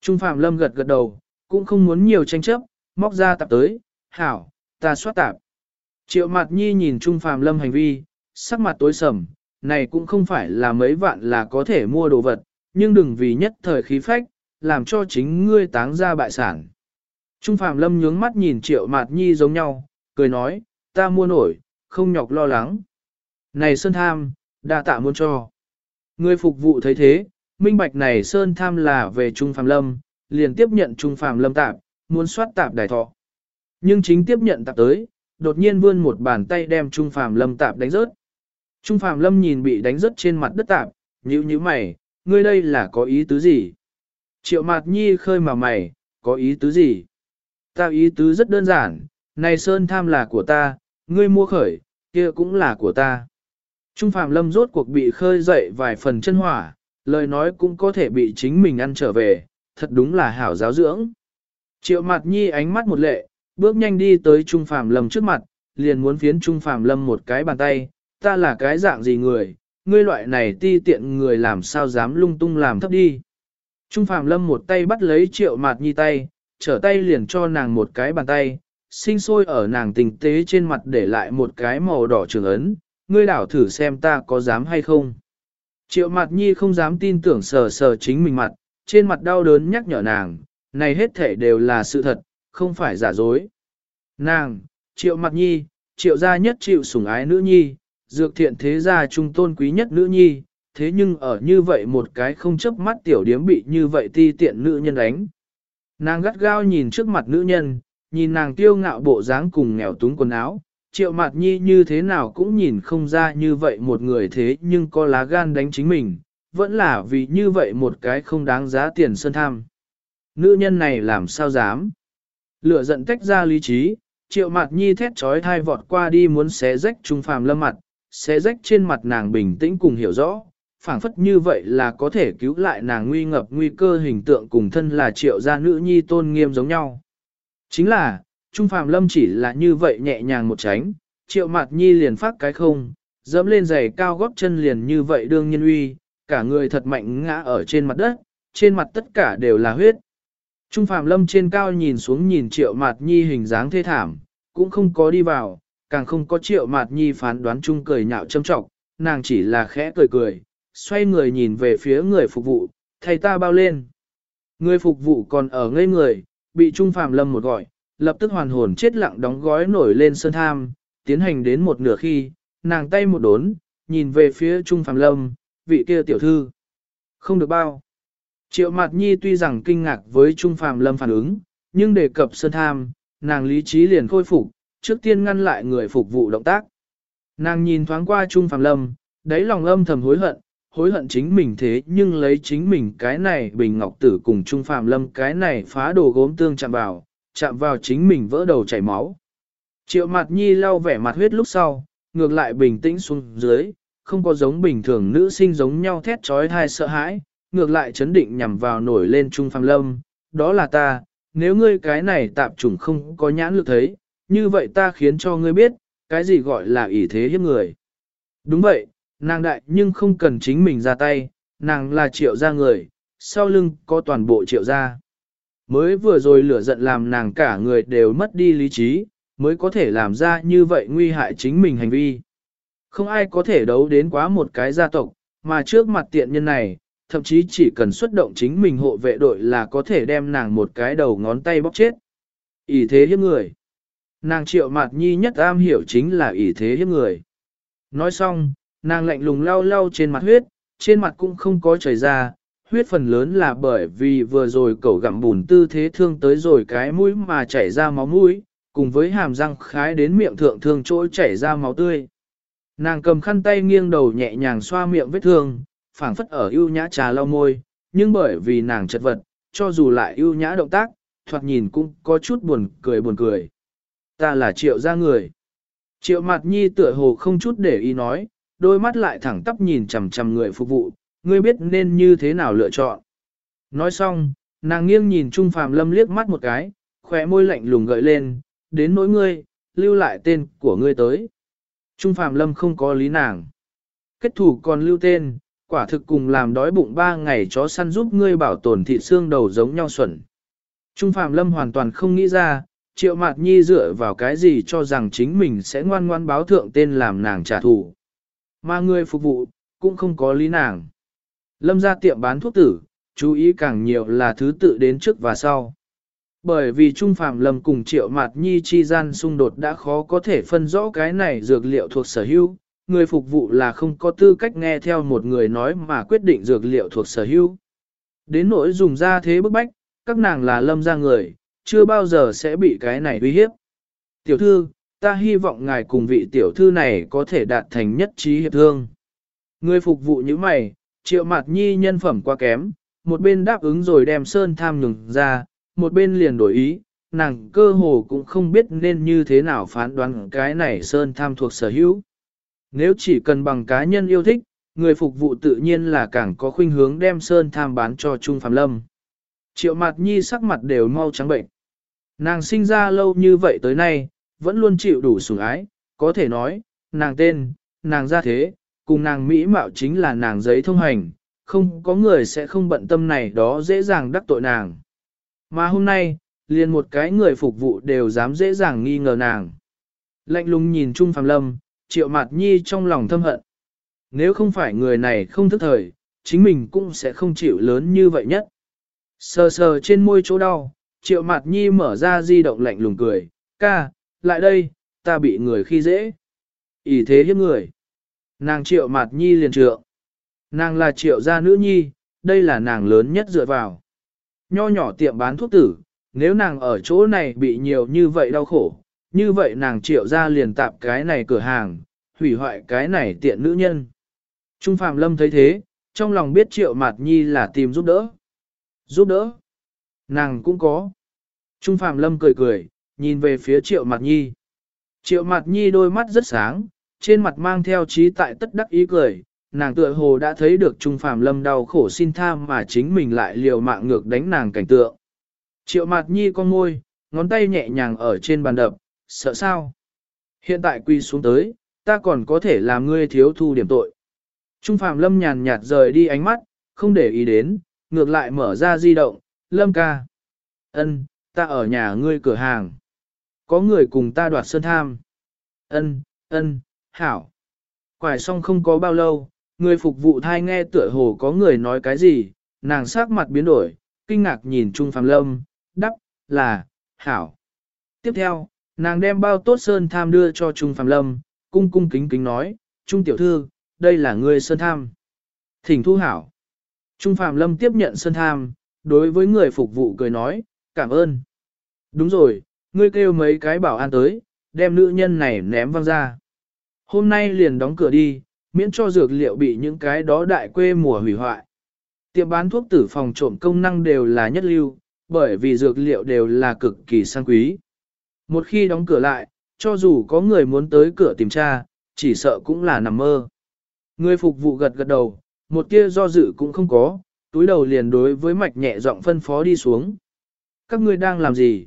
Speaker 1: Trung Phạm Lâm gật gật đầu, cũng không muốn nhiều tranh chấp, móc ra tạp tới, hảo, ta soát tạp. Triệu mặt nhi nhìn Trung Phạm Lâm hành vi, sắc mặt tối sầm, này cũng không phải là mấy vạn là có thể mua đồ vật, nhưng đừng vì nhất thời khí phách, làm cho chính ngươi táng ra bại sản. Trung Phạm Lâm nhướng mắt nhìn Triệu Mạt Nhi giống nhau, cười nói, ta mua nổi, không nhọc lo lắng. Này Sơn Tham, đa tạ muốn cho. Người phục vụ thấy thế, minh bạch này Sơn Tham là về Trung Phạm Lâm, liền tiếp nhận Trung Phạm Lâm tạp, muốn soát tạp đài thọ. Nhưng chính tiếp nhận tạp tới, đột nhiên vươn một bàn tay đem Trung Phạm Lâm tạp đánh rớt. Trung Phạm Lâm nhìn bị đánh rớt trên mặt đất tạp, nhíu nhíu mày, ngươi đây là có ý tứ gì? Triệu Mạt Nhi khơi mà mày, có ý tứ gì? Ta ý tứ rất đơn giản, này Sơn Tham là của ta, ngươi mua khởi, kia cũng là của ta. Trung Phạm Lâm rốt cuộc bị khơi dậy vài phần chân hỏa, lời nói cũng có thể bị chính mình ăn trở về, thật đúng là hảo giáo dưỡng. Triệu Mạt Nhi ánh mắt một lệ, bước nhanh đi tới Trung Phạm Lâm trước mặt, liền muốn phiến Trung Phạm Lâm một cái bàn tay, ta là cái dạng gì người, ngươi loại này ti tiện người làm sao dám lung tung làm thấp đi. Trung Phạm Lâm một tay bắt lấy triệu mạt nhi tay, trở tay liền cho nàng một cái bàn tay, sinh sôi ở nàng tình tế trên mặt để lại một cái màu đỏ trường ấn, ngươi đảo thử xem ta có dám hay không. Triệu mạt nhi không dám tin tưởng sờ sờ chính mình mặt, trên mặt đau đớn nhắc nhở nàng, này hết thể đều là sự thật, không phải giả dối. Nàng, triệu mặt nhi, triệu gia nhất chịu sủng ái nữ nhi, dược thiện thế gia trung tôn quý nhất nữ nhi, thế nhưng ở như vậy một cái không chấp mắt tiểu điếm bị như vậy ti tiện nữ nhân đánh. Nàng gắt gao nhìn trước mặt nữ nhân, nhìn nàng tiêu ngạo bộ dáng cùng nghèo túng quần áo, triệu mặt nhi như thế nào cũng nhìn không ra như vậy một người thế nhưng có lá gan đánh chính mình, vẫn là vì như vậy một cái không đáng giá tiền sơn tham. Nữ nhân này làm sao dám? Lửa giận tách ra lý trí, triệu mặt nhi thét trói thai vọt qua đi muốn xé rách trung phàm lâm mặt, xé rách trên mặt nàng bình tĩnh cùng hiểu rõ, phảng phất như vậy là có thể cứu lại nàng nguy ngập nguy cơ hình tượng cùng thân là triệu gia nữ nhi tôn nghiêm giống nhau. Chính là, Trung Phạm Lâm chỉ là như vậy nhẹ nhàng một tránh, triệu mặt nhi liền phát cái không, dẫm lên giày cao góp chân liền như vậy đương nhiên uy, cả người thật mạnh ngã ở trên mặt đất, trên mặt tất cả đều là huyết. Trung Phạm Lâm trên cao nhìn xuống nhìn triệu mặt nhi hình dáng thê thảm, cũng không có đi vào, càng không có triệu mạt nhi phán đoán chung cười nhạo châm trọng, nàng chỉ là khẽ cười cười, xoay người nhìn về phía người phục vụ, thầy ta bao lên. Người phục vụ còn ở ngây người, bị Trung Phạm Lâm một gọi, lập tức hoàn hồn chết lặng đóng gói nổi lên sơn tham, tiến hành đến một nửa khi, nàng tay một đốn, nhìn về phía Trung Phạm Lâm, vị kia tiểu thư. Không được bao. Triệu Mạt Nhi tuy rằng kinh ngạc với Trung Phạm Lâm phản ứng, nhưng đề cập sơn tham, nàng lý trí liền khôi phục, trước tiên ngăn lại người phục vụ động tác. Nàng nhìn thoáng qua Trung Phạm Lâm, đáy lòng âm thầm hối hận, hối hận chính mình thế nhưng lấy chính mình cái này bình ngọc tử cùng Trung Phạm Lâm cái này phá đồ gốm tương chạm vào, chạm vào chính mình vỡ đầu chảy máu. Triệu mặt nhi lau vẻ mặt huyết lúc sau, ngược lại bình tĩnh xuống dưới, không có giống bình thường nữ sinh giống nhau thét trói thai sợ hãi, ngược lại chấn định nhằm vào nổi lên Trung Phạm Lâm, đó là ta, nếu ngươi cái này tạp chủng không có nhãn lực thấy, như vậy ta khiến cho ngươi biết, cái gì gọi là ỷ thế hiếp người. Đúng vậy, nàng đại nhưng không cần chính mình ra tay, nàng là triệu gia người, sau lưng có toàn bộ triệu gia. Mới vừa rồi lửa giận làm nàng cả người đều mất đi lý trí, mới có thể làm ra như vậy nguy hại chính mình hành vi. Không ai có thể đấu đến quá một cái gia tộc, mà trước mặt tiện nhân này, thậm chí chỉ cần xuất động chính mình hộ vệ đội là có thể đem nàng một cái đầu ngón tay bóc chết. ỷ thế hiếp người. Nàng triệu mạt nhi nhất am hiểu chính là ỷ thế hiếp người. Nói xong, nàng lạnh lùng lau lau trên mặt huyết, trên mặt cũng không có chảy ra, huyết phần lớn là bởi vì vừa rồi cậu gặm bùn tư thế thương tới rồi cái mũi mà chảy ra máu mũi, cùng với hàm răng khái đến miệng thượng thương chỗ chảy ra máu tươi. Nàng cầm khăn tay nghiêng đầu nhẹ nhàng xoa miệng vết thương, phảng phất ở ưu nhã trà lau môi, nhưng bởi vì nàng chật vật, cho dù lại ưu nhã động tác, thoạt nhìn cũng có chút buồn cười buồn cười. Ta là triệu gia người. Triệu mặt nhi tựa hồ không chút để ý nói, đôi mắt lại thẳng tắp nhìn chằm chằm người phục vụ, ngươi biết nên như thế nào lựa chọn. Nói xong, nàng nghiêng nhìn Trung Phàm Lâm liếc mắt một cái, khóe môi lạnh lùng gợi lên, đến nỗi ngươi, lưu lại tên của ngươi tới. Trung Phàm Lâm không có lý nàng. Kết thủ còn lưu tên, quả thực cùng làm đói bụng ba ngày chó săn giúp ngươi bảo tồn thị xương đầu giống nhau xuẩn. Trung Phạm Lâm hoàn toàn không nghĩ ra, Triệu Mạt Nhi dựa vào cái gì cho rằng chính mình sẽ ngoan ngoan báo thượng tên làm nàng trả thù. Mà người phục vụ, cũng không có lý nàng. Lâm ra tiệm bán thuốc tử, chú ý càng nhiều là thứ tự đến trước và sau. Bởi vì Trung Phạm Lâm cùng Triệu Mạt Nhi chi gian xung đột đã khó có thể phân rõ cái này dược liệu thuộc sở hữu, người phục vụ là không có tư cách nghe theo một người nói mà quyết định dược liệu thuộc sở hữu. Đến nỗi dùng ra thế bức bách, các nàng là lâm ra người, chưa bao giờ sẽ bị cái này uy hiếp. Tiểu thư, ta hy vọng ngài cùng vị tiểu thư này có thể đạt thành nhất trí hiệp thương. Người phục vụ như mày, triệu mặt nhi nhân phẩm quá kém, một bên đáp ứng rồi đem sơn tham nhường ra, một bên liền đổi ý, nàng cơ hồ cũng không biết nên như thế nào phán đoán cái này sơn tham thuộc sở hữu. Nếu chỉ cần bằng cá nhân yêu thích, người phục vụ tự nhiên là càng có khuynh hướng đem sơn tham bán cho Trung Phạm Lâm. Triệu mặt nhi sắc mặt đều mau trắng bệnh. Nàng sinh ra lâu như vậy tới nay, vẫn luôn chịu đủ sủng ái, có thể nói, nàng tên, nàng ra thế, cùng nàng mỹ mạo chính là nàng giấy thông hành, không có người sẽ không bận tâm này đó dễ dàng đắc tội nàng. Mà hôm nay, liền một cái người phục vụ đều dám dễ dàng nghi ngờ nàng. Lạnh lùng nhìn Trung Phạm Lâm, triệu mặt nhi trong lòng thâm hận. Nếu không phải người này không thức thời, chính mình cũng sẽ không chịu lớn như vậy nhất. Sờ sờ trên môi chỗ đau, triệu mặt nhi mở ra di động lạnh lùng cười, ca, lại đây, ta bị người khi dễ. ỷ thế hiếp người. Nàng triệu mạt nhi liền trượng. Nàng là triệu gia nữ nhi, đây là nàng lớn nhất dựa vào. Nho nhỏ tiệm bán thuốc tử, nếu nàng ở chỗ này bị nhiều như vậy đau khổ, như vậy nàng triệu gia liền tạp cái này cửa hàng, hủy hoại cái này tiện nữ nhân. Trung Phạm Lâm thấy thế, trong lòng biết triệu mạt nhi là tìm giúp đỡ. Giúp đỡ? Nàng cũng có. Trung Phạm Lâm cười cười, nhìn về phía triệu mạt nhi. Triệu mạt nhi đôi mắt rất sáng, trên mặt mang theo trí tại tất đắc ý cười, nàng tựa hồ đã thấy được Trung Phạm Lâm đau khổ xin tha mà chính mình lại liều mạng ngược đánh nàng cảnh tượng. Triệu mạt nhi con môi, ngón tay nhẹ nhàng ở trên bàn đập, sợ sao? Hiện tại quy xuống tới, ta còn có thể làm ngươi thiếu thu điểm tội. Trung Phạm Lâm nhàn nhạt rời đi ánh mắt, không để ý đến, ngược lại mở ra di động, Lâm ca. ân, ta ở nhà ngươi cửa hàng. Có người cùng ta đoạt sơn tham. Ân, ân, hảo. Quải xong không có bao lâu, người phục vụ thai nghe tựa hồ có người nói cái gì, nàng sắc mặt biến đổi, kinh ngạc nhìn Trung Phàm Lâm, đắp, là, hảo. Tiếp theo, nàng đem bao tốt sơn tham đưa cho Trung Phàm Lâm, cung cung kính kính nói, Trung tiểu thư, đây là người sơn tham. Thỉnh thu hảo. Trung Phàm Lâm tiếp nhận sơn tham, đối với người phục vụ cười nói, cảm ơn. Đúng rồi, ngươi kêu mấy cái bảo an tới, đem nữ nhân này ném văng ra. Hôm nay liền đóng cửa đi, miễn cho dược liệu bị những cái đó đại quê mùa hủy hoại. Tiệm bán thuốc tử phòng trộm công năng đều là nhất lưu, bởi vì dược liệu đều là cực kỳ sang quý. Một khi đóng cửa lại, cho dù có người muốn tới cửa tìm tra, chỉ sợ cũng là nằm mơ. Người phục vụ gật gật đầu, một tia do dự cũng không có, túi đầu liền đối với mạch nhẹ giọng phân phó đi xuống. Các ngươi đang làm gì?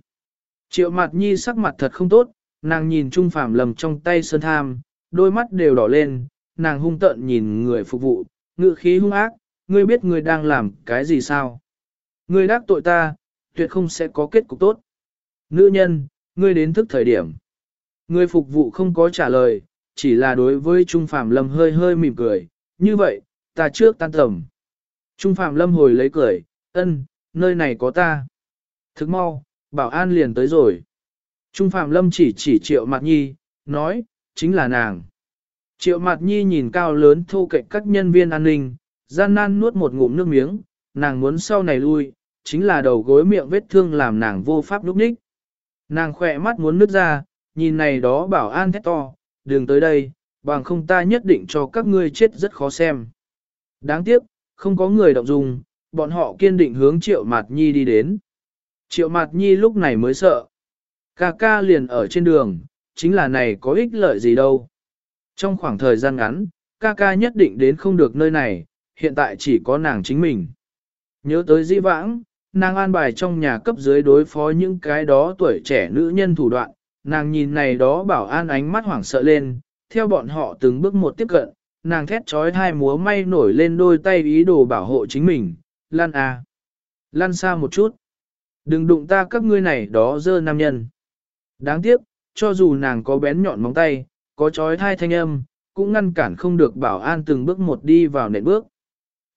Speaker 1: Triệu mặt nhi sắc mặt thật không tốt, nàng nhìn Trung Phạm lầm trong tay sơn tham, đôi mắt đều đỏ lên, nàng hung tợn nhìn người phục vụ, ngự khí hung ác, ngươi biết ngươi đang làm cái gì sao? Ngươi đắc tội ta, tuyệt không sẽ có kết cục tốt. Nữ nhân, ngươi đến thức thời điểm. Người phục vụ không có trả lời, chỉ là đối với Trung Phạm Lâm hơi hơi mỉm cười, như vậy, ta trước tan tầm. Trung Phạm Lâm hồi lấy cười, ân, nơi này có ta. Thức mau, bảo an liền tới rồi. Trung Phạm Lâm chỉ chỉ triệu Mạt nhi, nói, chính là nàng. Triệu Mạt nhi nhìn cao lớn thô cạnh các nhân viên an ninh, gian nan nuốt một ngụm nước miếng, nàng muốn sau này lui, chính là đầu gối miệng vết thương làm nàng vô pháp lúc ních. Nàng khỏe mắt muốn nứt ra, nhìn này đó bảo an thét to, đừng tới đây, bằng không ta nhất định cho các ngươi chết rất khó xem. Đáng tiếc, không có người động dung, bọn họ kiên định hướng triệu mạt nhi đi đến. Triệu mạt nhi lúc này mới sợ. Ca ca liền ở trên đường, chính là này có ích lợi gì đâu. Trong khoảng thời gian ngắn, ca ca nhất định đến không được nơi này, hiện tại chỉ có nàng chính mình. Nhớ tới di vãng, nàng an bài trong nhà cấp dưới đối phó những cái đó tuổi trẻ nữ nhân thủ đoạn, nàng nhìn này đó bảo an ánh mắt hoảng sợ lên, theo bọn họ từng bước một tiếp cận, nàng thét trói hai múa may nổi lên đôi tay ý đồ bảo hộ chính mình, lan à. Lan xa một chút. Đừng đụng ta các ngươi này đó dơ nam nhân. Đáng tiếc, cho dù nàng có bén nhọn móng tay, có trói thai thanh âm, cũng ngăn cản không được bảo an từng bước một đi vào nền bước.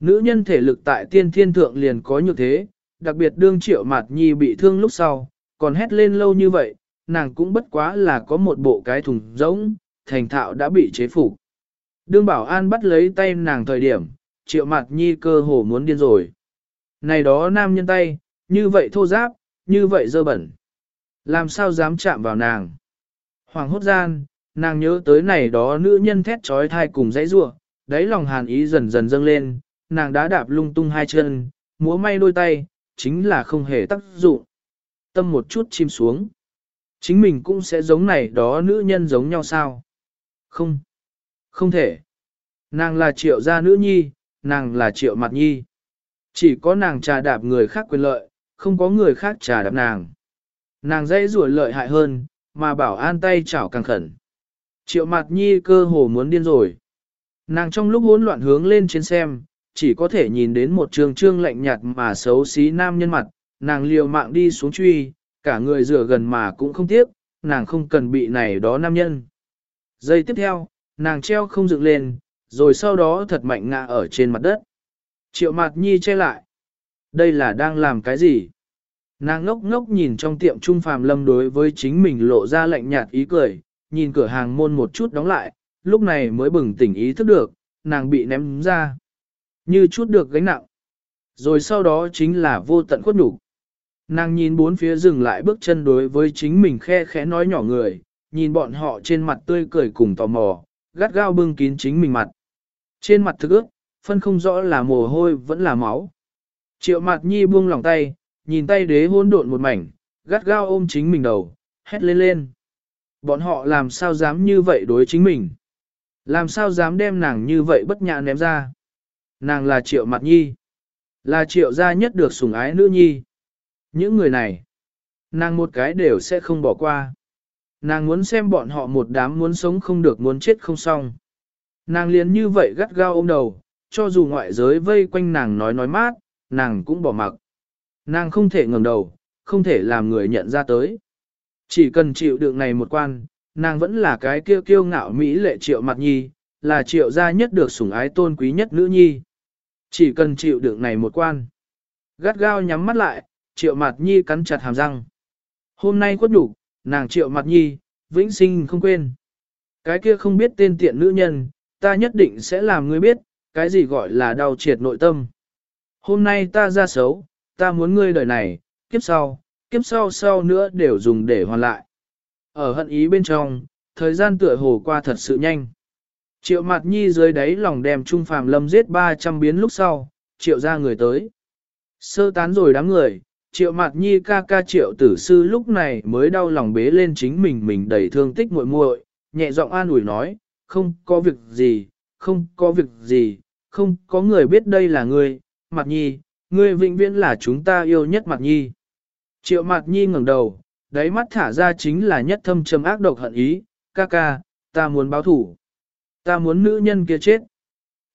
Speaker 1: Nữ nhân thể lực tại tiên thiên thượng liền có như thế, đặc biệt đương triệu mạt nhi bị thương lúc sau, còn hét lên lâu như vậy, nàng cũng bất quá là có một bộ cái thùng rỗng, thành thạo đã bị chế phục. Đương bảo an bắt lấy tay nàng thời điểm, triệu mạt nhi cơ hồ muốn điên rồi. Này đó nam nhân tay, như vậy thô giáp, như vậy dơ bẩn. Làm sao dám chạm vào nàng? Hoàng hốt gian, nàng nhớ tới này đó nữ nhân thét trói thai cùng dãy rua, đáy lòng hàn ý dần dần dâng lên, nàng đã đạp lung tung hai chân, múa may đôi tay, chính là không hề tác dụng. Tâm một chút chim xuống. Chính mình cũng sẽ giống này đó nữ nhân giống nhau sao? Không. Không thể. Nàng là triệu gia nữ nhi, nàng là triệu mặt nhi. Chỉ có nàng trà đạp người khác quyền lợi, không có người khác trà đạp nàng. Nàng dây rùa lợi hại hơn, mà bảo an tay chảo càng khẩn. Triệu mặt nhi cơ hồ muốn điên rồi. Nàng trong lúc hỗn loạn hướng lên trên xem, chỉ có thể nhìn đến một trường trương lạnh nhạt mà xấu xí nam nhân mặt, nàng liều mạng đi xuống truy, cả người rửa gần mà cũng không tiếc, nàng không cần bị này đó nam nhân. Giây tiếp theo, nàng treo không dựng lên, rồi sau đó thật mạnh ngã ở trên mặt đất. Triệu mặt nhi che lại. Đây là đang làm cái gì? Nàng ngốc ngốc nhìn trong tiệm trung phàm lâm đối với chính mình lộ ra lạnh nhạt ý cười, nhìn cửa hàng môn một chút đóng lại, lúc này mới bừng tỉnh ý thức được, nàng bị ném ra. Như chút được gánh nặng. Rồi sau đó chính là vô tận khuất nhục. Nàng nhìn bốn phía dừng lại bước chân đối với chính mình khe khẽ nói nhỏ người, nhìn bọn họ trên mặt tươi cười cùng tò mò, gắt gao bưng kín chính mình mặt. Trên mặt thực ước, phân không rõ là mồ hôi vẫn là máu. Triệu mặt nhi buông lòng tay, nhìn tay đế hôn độn một mảnh, gắt gao ôm chính mình đầu, hét lên lên. Bọn họ làm sao dám như vậy đối chính mình? Làm sao dám đem nàng như vậy bất nhã ném ra? Nàng là triệu mặt nhi. Là triệu gia nhất được sủng ái nữ nhi. Những người này, nàng một cái đều sẽ không bỏ qua. Nàng muốn xem bọn họ một đám muốn sống không được muốn chết không xong. Nàng liền như vậy gắt gao ôm đầu, cho dù ngoại giới vây quanh nàng nói nói mát, nàng cũng bỏ mặc. Nàng không thể ngẩng đầu, không thể làm người nhận ra tới. Chỉ cần chịu đựng này một quan, nàng vẫn là cái kiêu kiêu ngạo Mỹ lệ triệu mặt nhi, là triệu gia nhất được sủng ái tôn quý nhất nữ nhi. Chỉ cần chịu đựng này một quan. Gắt gao nhắm mắt lại, triệu mặt nhi cắn chặt hàm răng. Hôm nay quất đủ, nàng triệu mặt nhi, vĩnh sinh không quên. Cái kia không biết tên tiện nữ nhân, ta nhất định sẽ làm ngươi biết, cái gì gọi là đau triệt nội tâm. Hôm nay ta ra xấu, ta muốn ngươi đời này, kiếp sau, kiếp sau sau nữa đều dùng để hoàn lại. Ở hận ý bên trong, thời gian tựa hồ qua thật sự nhanh. Triệu mặt nhi dưới đáy lòng đem Trung Phàm Lâm giết 300 biến lúc sau, triệu ra người tới. Sơ tán rồi đám người, triệu mặt nhi ca ca triệu tử sư lúc này mới đau lòng bế lên chính mình mình đầy thương tích muội muội, nhẹ giọng an ủi nói, không có việc gì, không có việc gì, không có người biết đây là ngươi, Mạt nhi, ngươi vĩnh viễn là chúng ta yêu nhất Mạt nhi. Triệu Mạt nhi ngẩng đầu, đáy mắt thả ra chính là nhất thâm trầm ác độc hận ý, ca ca, ta muốn báo thủ. Ta muốn nữ nhân kia chết.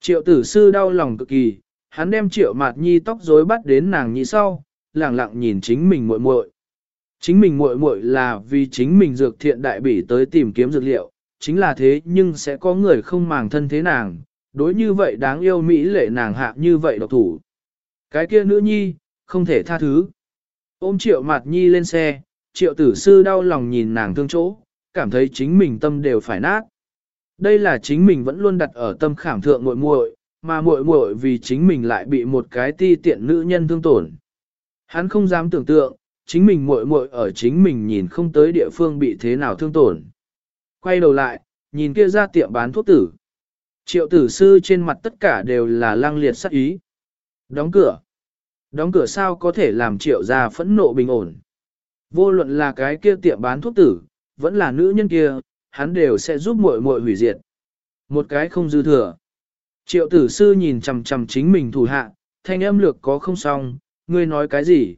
Speaker 1: Triệu tử sư đau lòng cực kỳ, hắn đem triệu mạt nhi tóc rối bắt đến nàng nhị sau, lẳng lặng nhìn chính mình muội muội. Chính mình muội muội là vì chính mình dược thiện đại bỉ tới tìm kiếm dược liệu, chính là thế nhưng sẽ có người không màng thân thế nàng, đối như vậy đáng yêu mỹ lệ nàng hạ như vậy độc thủ. Cái kia nữ nhi, không thể tha thứ. Ôm triệu mạt nhi lên xe, triệu tử sư đau lòng nhìn nàng thương chỗ, cảm thấy chính mình tâm đều phải nát. Đây là chính mình vẫn luôn đặt ở tâm khảm thượng muội muội, mà muội muội vì chính mình lại bị một cái ti tiện nữ nhân thương tổn. Hắn không dám tưởng tượng, chính mình muội muội ở chính mình nhìn không tới địa phương bị thế nào thương tổn. Quay đầu lại, nhìn kia ra tiệm bán thuốc tử. Triệu tử sư trên mặt tất cả đều là lang liệt sắc ý. Đóng cửa. Đóng cửa sao có thể làm triệu gia phẫn nộ bình ổn. Vô luận là cái kia tiệm bán thuốc tử, vẫn là nữ nhân kia, hắn đều sẽ giúp muội muội hủy diệt. Một cái không dư thừa. Triệu tử sư nhìn chằm chằm chính mình thủ hạ, thanh âm lược có không xong, ngươi nói cái gì?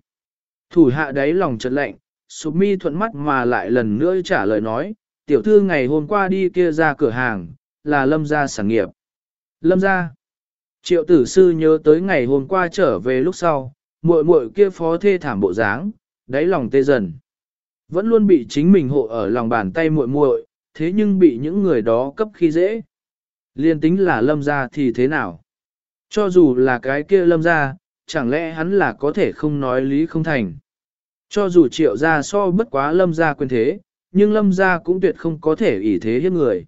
Speaker 1: Thủ hạ đáy lòng chợt lạnh, sụp mi thuận mắt mà lại lần nữa trả lời nói, tiểu thư ngày hôm qua đi kia ra cửa hàng, là lâm gia sản nghiệp. Lâm gia. Triệu tử sư nhớ tới ngày hôm qua trở về lúc sau, muội muội kia phó thê thảm bộ dáng, đáy lòng tê dần. Vẫn luôn bị chính mình hộ ở lòng bàn tay muội muội, thế nhưng bị những người đó cấp khi dễ. Liên tính là lâm gia thì thế nào? Cho dù là cái kia lâm gia, chẳng lẽ hắn là có thể không nói lý không thành? Cho dù triệu gia so bất quá lâm gia quyền thế, nhưng lâm gia cũng tuyệt không có thể ỷ thế hiếp người.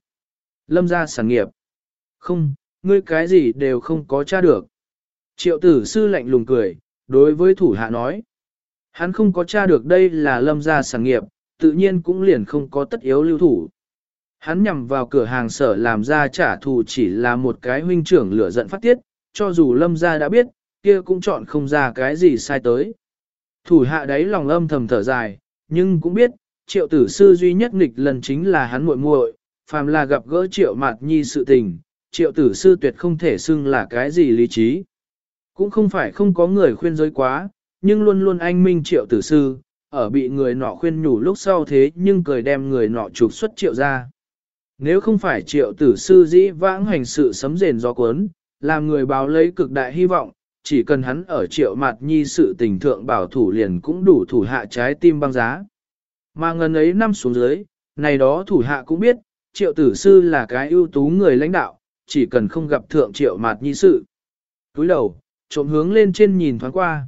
Speaker 1: Lâm gia sản nghiệp. Không, ngươi cái gì đều không có tra được. Triệu tử sư lạnh lùng cười, đối với thủ hạ nói. Hắn không có tra được đây là lâm gia sản nghiệp, tự nhiên cũng liền không có tất yếu lưu thủ. Hắn nhằm vào cửa hàng sở làm ra trả thù chỉ là một cái huynh trưởng lửa giận phát tiết, cho dù lâm gia đã biết, kia cũng chọn không ra cái gì sai tới. Thủ hạ đấy lòng âm thầm thở dài, nhưng cũng biết, triệu tử sư duy nhất nghịch lần chính là hắn muội muội, phàm là gặp gỡ triệu mạt nhi sự tình, triệu tử sư tuyệt không thể xưng là cái gì lý trí. Cũng không phải không có người khuyên giới quá, nhưng luôn luôn anh minh triệu tử sư, ở bị người nọ khuyên nhủ lúc sau thế nhưng cười đem người nọ trục xuất triệu ra. Nếu không phải triệu tử sư dĩ vãng hành sự sấm rền gió cuốn, làm người báo lấy cực đại hy vọng, chỉ cần hắn ở triệu mặt nhi sự tình thượng bảo thủ liền cũng đủ thủ hạ trái tim băng giá. Mà ngần ấy năm xuống dưới, này đó thủ hạ cũng biết, triệu tử sư là cái ưu tú người lãnh đạo, chỉ cần không gặp thượng triệu mặt nhi sự. Túi đầu, trộm hướng lên trên nhìn thoáng qua.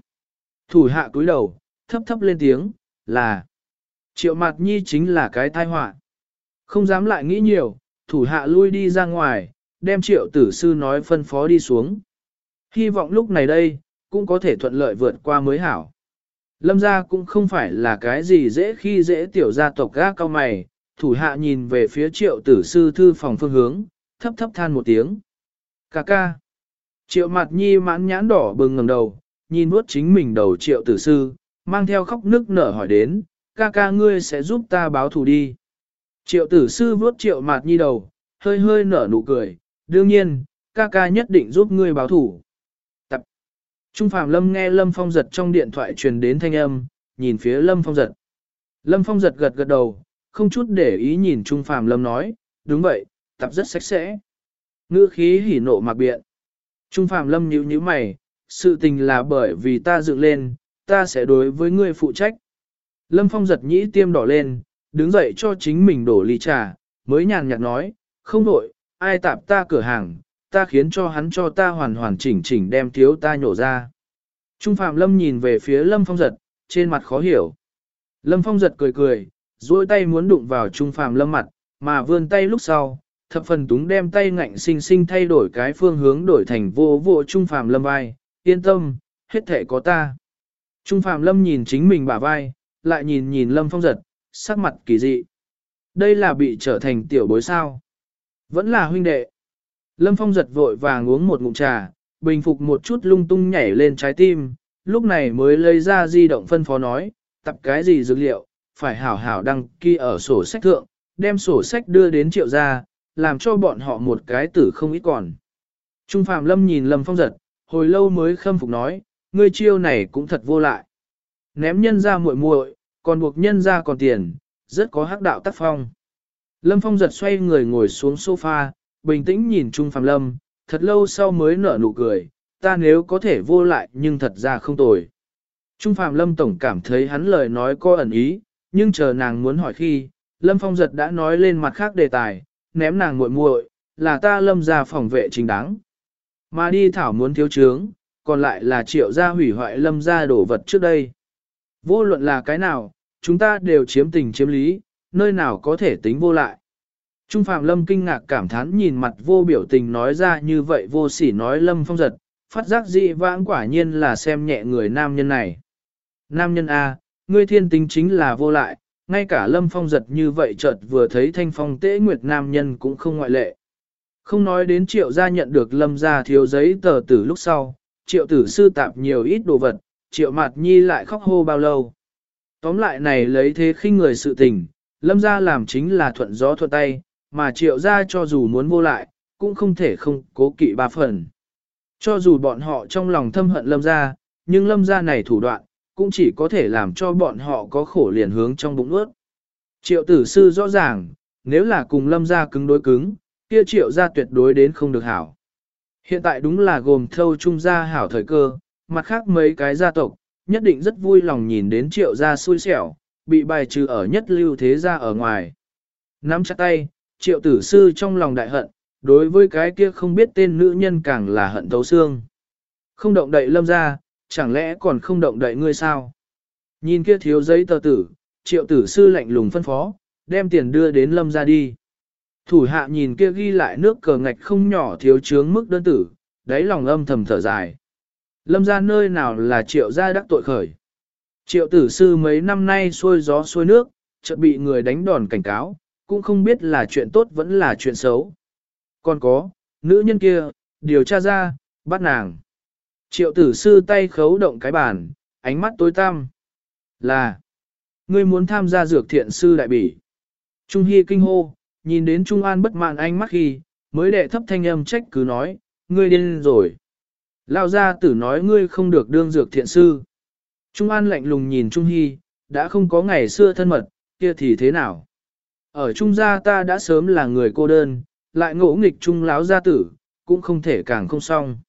Speaker 1: Thủ hạ túi đầu, thấp thấp lên tiếng, là triệu mặt nhi chính là cái tai họa. Không dám lại nghĩ nhiều, thủ hạ lui đi ra ngoài, đem triệu tử sư nói phân phó đi xuống. Hy vọng lúc này đây, cũng có thể thuận lợi vượt qua mới hảo. Lâm gia cũng không phải là cái gì dễ khi dễ tiểu gia tộc gác cao mày, thủ hạ nhìn về phía triệu tử sư thư phòng phương hướng, thấp thấp than một tiếng. Cà ca. Triệu mặt nhi mãn nhãn đỏ bừng ngầm đầu, nhìn vuốt chính mình đầu triệu tử sư, mang theo khóc nước nở hỏi đến, ca ca ngươi sẽ giúp ta báo thù đi. Triệu tử sư vuốt triệu mặt nhi đầu, hơi hơi nở nụ cười, đương nhiên, ca ca nhất định giúp ngươi báo thù. Tập. Trung Phạm Lâm nghe Lâm Phong giật trong điện thoại truyền đến thanh âm, nhìn phía Lâm Phong giật. Lâm Phong giật gật gật đầu, không chút để ý nhìn Trung Phạm Lâm nói, đúng vậy, tập rất sạch sẽ. Ngữ khí hỉ nộ mặc biện. Trung Phạm Lâm nhíu nhíu mày, sự tình là bởi vì ta dựng lên, ta sẽ đối với ngươi phụ trách. Lâm Phong giật nhĩ tiêm đỏ lên, đứng dậy cho chính mình đổ ly trà, mới nhàn nhạt nói, không đổi, ai tạp ta cửa hàng, ta khiến cho hắn cho ta hoàn hoàn chỉnh chỉnh đem thiếu ta nhổ ra. Trung Phạm Lâm nhìn về phía Lâm Phong giật, trên mặt khó hiểu. Lâm Phong giật cười cười, duỗi tay muốn đụng vào Trung Phạm Lâm mặt, mà vươn tay lúc sau, thập phần túng đem tay ngạnh sinh sinh thay đổi cái phương hướng đổi thành vô vô Trung Phạm Lâm vai, yên tâm, hết thể có ta. Trung Phạm Lâm nhìn chính mình bả vai, lại nhìn nhìn Lâm Phong giật, sắc mặt kỳ dị. Đây là bị trở thành tiểu bối sao. Vẫn là huynh đệ. Lâm Phong giật vội vàng uống một ngụm trà, bình phục một chút lung tung nhảy lên trái tim, lúc này mới lấy ra di động phân phó nói, tập cái gì dược liệu, phải hảo hảo đăng ký ở sổ sách thượng, đem sổ sách đưa đến triệu gia, làm cho bọn họ một cái tử không ít còn. Trung Phạm Lâm nhìn Lâm Phong giật, hồi lâu mới khâm phục nói, ngươi chiêu này cũng thật vô lại. Ném nhân ra muội muội, còn buộc nhân ra còn tiền, rất có hắc đạo tác phong. Lâm Phong giật xoay người ngồi xuống sofa, bình tĩnh nhìn Trung Phạm Lâm, thật lâu sau mới nở nụ cười, ta nếu có thể vô lại nhưng thật ra không tồi. Trung Phạm Lâm Tổng cảm thấy hắn lời nói có ẩn ý, nhưng chờ nàng muốn hỏi khi, Lâm Phong giật đã nói lên mặt khác đề tài, ném nàng muội muội, là ta lâm ra phòng vệ chính đáng. Mà đi thảo muốn thiếu trướng, còn lại là triệu gia hủy hoại lâm ra đổ vật trước đây. Vô luận là cái nào, chúng ta đều chiếm tình chiếm lý, nơi nào có thể tính vô lại. Trung Phạm Lâm kinh ngạc cảm thán nhìn mặt vô biểu tình nói ra như vậy vô sỉ nói Lâm Phong giật, phát giác dị vãng quả nhiên là xem nhẹ người nam nhân này. Nam nhân A, ngươi thiên tính chính là vô lại, ngay cả Lâm Phong giật như vậy chợt vừa thấy thanh phong tế nguyệt nam nhân cũng không ngoại lệ. Không nói đến triệu gia nhận được Lâm gia thiếu giấy tờ tử lúc sau, triệu tử sư tạp nhiều ít đồ vật, triệu mạt nhi lại khóc hô bao lâu. Tóm lại này lấy thế khinh người sự tình, Lâm gia làm chính là thuận gió thuận tay, mà triệu gia cho dù muốn vô lại, cũng không thể không cố kỵ ba phần. Cho dù bọn họ trong lòng thâm hận lâm gia, nhưng lâm gia này thủ đoạn, cũng chỉ có thể làm cho bọn họ có khổ liền hướng trong bụng ướt. Triệu tử sư rõ ràng, nếu là cùng lâm gia cứng đối cứng, kia triệu gia tuyệt đối đến không được hảo. Hiện tại đúng là gồm thâu trung gia hảo thời cơ, mặt khác mấy cái gia tộc, nhất định rất vui lòng nhìn đến triệu gia xui xẻo, bị bài trừ ở nhất lưu thế gia ở ngoài. Nắm chặt tay, triệu tử sư trong lòng đại hận, đối với cái kia không biết tên nữ nhân càng là hận thấu xương. Không động đậy lâm ra, chẳng lẽ còn không động đậy ngươi sao? Nhìn kia thiếu giấy tờ tử, triệu tử sư lạnh lùng phân phó, đem tiền đưa đến lâm ra đi. Thủ hạ nhìn kia ghi lại nước cờ ngạch không nhỏ thiếu chướng mức đơn tử, đáy lòng âm thầm thở dài. Lâm ra nơi nào là triệu gia đắc tội khởi. Triệu tử sư mấy năm nay xuôi gió xuôi nước, chợt bị người đánh đòn cảnh cáo, cũng không biết là chuyện tốt vẫn là chuyện xấu. Còn có, nữ nhân kia, điều tra ra, bắt nàng. Triệu tử sư tay khấu động cái bàn, ánh mắt tối tăm. Là, ngươi muốn tham gia dược thiện sư đại bỉ. Trung Hy kinh hô, nhìn đến Trung An bất mãn ánh mắt khi, mới đệ thấp thanh âm trách cứ nói, ngươi điên rồi. Lao gia tử nói ngươi không được đương dược thiện sư. Trung An lạnh lùng nhìn Trung Hy, đã không có ngày xưa thân mật, kia thì thế nào? Ở Trung gia ta đã sớm là người cô đơn, lại ngỗ nghịch Trung láo gia tử, cũng không thể càng không xong.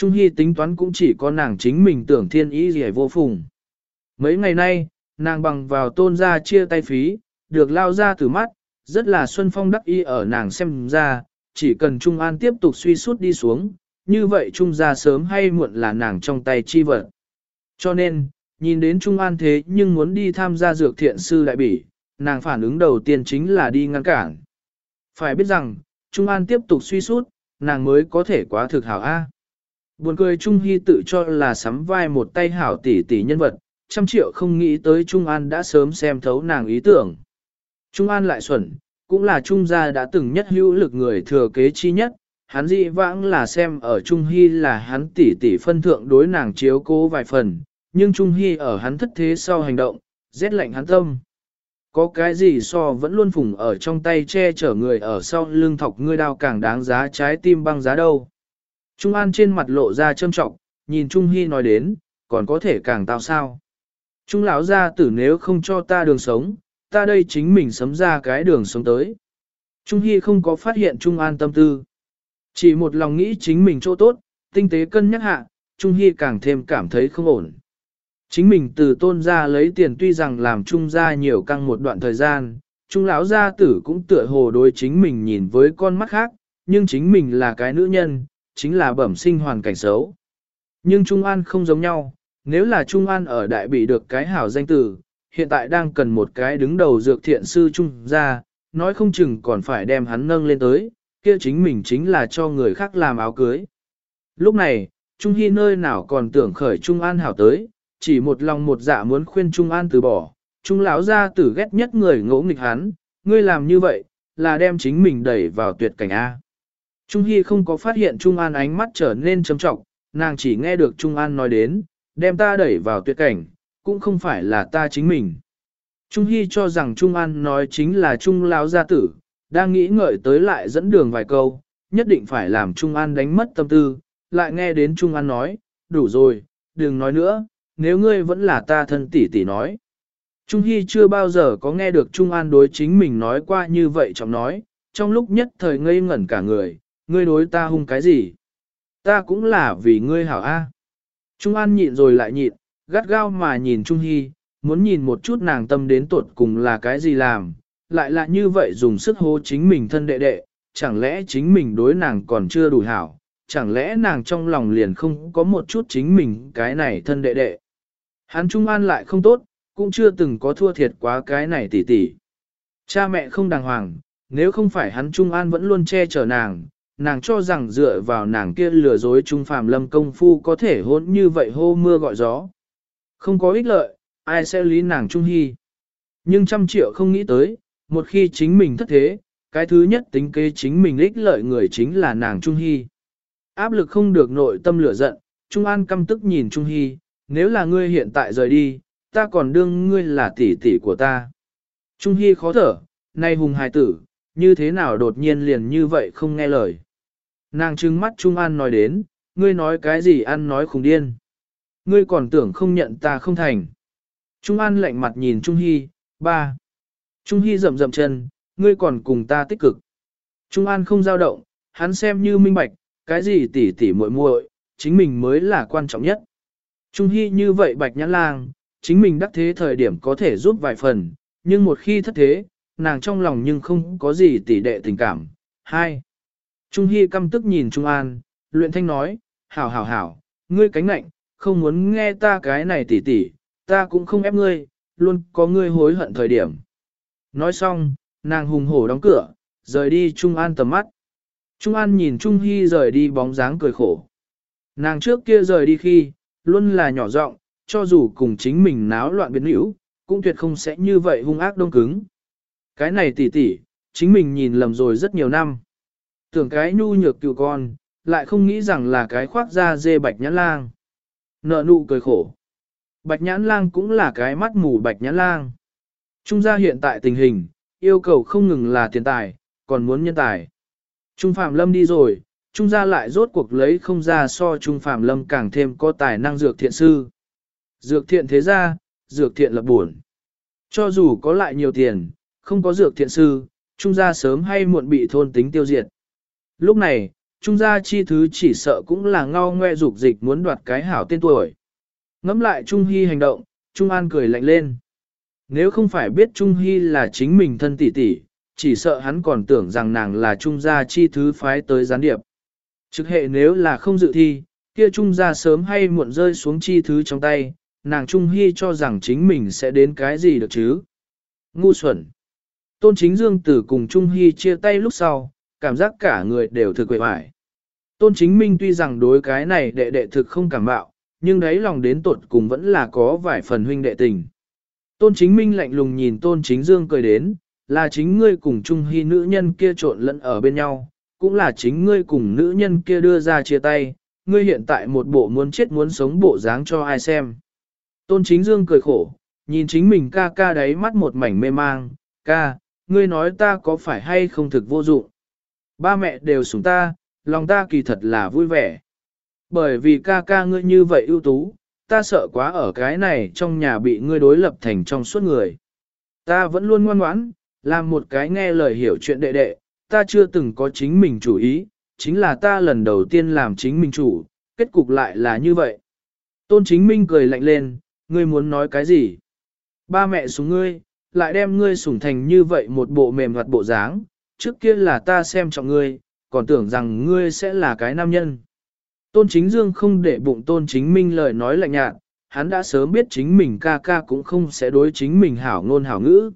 Speaker 1: Trung Hy tính toán cũng chỉ có nàng chính mình tưởng thiên ý gì vô phùng. Mấy ngày nay, nàng bằng vào tôn gia chia tay phí, được lao ra từ mắt, rất là xuân phong đắc y ở nàng xem ra, chỉ cần Trung An tiếp tục suy suốt đi xuống, như vậy Trung gia sớm hay muộn là nàng trong tay chi vật. Cho nên, nhìn đến Trung An thế nhưng muốn đi tham gia dược thiện sư đại bỉ, nàng phản ứng đầu tiên chính là đi ngăn cản. Phải biết rằng, Trung An tiếp tục suy sút, nàng mới có thể quá thực hảo A. Buồn cười Trung Hy tự cho là sắm vai một tay hảo tỷ tỷ nhân vật, trăm triệu không nghĩ tới Trung An đã sớm xem thấu nàng ý tưởng. Trung An lại xuẩn, cũng là Trung gia đã từng nhất hữu lực người thừa kế chi nhất, hắn dị vãng là xem ở Trung Hy là hắn tỷ tỷ phân thượng đối nàng chiếu cố vài phần, nhưng Trung Hy ở hắn thất thế sau hành động, rét lạnh hắn tâm. Có cái gì so vẫn luôn phùng ở trong tay che chở người ở sau lưng thọc ngươi đao càng đáng giá trái tim băng giá đâu. Trung An trên mặt lộ ra châm trọng, nhìn Trung Hy nói đến, còn có thể càng tao sao. Trung lão gia tử nếu không cho ta đường sống, ta đây chính mình sấm ra cái đường sống tới. Trung Hy không có phát hiện Trung An tâm tư. Chỉ một lòng nghĩ chính mình chỗ tốt, tinh tế cân nhắc hạ, Trung Hy càng thêm cảm thấy không ổn. Chính mình từ tôn ra lấy tiền tuy rằng làm trung gia nhiều căng một đoạn thời gian, trung lão gia tử cũng tựa hồ đối chính mình nhìn với con mắt khác, nhưng chính mình là cái nữ nhân, chính là bẩm sinh hoàn cảnh xấu. Nhưng Trung An không giống nhau, nếu là Trung An ở đại bị được cái hảo danh tử, hiện tại đang cần một cái đứng đầu dược thiện sư Trung ra, nói không chừng còn phải đem hắn nâng lên tới, kia chính mình chính là cho người khác làm áo cưới. Lúc này, Trung Hy nơi nào còn tưởng khởi Trung An hảo tới, chỉ một lòng một dạ muốn khuyên Trung An từ bỏ, Trung lão gia tử ghét nhất người ngỗ nghịch hắn, ngươi làm như vậy, là đem chính mình đẩy vào tuyệt cảnh A. Trung Hy không có phát hiện Trung An ánh mắt trở nên trầm trọng, nàng chỉ nghe được Trung An nói đến, đem ta đẩy vào tuyệt cảnh, cũng không phải là ta chính mình. Trung Hy cho rằng Trung An nói chính là Trung lão gia tử, đang nghĩ ngợi tới lại dẫn đường vài câu, nhất định phải làm Trung An đánh mất tâm tư, lại nghe đến Trung An nói, đủ rồi, đừng nói nữa, nếu ngươi vẫn là ta thân tỷ tỷ nói. Trung Hy chưa bao giờ có nghe được Trung An đối chính mình nói qua như vậy trọng nói, trong lúc nhất thời ngây ngẩn cả người, ngươi đối ta hung cái gì? Ta cũng là vì ngươi hảo A. Trung An nhịn rồi lại nhịn, gắt gao mà nhìn Trung Hy, muốn nhìn một chút nàng tâm đến tuột cùng là cái gì làm, lại là như vậy dùng sức hô chính mình thân đệ đệ, chẳng lẽ chính mình đối nàng còn chưa đủ hảo, chẳng lẽ nàng trong lòng liền không có một chút chính mình cái này thân đệ đệ. Hắn Trung An lại không tốt, cũng chưa từng có thua thiệt quá cái này tỉ tỉ. Cha mẹ không đàng hoàng, nếu không phải hắn Trung An vẫn luôn che chở nàng, nàng cho rằng dựa vào nàng kia lừa dối Trung Phàm Lâm công phu có thể hôn như vậy hô mưa gọi gió. Không có ích lợi, ai sẽ lý nàng Trung Hy. Nhưng trăm triệu không nghĩ tới, một khi chính mình thất thế, cái thứ nhất tính kế chính mình ích lợi người chính là nàng Trung Hy. Áp lực không được nội tâm lửa giận, Trung An căm tức nhìn Trung Hy, nếu là ngươi hiện tại rời đi, ta còn đương ngươi là tỷ tỷ của ta. Trung Hy khó thở, nay hùng hài tử, như thế nào đột nhiên liền như vậy không nghe lời. Nàng trừng mắt Trung An nói đến, ngươi nói cái gì ăn nói khùng điên. Ngươi còn tưởng không nhận ta không thành. Trung An lạnh mặt nhìn Trung Hy, ba. Trung Hy rậm rậm chân, ngươi còn cùng ta tích cực. Trung An không dao động, hắn xem như minh bạch, cái gì tỉ tỉ muội muội, chính mình mới là quan trọng nhất. Trung Hy như vậy bạch nhãn lang, chính mình đắc thế thời điểm có thể giúp vài phần, nhưng một khi thất thế, nàng trong lòng nhưng không có gì tỉ đệ tình cảm. hai. Trung Hy căm tức nhìn Trung An, luyện thanh nói, hảo hảo hảo, ngươi cánh lạnh, không muốn nghe ta cái này tỉ tỉ, ta cũng không ép ngươi, luôn có ngươi hối hận thời điểm. Nói xong, nàng hùng hổ đóng cửa, rời đi Trung An tầm mắt. Trung An nhìn Trung Hy rời đi bóng dáng cười khổ. Nàng trước kia rời đi khi, luôn là nhỏ giọng, cho dù cùng chính mình náo loạn biến hữu, cũng tuyệt không sẽ như vậy hung ác đông cứng. Cái này tỉ tỉ, chính mình nhìn lầm rồi rất nhiều năm. Tưởng cái nhu nhược cựu con, lại không nghĩ rằng là cái khoác da dê bạch nhãn lang. Nợ nụ cười khổ. Bạch nhãn lang cũng là cái mắt mù bạch nhãn lang. Trung gia hiện tại tình hình, yêu cầu không ngừng là tiền tài, còn muốn nhân tài. Trung Phạm Lâm đi rồi, Trung gia lại rốt cuộc lấy không ra so Trung Phạm Lâm càng thêm có tài năng dược thiện sư. Dược thiện thế gia, dược thiện lập buồn. Cho dù có lại nhiều tiền, không có dược thiện sư, Trung gia sớm hay muộn bị thôn tính tiêu diệt. Lúc này, Trung gia chi thứ chỉ sợ cũng là ngao ngoe dục dịch muốn đoạt cái hảo tên tuổi. Ngắm lại Trung Hy hành động, Trung An cười lạnh lên. Nếu không phải biết Trung Hy là chính mình thân tỷ tỷ, chỉ sợ hắn còn tưởng rằng nàng là Trung gia chi thứ phái tới gián điệp. Trực hệ nếu là không dự thi, kia Trung gia sớm hay muộn rơi xuống chi thứ trong tay, nàng Trung Hy cho rằng chính mình sẽ đến cái gì được chứ. Ngu xuẩn. Tôn chính dương tử cùng Trung Hy chia tay lúc sau, cảm giác cả người đều thực quệ hoài. Tôn chính minh tuy rằng đối cái này đệ đệ thực không cảm bạo, nhưng đấy lòng đến tột cùng vẫn là có vài phần huynh đệ tình. Tôn chính minh lạnh lùng nhìn tôn chính dương cười đến, là chính ngươi cùng Trung Hy nữ nhân kia trộn lẫn ở bên nhau, cũng là chính ngươi cùng nữ nhân kia đưa ra chia tay, ngươi hiện tại một bộ muốn chết muốn sống bộ dáng cho ai xem. Tôn chính dương cười khổ, nhìn chính mình ca ca đáy mắt một mảnh mê mang, ca, ngươi nói ta có phải hay không thực vô dụng. Ba mẹ đều sủng ta, lòng ta kỳ thật là vui vẻ. Bởi vì ca ca ngươi như vậy ưu tú, ta sợ quá ở cái này trong nhà bị ngươi đối lập thành trong suốt người. Ta vẫn luôn ngoan ngoãn, làm một cái nghe lời hiểu chuyện đệ đệ, ta chưa từng có chính mình chủ ý, chính là ta lần đầu tiên làm chính mình chủ, kết cục lại là như vậy. Tôn chính minh cười lạnh lên, ngươi muốn nói cái gì? Ba mẹ sủng ngươi, lại đem ngươi sủng thành như vậy một bộ mềm hoạt bộ dáng, trước kia là ta xem trọng ngươi, còn tưởng rằng ngươi sẽ là cái nam nhân. Tôn chính dương không để bụng tôn chính minh lời nói lạnh nhạt, hắn đã sớm biết chính mình ca ca cũng không sẽ đối chính mình hảo ngôn hảo ngữ.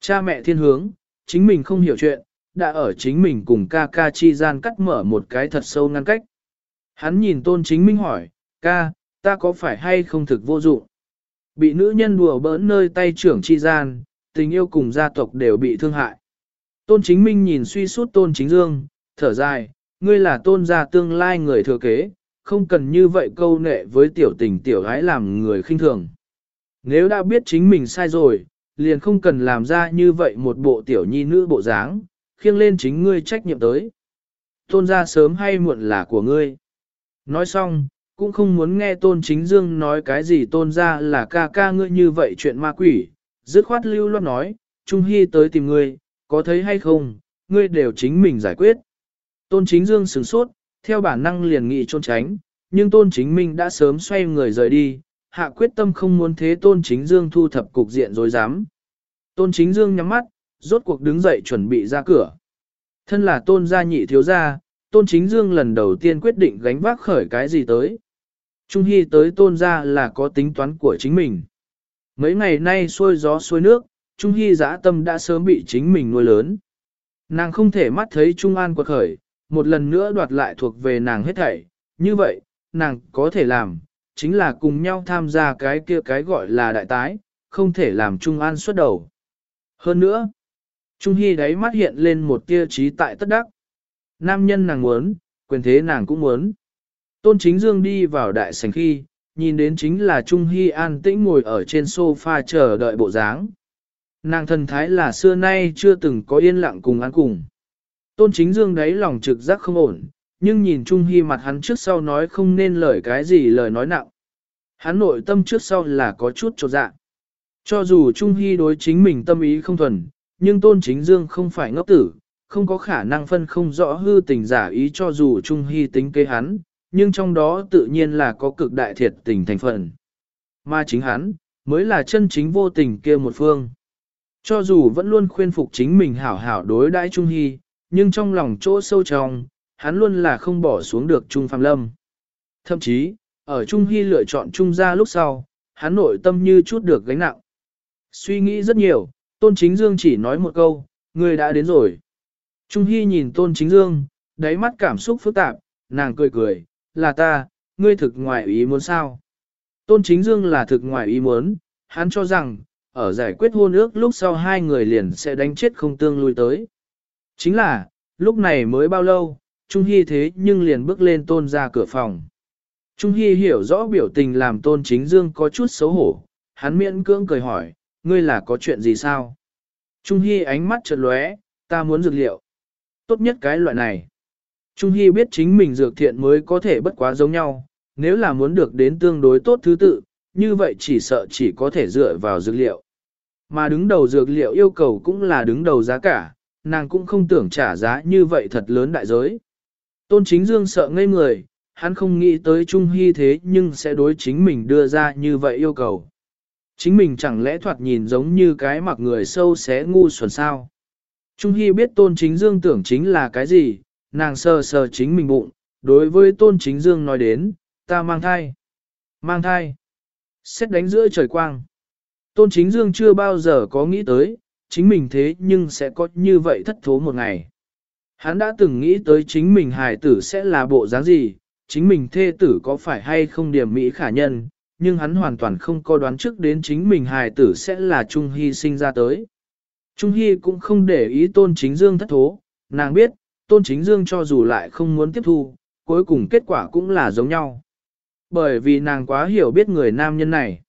Speaker 1: Cha mẹ thiên hướng, chính mình không hiểu chuyện, đã ở chính mình cùng ca ca chi gian cắt mở một cái thật sâu ngăn cách. Hắn nhìn tôn chính minh hỏi, ca, ta có phải hay không thực vô dụng? Bị nữ nhân đùa bỡn nơi tay trưởng chi gian, tình yêu cùng gia tộc đều bị thương hại. Tôn chính minh nhìn suy suốt tôn chính dương, thở dài, ngươi là tôn gia tương lai người thừa kế, không cần như vậy câu nệ với tiểu tình tiểu gái làm người khinh thường. Nếu đã biết chính mình sai rồi, liền không cần làm ra như vậy một bộ tiểu nhi nữ bộ dáng, khiêng lên chính ngươi trách nhiệm tới. Tôn gia sớm hay muộn là của ngươi. Nói xong, cũng không muốn nghe tôn chính dương nói cái gì tôn gia là ca ca ngươi như vậy chuyện ma quỷ, dứt khoát lưu loát nói, Trung Hy tới tìm ngươi, có thấy hay không, ngươi đều chính mình giải quyết. Tôn chính dương sửng sốt, theo bản năng liền nghị trôn tránh, nhưng tôn chính minh đã sớm xoay người rời đi, hạ quyết tâm không muốn thế tôn chính dương thu thập cục diện dối dám. Tôn chính dương nhắm mắt, rốt cuộc đứng dậy chuẩn bị ra cửa. Thân là tôn gia nhị thiếu gia, tôn chính dương lần đầu tiên quyết định gánh vác khởi cái gì tới. Trung Hy tới tôn gia là có tính toán của chính mình. Mấy ngày nay xuôi gió xuôi nước, Trung Hy giã tâm đã sớm bị chính mình nuôi lớn. Nàng không thể mắt thấy Trung An quật khởi, một lần nữa đoạt lại thuộc về nàng hết thảy. Như vậy, nàng có thể làm, chính là cùng nhau tham gia cái kia cái gọi là đại tái, không thể làm Trung An xuất đầu. Hơn nữa, Trung Hy đáy mắt hiện lên một tia trí tại tất đắc. Nam nhân nàng muốn, quyền thế nàng cũng muốn. Tôn Chính Dương đi vào đại sảnh khi, nhìn đến chính là Trung Hy an tĩnh ngồi ở trên sofa chờ đợi bộ dáng. Nàng thần thái là xưa nay chưa từng có yên lặng cùng ăn cùng. Tôn Chính Dương đấy lòng trực giác không ổn, nhưng nhìn Trung Hy mặt hắn trước sau nói không nên lời cái gì lời nói nặng. Hắn nội tâm trước sau là có chút trột dạ. Cho dù Trung Hy đối chính mình tâm ý không thuần, nhưng Tôn Chính Dương không phải ngốc tử, không có khả năng phân không rõ hư tình giả ý cho dù Trung Hy tính kế hắn, nhưng trong đó tự nhiên là có cực đại thiệt tình thành phần. Mà chính hắn, mới là chân chính vô tình kia một phương. Cho dù vẫn luôn khuyên phục chính mình hảo hảo đối đãi Trung Hy, nhưng trong lòng chỗ sâu trong, hắn luôn là không bỏ xuống được Trung Phạm Lâm. Thậm chí, ở Trung Hy lựa chọn Trung gia lúc sau, hắn nội tâm như chút được gánh nặng. Suy nghĩ rất nhiều, Tôn Chính Dương chỉ nói một câu, người đã đến rồi. Trung Hy nhìn Tôn Chính Dương, đáy mắt cảm xúc phức tạp, nàng cười cười, là ta, ngươi thực ngoài ý muốn sao? Tôn Chính Dương là thực ngoài ý muốn, hắn cho rằng, ở giải quyết hôn ước lúc sau hai người liền sẽ đánh chết không tương lui tới. Chính là, lúc này mới bao lâu, Trung Hy thế nhưng liền bước lên tôn ra cửa phòng. Trung Hy hiểu rõ biểu tình làm tôn chính dương có chút xấu hổ, hắn miễn cưỡng cười hỏi, ngươi là có chuyện gì sao? Trung Hy ánh mắt chợt lóe, ta muốn dược liệu. Tốt nhất cái loại này. Trung Hy biết chính mình dược thiện mới có thể bất quá giống nhau, nếu là muốn được đến tương đối tốt thứ tự, như vậy chỉ sợ chỉ có thể dựa vào dược liệu. Mà đứng đầu dược liệu yêu cầu cũng là đứng đầu giá cả, nàng cũng không tưởng trả giá như vậy thật lớn đại giới. Tôn chính dương sợ ngây người, hắn không nghĩ tới Trung Hy thế nhưng sẽ đối chính mình đưa ra như vậy yêu cầu. Chính mình chẳng lẽ thoạt nhìn giống như cái mặc người sâu xé ngu xuẩn sao. Trung Hy biết tôn chính dương tưởng chính là cái gì, nàng sờ sờ chính mình bụng, đối với tôn chính dương nói đến, ta mang thai. Mang thai. Xét đánh giữa trời quang. Tôn chính dương chưa bao giờ có nghĩ tới, chính mình thế nhưng sẽ có như vậy thất thố một ngày. Hắn đã từng nghĩ tới chính mình hài tử sẽ là bộ dáng gì, chính mình thê tử có phải hay không điểm mỹ khả nhân, nhưng hắn hoàn toàn không có đoán trước đến chính mình hài tử sẽ là Trung Hy sinh ra tới. Trung Hy cũng không để ý tôn chính dương thất thố, nàng biết, tôn chính dương cho dù lại không muốn tiếp thu, cuối cùng kết quả cũng là giống nhau. Bởi vì nàng quá hiểu biết người nam nhân này.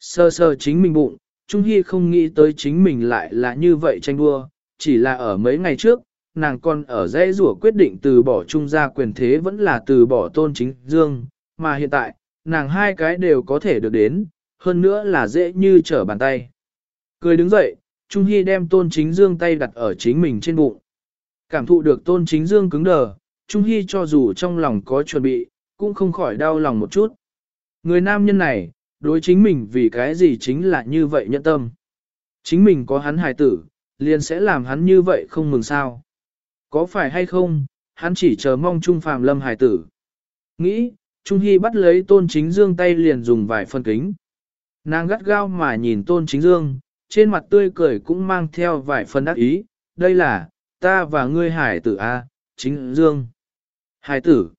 Speaker 1: Sơ sơ chính mình bụng, Trung Hy không nghĩ tới chính mình lại là như vậy tranh đua, chỉ là ở mấy ngày trước, nàng còn ở dễ rủa quyết định từ bỏ trung gia quyền thế vẫn là từ bỏ tôn chính dương, mà hiện tại, nàng hai cái đều có thể được đến, hơn nữa là dễ như trở bàn tay. Cười đứng dậy, Trung Hy đem tôn chính dương tay đặt ở chính mình trên bụng. Cảm thụ được tôn chính dương cứng đờ, Trung Hy cho dù trong lòng có chuẩn bị, cũng không khỏi đau lòng một chút. Người nam nhân này, đối chính mình vì cái gì chính là như vậy nhận tâm. Chính mình có hắn hài tử, liền sẽ làm hắn như vậy không mừng sao. Có phải hay không, hắn chỉ chờ mong Trung Phàm Lâm hài tử. Nghĩ, Trung Hy bắt lấy Tôn Chính Dương tay liền dùng vài phân kính. Nàng gắt gao mà nhìn Tôn Chính Dương, trên mặt tươi cười cũng mang theo vài phần đắc ý, đây là, ta và ngươi hải tử A, Chính Dương. Hải tử.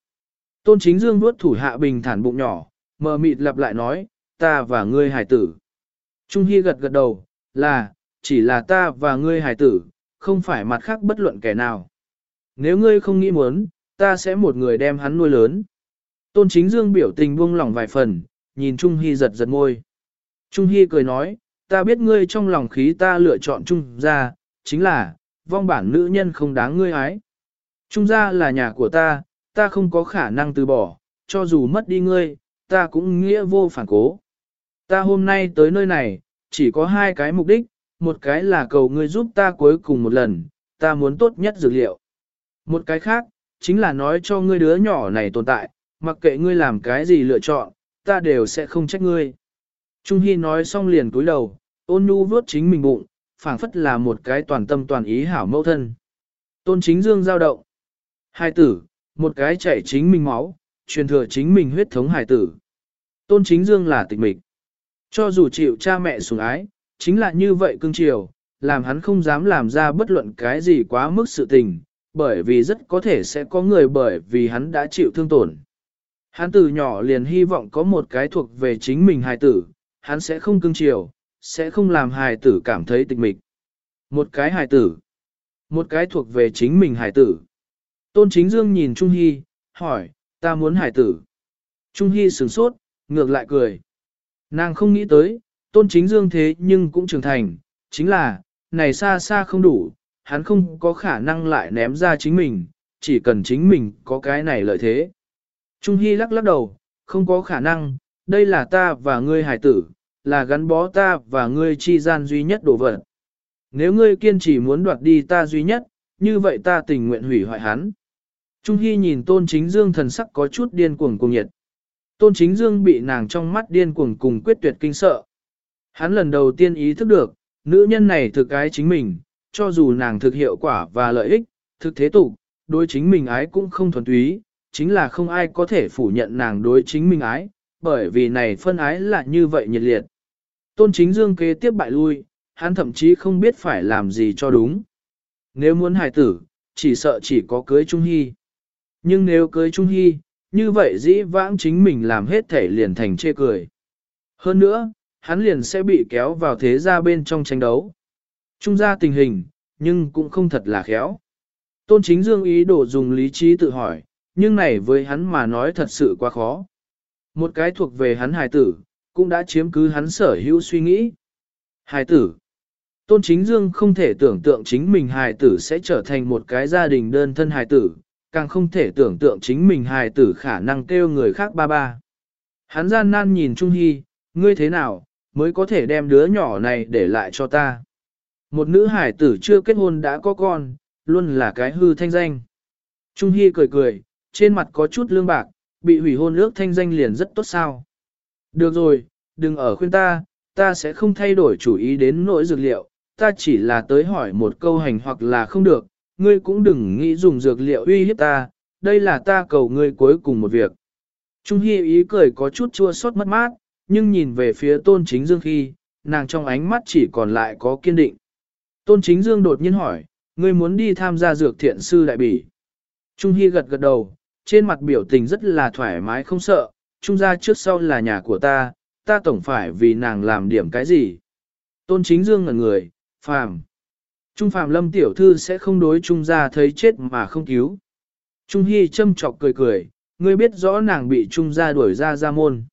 Speaker 1: Tôn Chính Dương nuốt thủ hạ bình thản bụng nhỏ, mờ mịt lặp lại nói, ta và ngươi hải tử. Trung Hy gật gật đầu, là, chỉ là ta và ngươi hải tử, không phải mặt khác bất luận kẻ nào. Nếu ngươi không nghĩ muốn, ta sẽ một người đem hắn nuôi lớn. Tôn chính dương biểu tình buông lỏng vài phần, nhìn Trung Hy giật giật môi. Trung Hy cười nói, ta biết ngươi trong lòng khí ta lựa chọn Trung ra, chính là, vong bản nữ nhân không đáng ngươi ái. Trung gia là nhà của ta, ta không có khả năng từ bỏ, cho dù mất đi ngươi, ta cũng nghĩa vô phản cố. Ta hôm nay tới nơi này, chỉ có hai cái mục đích, một cái là cầu ngươi giúp ta cuối cùng một lần, ta muốn tốt nhất dược liệu. Một cái khác, chính là nói cho ngươi đứa nhỏ này tồn tại, mặc kệ ngươi làm cái gì lựa chọn, ta đều sẽ không trách ngươi. Trung Hy nói xong liền cúi đầu, ôn nhu vuốt chính mình bụng, phảng phất là một cái toàn tâm toàn ý hảo mẫu thân. Tôn chính dương giao động. Hai tử, một cái chạy chính mình máu, truyền thừa chính mình huyết thống hải tử. Tôn chính dương là tịch mịch. Cho dù chịu cha mẹ sủng ái, chính là như vậy cưng chiều, làm hắn không dám làm ra bất luận cái gì quá mức sự tình, bởi vì rất có thể sẽ có người bởi vì hắn đã chịu thương tổn. Hắn từ nhỏ liền hy vọng có một cái thuộc về chính mình hài tử, hắn sẽ không cưng chiều, sẽ không làm hài tử cảm thấy tịch mịch. Một cái hài tử, một cái thuộc về chính mình hài tử. Tôn Chính Dương nhìn Trung Hy, hỏi, ta muốn hài tử. Trung Hy sửng sốt, ngược lại cười. Nàng không nghĩ tới, Tôn Chính Dương thế nhưng cũng trưởng thành, chính là, này xa xa không đủ, hắn không có khả năng lại ném ra chính mình, chỉ cần chính mình có cái này lợi thế. Trung Hy lắc lắc đầu, không có khả năng, đây là ta và ngươi hải tử, là gắn bó ta và ngươi chi gian duy nhất đồ vật. Nếu ngươi kiên trì muốn đoạt đi ta duy nhất, như vậy ta tình nguyện hủy hoại hắn. Trung Hy nhìn Tôn Chính Dương thần sắc có chút điên cuồng cùng nhiệt. Tôn Chính Dương bị nàng trong mắt điên cuồng cùng quyết tuyệt kinh sợ. Hắn lần đầu tiên ý thức được, nữ nhân này thực ái chính mình, cho dù nàng thực hiệu quả và lợi ích, thực thế tục, đối chính mình ái cũng không thuần túy, chính là không ai có thể phủ nhận nàng đối chính mình ái, bởi vì này phân ái là như vậy nhiệt liệt. Tôn chính dương kế tiếp bại lui, hắn thậm chí không biết phải làm gì cho đúng. Nếu muốn hài tử, chỉ sợ chỉ có cưới Trung Hy. Nhưng nếu cưới Trung Hy, như vậy dĩ vãng chính mình làm hết thể liền thành chê cười. Hơn nữa, hắn liền sẽ bị kéo vào thế gia bên trong tranh đấu. Trung gia tình hình, nhưng cũng không thật là khéo. Tôn chính dương ý đồ dùng lý trí tự hỏi, nhưng này với hắn mà nói thật sự quá khó. Một cái thuộc về hắn hài tử, cũng đã chiếm cứ hắn sở hữu suy nghĩ. Hài tử. Tôn chính dương không thể tưởng tượng chính mình hài tử sẽ trở thành một cái gia đình đơn thân hài tử, càng không thể tưởng tượng chính mình hài tử khả năng kêu người khác ba ba. Hắn gian nan nhìn Trung Hy, ngươi thế nào, mới có thể đem đứa nhỏ này để lại cho ta. Một nữ hải tử chưa kết hôn đã có con, luôn là cái hư thanh danh. Trung Hy cười cười, trên mặt có chút lương bạc, bị hủy hôn ước thanh danh liền rất tốt sao. Được rồi, đừng ở khuyên ta, ta sẽ không thay đổi chủ ý đến nỗi dược liệu, ta chỉ là tới hỏi một câu hành hoặc là không được, ngươi cũng đừng nghĩ dùng dược liệu uy hiếp ta, đây là ta cầu ngươi cuối cùng một việc. Trung Hy ý cười có chút chua xót mất mát, nhưng nhìn về phía tôn chính dương khi, nàng trong ánh mắt chỉ còn lại có kiên định. Tôn chính dương đột nhiên hỏi, ngươi muốn đi tham gia dược thiện sư đại bỉ. Trung Hy gật gật đầu, trên mặt biểu tình rất là thoải mái không sợ, trung gia trước sau là nhà của ta, ta tổng phải vì nàng làm điểm cái gì. Tôn chính dương ngẩn người, phàm. Trung Phạm lâm tiểu thư sẽ không đối trung gia thấy chết mà không cứu. Trung Hy châm chọc cười cười, ngươi biết rõ nàng bị trung gia đuổi ra ra môn.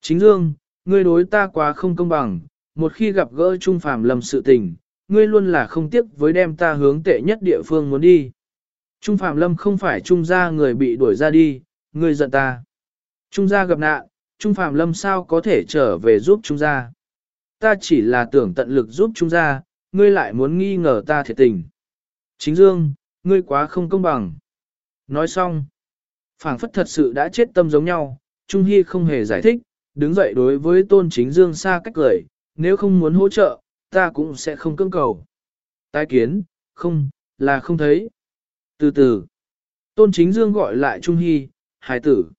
Speaker 1: Chính dương, ngươi đối ta quá không công bằng, một khi gặp gỡ trung Phạm lâm sự tình, ngươi luôn là không tiếc với đem ta hướng tệ nhất địa phương muốn đi. Trung Phạm Lâm không phải trung gia người bị đuổi ra đi, ngươi giận ta. Trung gia gặp nạn, Trung Phạm Lâm sao có thể trở về giúp trung gia. Ta chỉ là tưởng tận lực giúp trung gia, ngươi lại muốn nghi ngờ ta thiệt tình. Chính Dương, ngươi quá không công bằng. Nói xong, phảng phất thật sự đã chết tâm giống nhau, Trung Hy không hề giải thích, đứng dậy đối với tôn chính dương xa cách cười, nếu không muốn hỗ trợ, ta cũng sẽ không cưỡng cầu. Tái kiến, không, là không thấy. Từ từ, tôn chính dương gọi lại Trung Hy, hải tử.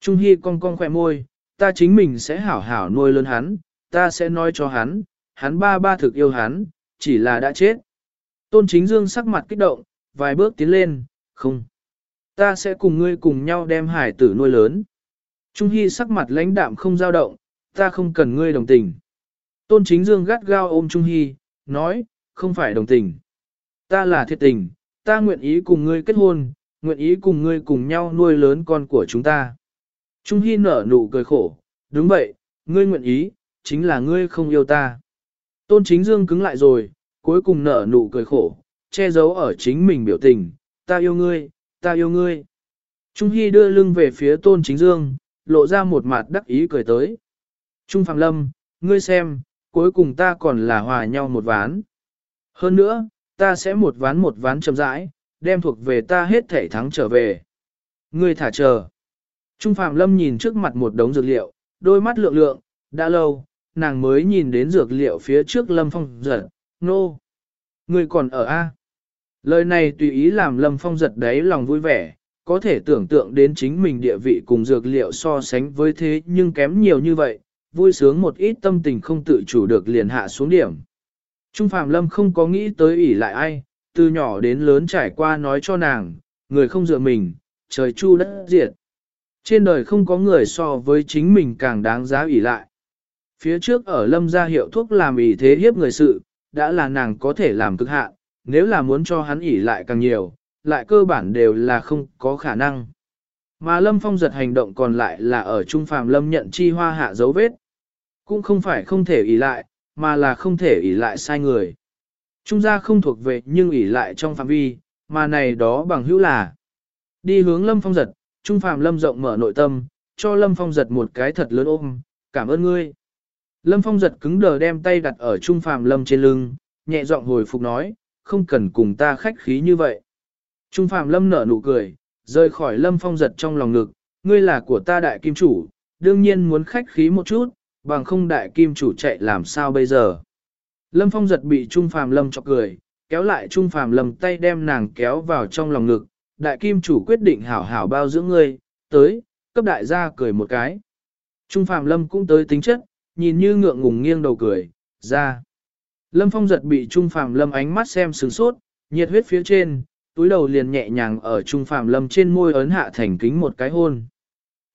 Speaker 1: Trung Hy cong cong khỏe môi, ta chính mình sẽ hảo hảo nuôi lớn hắn, ta sẽ nói cho hắn, hắn ba ba thực yêu hắn, chỉ là đã chết. Tôn chính dương sắc mặt kích động, vài bước tiến lên, không. Ta sẽ cùng ngươi cùng nhau đem hải tử nuôi lớn. Trung Hy sắc mặt lãnh đạm không dao động, ta không cần ngươi đồng tình. Tôn chính dương gắt gao ôm Trung Hy, nói, không phải đồng tình. Ta là thiệt tình, ta nguyện ý cùng ngươi kết hôn, nguyện ý cùng ngươi cùng nhau nuôi lớn con của chúng ta. Trung Hy nở nụ cười khổ, đúng vậy, ngươi nguyện ý, chính là ngươi không yêu ta. Tôn chính dương cứng lại rồi, cuối cùng nở nụ cười khổ, che giấu ở chính mình biểu tình, ta yêu ngươi, ta yêu ngươi. Trung Hy đưa lưng về phía tôn chính dương, lộ ra một mặt đắc ý cười tới. Trung Phạm Lâm, ngươi xem, cuối cùng ta còn là hòa nhau một ván. Hơn nữa, ta sẽ một ván một ván chậm rãi, đem thuộc về ta hết thể thắng trở về. Ngươi thả chờ. Trung Phạm Lâm nhìn trước mặt một đống dược liệu, đôi mắt lượng lượng, đã lâu, nàng mới nhìn đến dược liệu phía trước Lâm Phong giật, nô. No. Người còn ở A. Lời này tùy ý làm Lâm Phong giật đấy lòng vui vẻ, có thể tưởng tượng đến chính mình địa vị cùng dược liệu so sánh với thế nhưng kém nhiều như vậy, vui sướng một ít tâm tình không tự chủ được liền hạ xuống điểm. Trung Phạm Lâm không có nghĩ tới ỷ lại ai, từ nhỏ đến lớn trải qua nói cho nàng, người không dựa mình, trời chu đất diệt. Trên đời không có người so với chính mình càng đáng giá ỷ lại. Phía trước ở lâm gia hiệu thuốc làm ý thế hiếp người sự, đã là nàng có thể làm cực hạn, nếu là muốn cho hắn ỉ lại càng nhiều, lại cơ bản đều là không có khả năng. Mà Lâm Phong giật hành động còn lại là ở Trung Phàm Lâm nhận chi hoa hạ dấu vết. Cũng không phải không thể ỉ lại, mà là không thể ỉ lại sai người. Trung gia không thuộc về nhưng ỉ lại trong phạm vi, mà này đó bằng hữu là. Đi hướng Lâm Phong giật, Trung Phàm Lâm rộng mở nội tâm, cho Lâm Phong giật một cái thật lớn ôm, cảm ơn ngươi. Lâm Phong giật cứng đờ đem tay đặt ở Trung Phạm Lâm trên lưng, nhẹ giọng hồi phục nói, không cần cùng ta khách khí như vậy. Trung Phạm Lâm nở nụ cười, rời khỏi Lâm Phong giật trong lòng ngực, ngươi là của ta đại kim chủ, đương nhiên muốn khách khí một chút, bằng không đại kim chủ chạy làm sao bây giờ. Lâm Phong giật bị Trung Phạm Lâm chọc cười, kéo lại Trung Phạm Lâm tay đem nàng kéo vào trong lòng ngực, đại kim chủ quyết định hảo hảo bao dưỡng ngươi, tới, cấp đại gia cười một cái. Trung Phạm Lâm cũng tới tính chất, nhìn như ngượng ngùng nghiêng đầu cười, ra. Lâm Phong giật bị Trung Phạm Lâm ánh mắt xem sừng sốt, nhiệt huyết phía trên, túi đầu liền nhẹ nhàng ở Trung Phạm Lâm trên môi ấn hạ thành kính một cái hôn.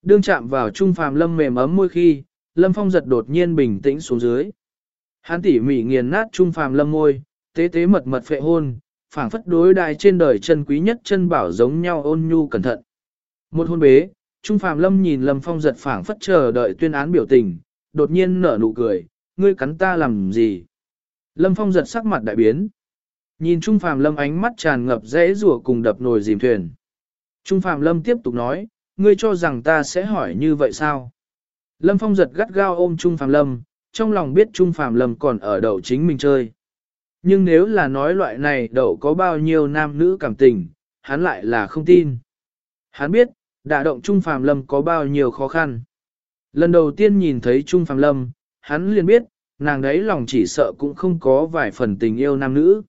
Speaker 1: Đương chạm vào Trung Phạm Lâm mềm ấm môi khi, Lâm Phong giật đột nhiên bình tĩnh xuống dưới. Hắn tỉ mỉ nghiền nát Trung Phạm Lâm môi, tế tế mật mật phệ hôn, phảng phất đối đại trên đời chân quý nhất chân bảo giống nhau ôn nhu cẩn thận. Một hôn bế, Trung Phạm Lâm nhìn Lâm Phong giật phảng phất chờ đợi tuyên án biểu tình, đột nhiên nở nụ cười, ngươi cắn ta làm gì? Lâm Phong giật sắc mặt đại biến. Nhìn Trung Phạm Lâm ánh mắt tràn ngập dễ rủa cùng đập nồi dìm thuyền. Trung Phạm Lâm tiếp tục nói, ngươi cho rằng ta sẽ hỏi như vậy sao? Lâm Phong giật gắt gao ôm Trung Phạm Lâm, trong lòng biết Trung Phạm Lâm còn ở đậu chính mình chơi. Nhưng nếu là nói loại này đậu có bao nhiêu nam nữ cảm tình, hắn lại là không tin. Hắn biết, đả động Trung Phạm Lâm có bao nhiêu khó khăn. Lần đầu tiên nhìn thấy Trung Phạm Lâm, hắn liền biết, nàng đấy lòng chỉ sợ cũng không có vài phần tình yêu nam nữ.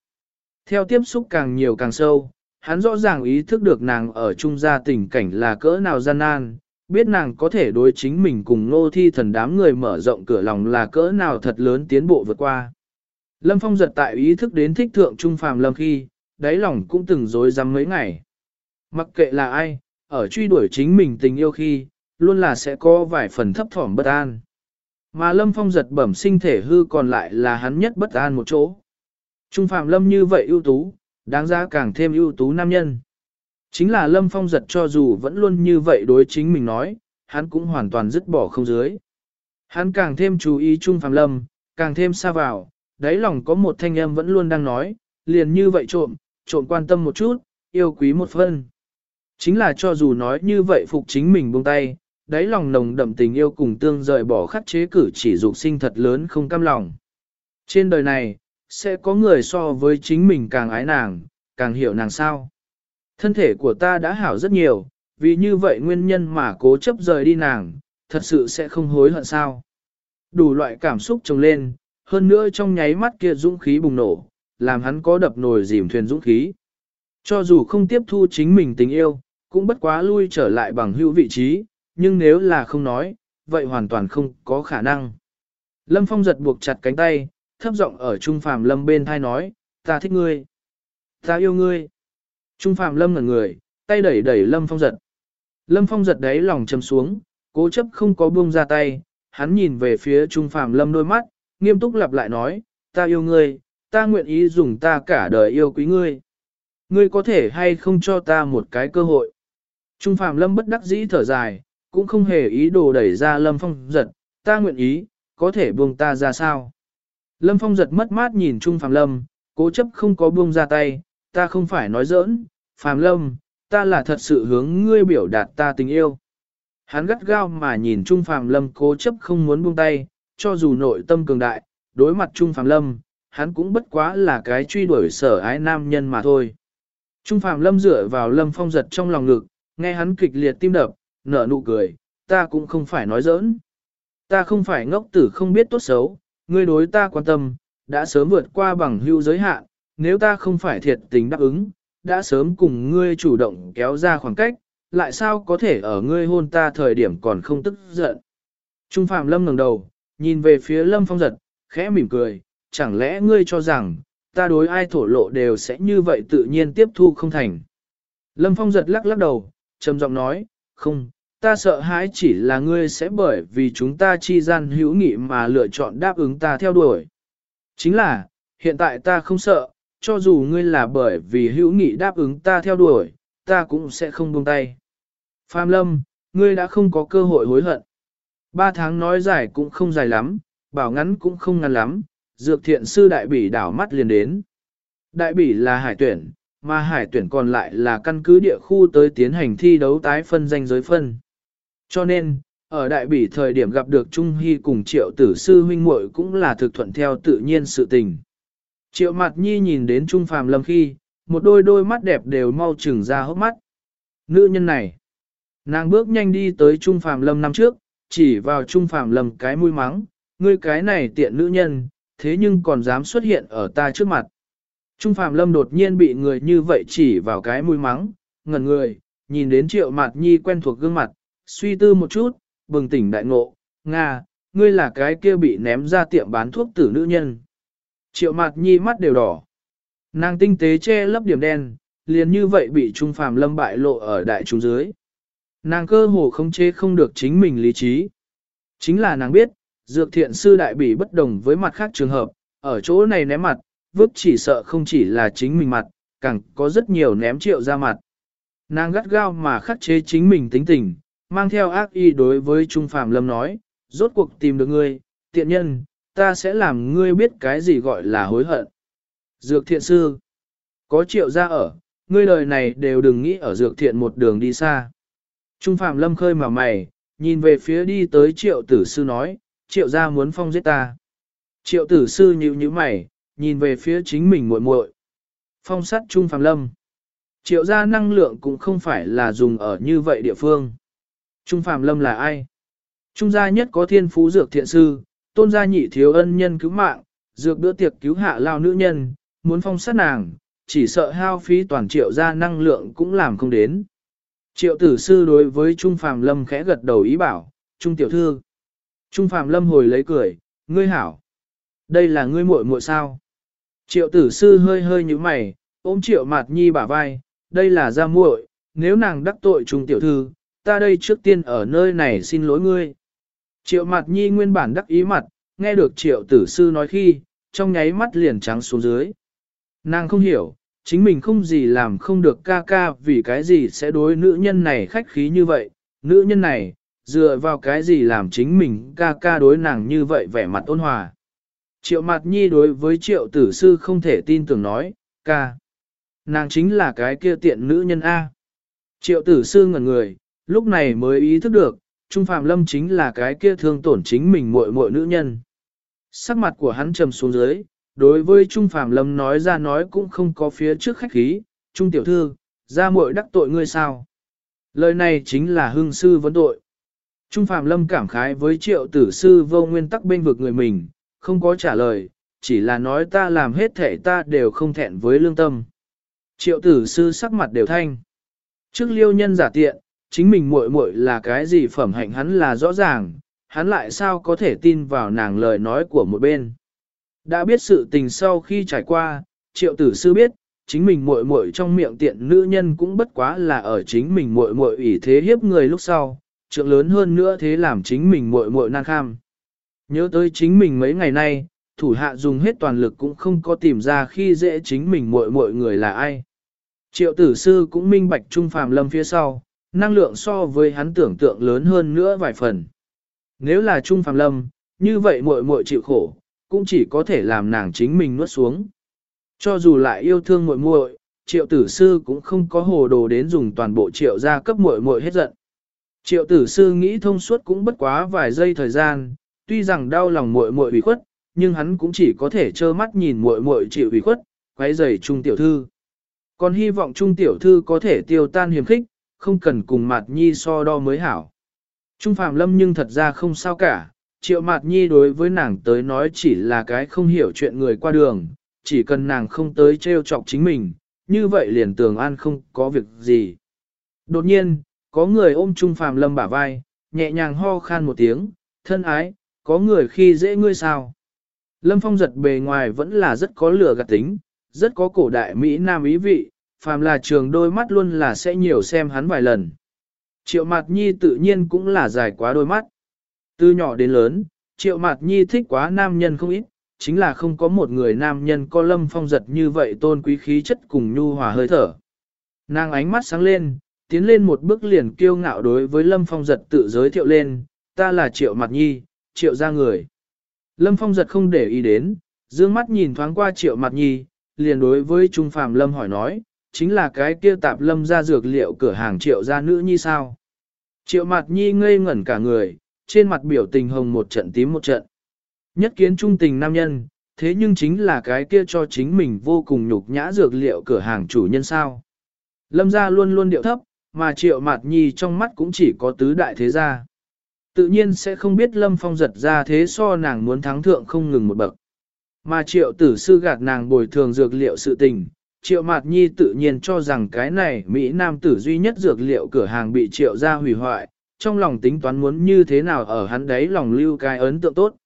Speaker 1: Theo tiếp xúc càng nhiều càng sâu, hắn rõ ràng ý thức được nàng ở trung gia tình cảnh là cỡ nào gian nan, biết nàng có thể đối chính mình cùng nô thi thần đám người mở rộng cửa lòng là cỡ nào thật lớn tiến bộ vượt qua. Lâm Phong giật tại ý thức đến thích thượng trung phàm lâm khi, đáy lòng cũng từng dối rắm mấy ngày. Mặc kệ là ai, ở truy đuổi chính mình tình yêu khi, luôn là sẽ có vài phần thấp thỏm bất an. Mà Lâm Phong giật bẩm sinh thể hư còn lại là hắn nhất bất an một chỗ. Trung Phạm Lâm như vậy ưu tú, đáng giá càng thêm ưu tú nam nhân. Chính là Lâm Phong giật cho dù vẫn luôn như vậy đối chính mình nói, hắn cũng hoàn toàn dứt bỏ không dưới. Hắn càng thêm chú ý Trung Phạm Lâm, càng thêm xa vào, đáy lòng có một thanh âm vẫn luôn đang nói, liền như vậy trộm, trộm quan tâm một chút, yêu quý một phân. Chính là cho dù nói như vậy phục chính mình buông tay, đáy lòng nồng đậm tình yêu cùng tương rời bỏ khắc chế cử chỉ dục sinh thật lớn không cam lòng. Trên đời này, sẽ có người so với chính mình càng ái nàng, càng hiểu nàng sao. Thân thể của ta đã hảo rất nhiều, vì như vậy nguyên nhân mà cố chấp rời đi nàng, thật sự sẽ không hối hận sao. Đủ loại cảm xúc trồng lên, hơn nữa trong nháy mắt kia dũng khí bùng nổ, làm hắn có đập nồi dìm thuyền dũng khí. Cho dù không tiếp thu chính mình tình yêu, cũng bất quá lui trở lại bằng hữu vị trí, nhưng nếu là không nói, vậy hoàn toàn không có khả năng. Lâm Phong giật buộc chặt cánh tay, thấp giọng ở Trung Phạm Lâm bên thai nói, ta thích ngươi, ta yêu ngươi. Trung Phạm Lâm ngẩn người, tay đẩy đẩy Lâm Phong giật. Lâm Phong giật đấy lòng chầm xuống, cố chấp không có buông ra tay, hắn nhìn về phía Trung Phạm Lâm đôi mắt, nghiêm túc lặp lại nói, ta yêu ngươi, ta nguyện ý dùng ta cả đời yêu quý ngươi. Ngươi có thể hay không cho ta một cái cơ hội. Trung Phạm Lâm bất đắc dĩ thở dài, cũng không hề ý đồ đẩy ra Lâm Phong giật, ta nguyện ý, có thể buông ta ra sao. Lâm Phong giật mất mát nhìn Trung Phạm Lâm, cố chấp không có buông ra tay, ta không phải nói giỡn, Phạm Lâm, ta là thật sự hướng ngươi biểu đạt ta tình yêu. Hắn gắt gao mà nhìn Trung Phạm Lâm cố chấp không muốn buông tay, cho dù nội tâm cường đại, đối mặt Trung Phạm Lâm, hắn cũng bất quá là cái truy đuổi sở ái nam nhân mà thôi. Trung Phạm Lâm dựa vào Lâm Phong giật trong lòng ngực, nghe hắn kịch liệt tim đập, nở nụ cười, ta cũng không phải nói giỡn. Ta không phải ngốc tử không biết tốt xấu, ngươi đối ta quan tâm, đã sớm vượt qua bằng hưu giới hạn, nếu ta không phải thiệt tình đáp ứng, đã sớm cùng ngươi chủ động kéo ra khoảng cách, lại sao có thể ở ngươi hôn ta thời điểm còn không tức giận. Trung Phạm Lâm ngẩng đầu, nhìn về phía Lâm Phong giật, khẽ mỉm cười, chẳng lẽ ngươi cho rằng, ta đối ai thổ lộ đều sẽ như vậy tự nhiên tiếp thu không thành. Lâm Phong giật lắc lắc đầu, trầm giọng nói, không, ta sợ hãi chỉ là ngươi sẽ bởi vì chúng ta chi gian hữu nghị mà lựa chọn đáp ứng ta theo đuổi. Chính là, hiện tại ta không sợ, cho dù ngươi là bởi vì hữu nghị đáp ứng ta theo đuổi, ta cũng sẽ không buông tay. Phạm Lâm, ngươi đã không có cơ hội hối hận. Ba tháng nói dài cũng không dài lắm, bảo ngắn cũng không ngắn lắm, dược thiện sư đại bỉ đảo mắt liền đến. Đại bỉ là hải tuyển, mà hải tuyển còn lại là căn cứ địa khu tới tiến hành thi đấu tái phân danh giới phân. Cho nên, ở đại bỉ thời điểm gặp được Trung Hy cùng triệu tử sư huynh muội cũng là thực thuận theo tự nhiên sự tình. Triệu mặt nhi nhìn đến Trung Phàm Lâm khi, một đôi đôi mắt đẹp đều mau trừng ra hốc mắt. Nữ nhân này, nàng bước nhanh đi tới Trung Phàm Lâm năm trước, chỉ vào Trung Phàm Lâm cái mũi mắng, ngươi cái này tiện nữ nhân, thế nhưng còn dám xuất hiện ở ta trước mặt. Trung Phàm Lâm đột nhiên bị người như vậy chỉ vào cái mũi mắng, ngẩn người, nhìn đến Triệu Mạt Nhi quen thuộc gương mặt, suy tư một chút, bừng tỉnh đại ngộ, Nga, ngươi là cái kia bị ném ra tiệm bán thuốc tử nữ nhân. Triệu mặt Nhi mắt đều đỏ. Nàng tinh tế che lấp điểm đen, liền như vậy bị Trung Phàm Lâm bại lộ ở đại chúng dưới. Nàng cơ hồ không chế không được chính mình lý trí. Chính là nàng biết, dược thiện sư đại bị bất đồng với mặt khác trường hợp, ở chỗ này ném mặt, vứt chỉ sợ không chỉ là chính mình mặt, càng có rất nhiều ném triệu ra mặt. Nàng gắt gao mà khắc chế chính mình tính tình, mang theo ác ý đối với Trung Phạm Lâm nói, rốt cuộc tìm được ngươi, tiện nhân, ta sẽ làm ngươi biết cái gì gọi là hối hận. Dược thiện sư, có triệu ra ở, ngươi lời này đều đừng nghĩ ở dược thiện một đường đi xa. Trung Phạm Lâm khơi mà mày, nhìn về phía đi tới triệu tử sư nói, triệu gia muốn phong giết ta. Triệu tử sư nhíu nhíu mày, nhìn về phía chính mình muội muội. Phong sát Trung Phạm Lâm. Triệu gia năng lượng cũng không phải là dùng ở như vậy địa phương. Trung Phạm Lâm là ai? Trung gia nhất có thiên phú dược thiện sư, tôn gia nhị thiếu ân nhân cứu mạng, dược bữa tiệc cứu hạ lao nữ nhân, muốn phong sát nàng, chỉ sợ hao phí toàn triệu gia năng lượng cũng làm không đến. Triệu tử sư đối với Trung Phạm Lâm khẽ gật đầu ý bảo, Trung tiểu thư. Trung Phạm Lâm hồi lấy cười, ngươi hảo. Đây là ngươi muội muội sao? Triệu tử sư hơi hơi như mày, ôm triệu mạt nhi bả vai, đây là gia muội, nếu nàng đắc tội Trung tiểu thư, ta đây trước tiên ở nơi này xin lỗi ngươi. Triệu mặt nhi nguyên bản đắc ý mặt, nghe được triệu tử sư nói khi, trong nháy mắt liền trắng xuống dưới. Nàng không hiểu, chính mình không gì làm không được ca ca vì cái gì sẽ đối nữ nhân này khách khí như vậy, nữ nhân này, dựa vào cái gì làm chính mình ca ca đối nàng như vậy vẻ mặt ôn hòa. Triệu mặt nhi đối với triệu tử sư không thể tin tưởng nói, ca. Nàng chính là cái kia tiện nữ nhân A. Triệu tử sư ngẩn người, lúc này mới ý thức được, Trung Phạm Lâm chính là cái kia thương tổn chính mình muội muội nữ nhân. Sắc mặt của hắn trầm xuống dưới, đối với Trung Phạm Lâm nói ra nói cũng không có phía trước khách khí, Trung tiểu thư, ra muội đắc tội ngươi sao? Lời này chính là hương sư vấn tội. Trung Phạm Lâm cảm khái với triệu tử sư vô nguyên tắc bên vực người mình, không có trả lời, chỉ là nói ta làm hết thể ta đều không thẹn với lương tâm. Triệu tử sư sắc mặt đều thanh. Trước liêu nhân giả tiện, chính mình muội muội là cái gì phẩm hạnh hắn là rõ ràng, hắn lại sao có thể tin vào nàng lời nói của một bên. Đã biết sự tình sau khi trải qua, triệu tử sư biết, chính mình muội muội trong miệng tiện nữ nhân cũng bất quá là ở chính mình muội muội ủy thế hiếp người lúc sau, trượng lớn hơn nữa thế làm chính mình muội muội nan kham. Nhớ tới chính mình mấy ngày nay, thủ hạ dùng hết toàn lực cũng không có tìm ra khi dễ chính mình muội muội người là ai. Triệu tử sư cũng minh bạch trung phàm lâm phía sau, năng lượng so với hắn tưởng tượng lớn hơn nữa vài phần. Nếu là trung Phạm lâm, như vậy muội muội chịu khổ, cũng chỉ có thể làm nàng chính mình nuốt xuống. Cho dù lại yêu thương muội muội, triệu tử sư cũng không có hồ đồ đến dùng toàn bộ triệu gia cấp muội muội hết giận. Triệu tử sư nghĩ thông suốt cũng bất quá vài giây thời gian, tuy rằng đau lòng muội muội ủy khuất, nhưng hắn cũng chỉ có thể trơ mắt nhìn muội muội chịu ủy khuất, quấy rầy trung tiểu thư. Còn hy vọng trung tiểu thư có thể tiêu tan hiểm khích, không cần cùng Mạt Nhi so đo mới hảo. Trung Phạm Lâm nhưng thật ra không sao cả, Triệu Mạt Nhi đối với nàng tới nói chỉ là cái không hiểu chuyện người qua đường, chỉ cần nàng không tới trêu chọc chính mình, như vậy liền tường an không có việc gì. Đột nhiên, có người ôm Trung phạm Lâm bả vai, nhẹ nhàng ho khan một tiếng, thân ái, có người khi dễ ngươi sao. Lâm Phong giật bề ngoài vẫn là rất có lửa gạt tính, rất có cổ đại Mỹ Nam ý vị, phàm là trường đôi mắt luôn là sẽ nhiều xem hắn vài lần. Triệu Mạt Nhi tự nhiên cũng là dài quá đôi mắt. Từ nhỏ đến lớn, Triệu Mạt Nhi thích quá nam nhân không ít, chính là không có một người nam nhân có lâm phong giật như vậy tôn quý khí chất cùng nhu hòa hơi thở. Nàng ánh mắt sáng lên, tiến lên một bước liền kiêu ngạo đối với lâm phong giật tự giới thiệu lên, ta là Triệu Mạt Nhi, Triệu ra người. Lâm phong giật không để ý đến, dương mắt nhìn thoáng qua Triệu Mạt Nhi, liền đối với Trung Phạm Lâm hỏi nói, chính là cái kia tạp lâm ra dược liệu cửa hàng triệu gia nữ nhi sao. Triệu mặt nhi ngây ngẩn cả người, trên mặt biểu tình hồng một trận tím một trận. Nhất kiến trung tình nam nhân, thế nhưng chính là cái kia cho chính mình vô cùng nhục nhã dược liệu cửa hàng chủ nhân sao. Lâm gia luôn luôn điệu thấp, mà triệu mặt nhi trong mắt cũng chỉ có tứ đại thế gia. Tự nhiên sẽ không biết lâm phong giật ra thế so nàng muốn thắng thượng không ngừng một bậc. Mà triệu tử sư gạt nàng bồi thường dược liệu sự tình, triệu mạt nhi tự nhiên cho rằng cái này Mỹ Nam tử duy nhất dược liệu cửa hàng bị triệu ra hủy hoại, trong lòng tính toán muốn như thế nào ở hắn đấy lòng lưu cái ấn tượng tốt.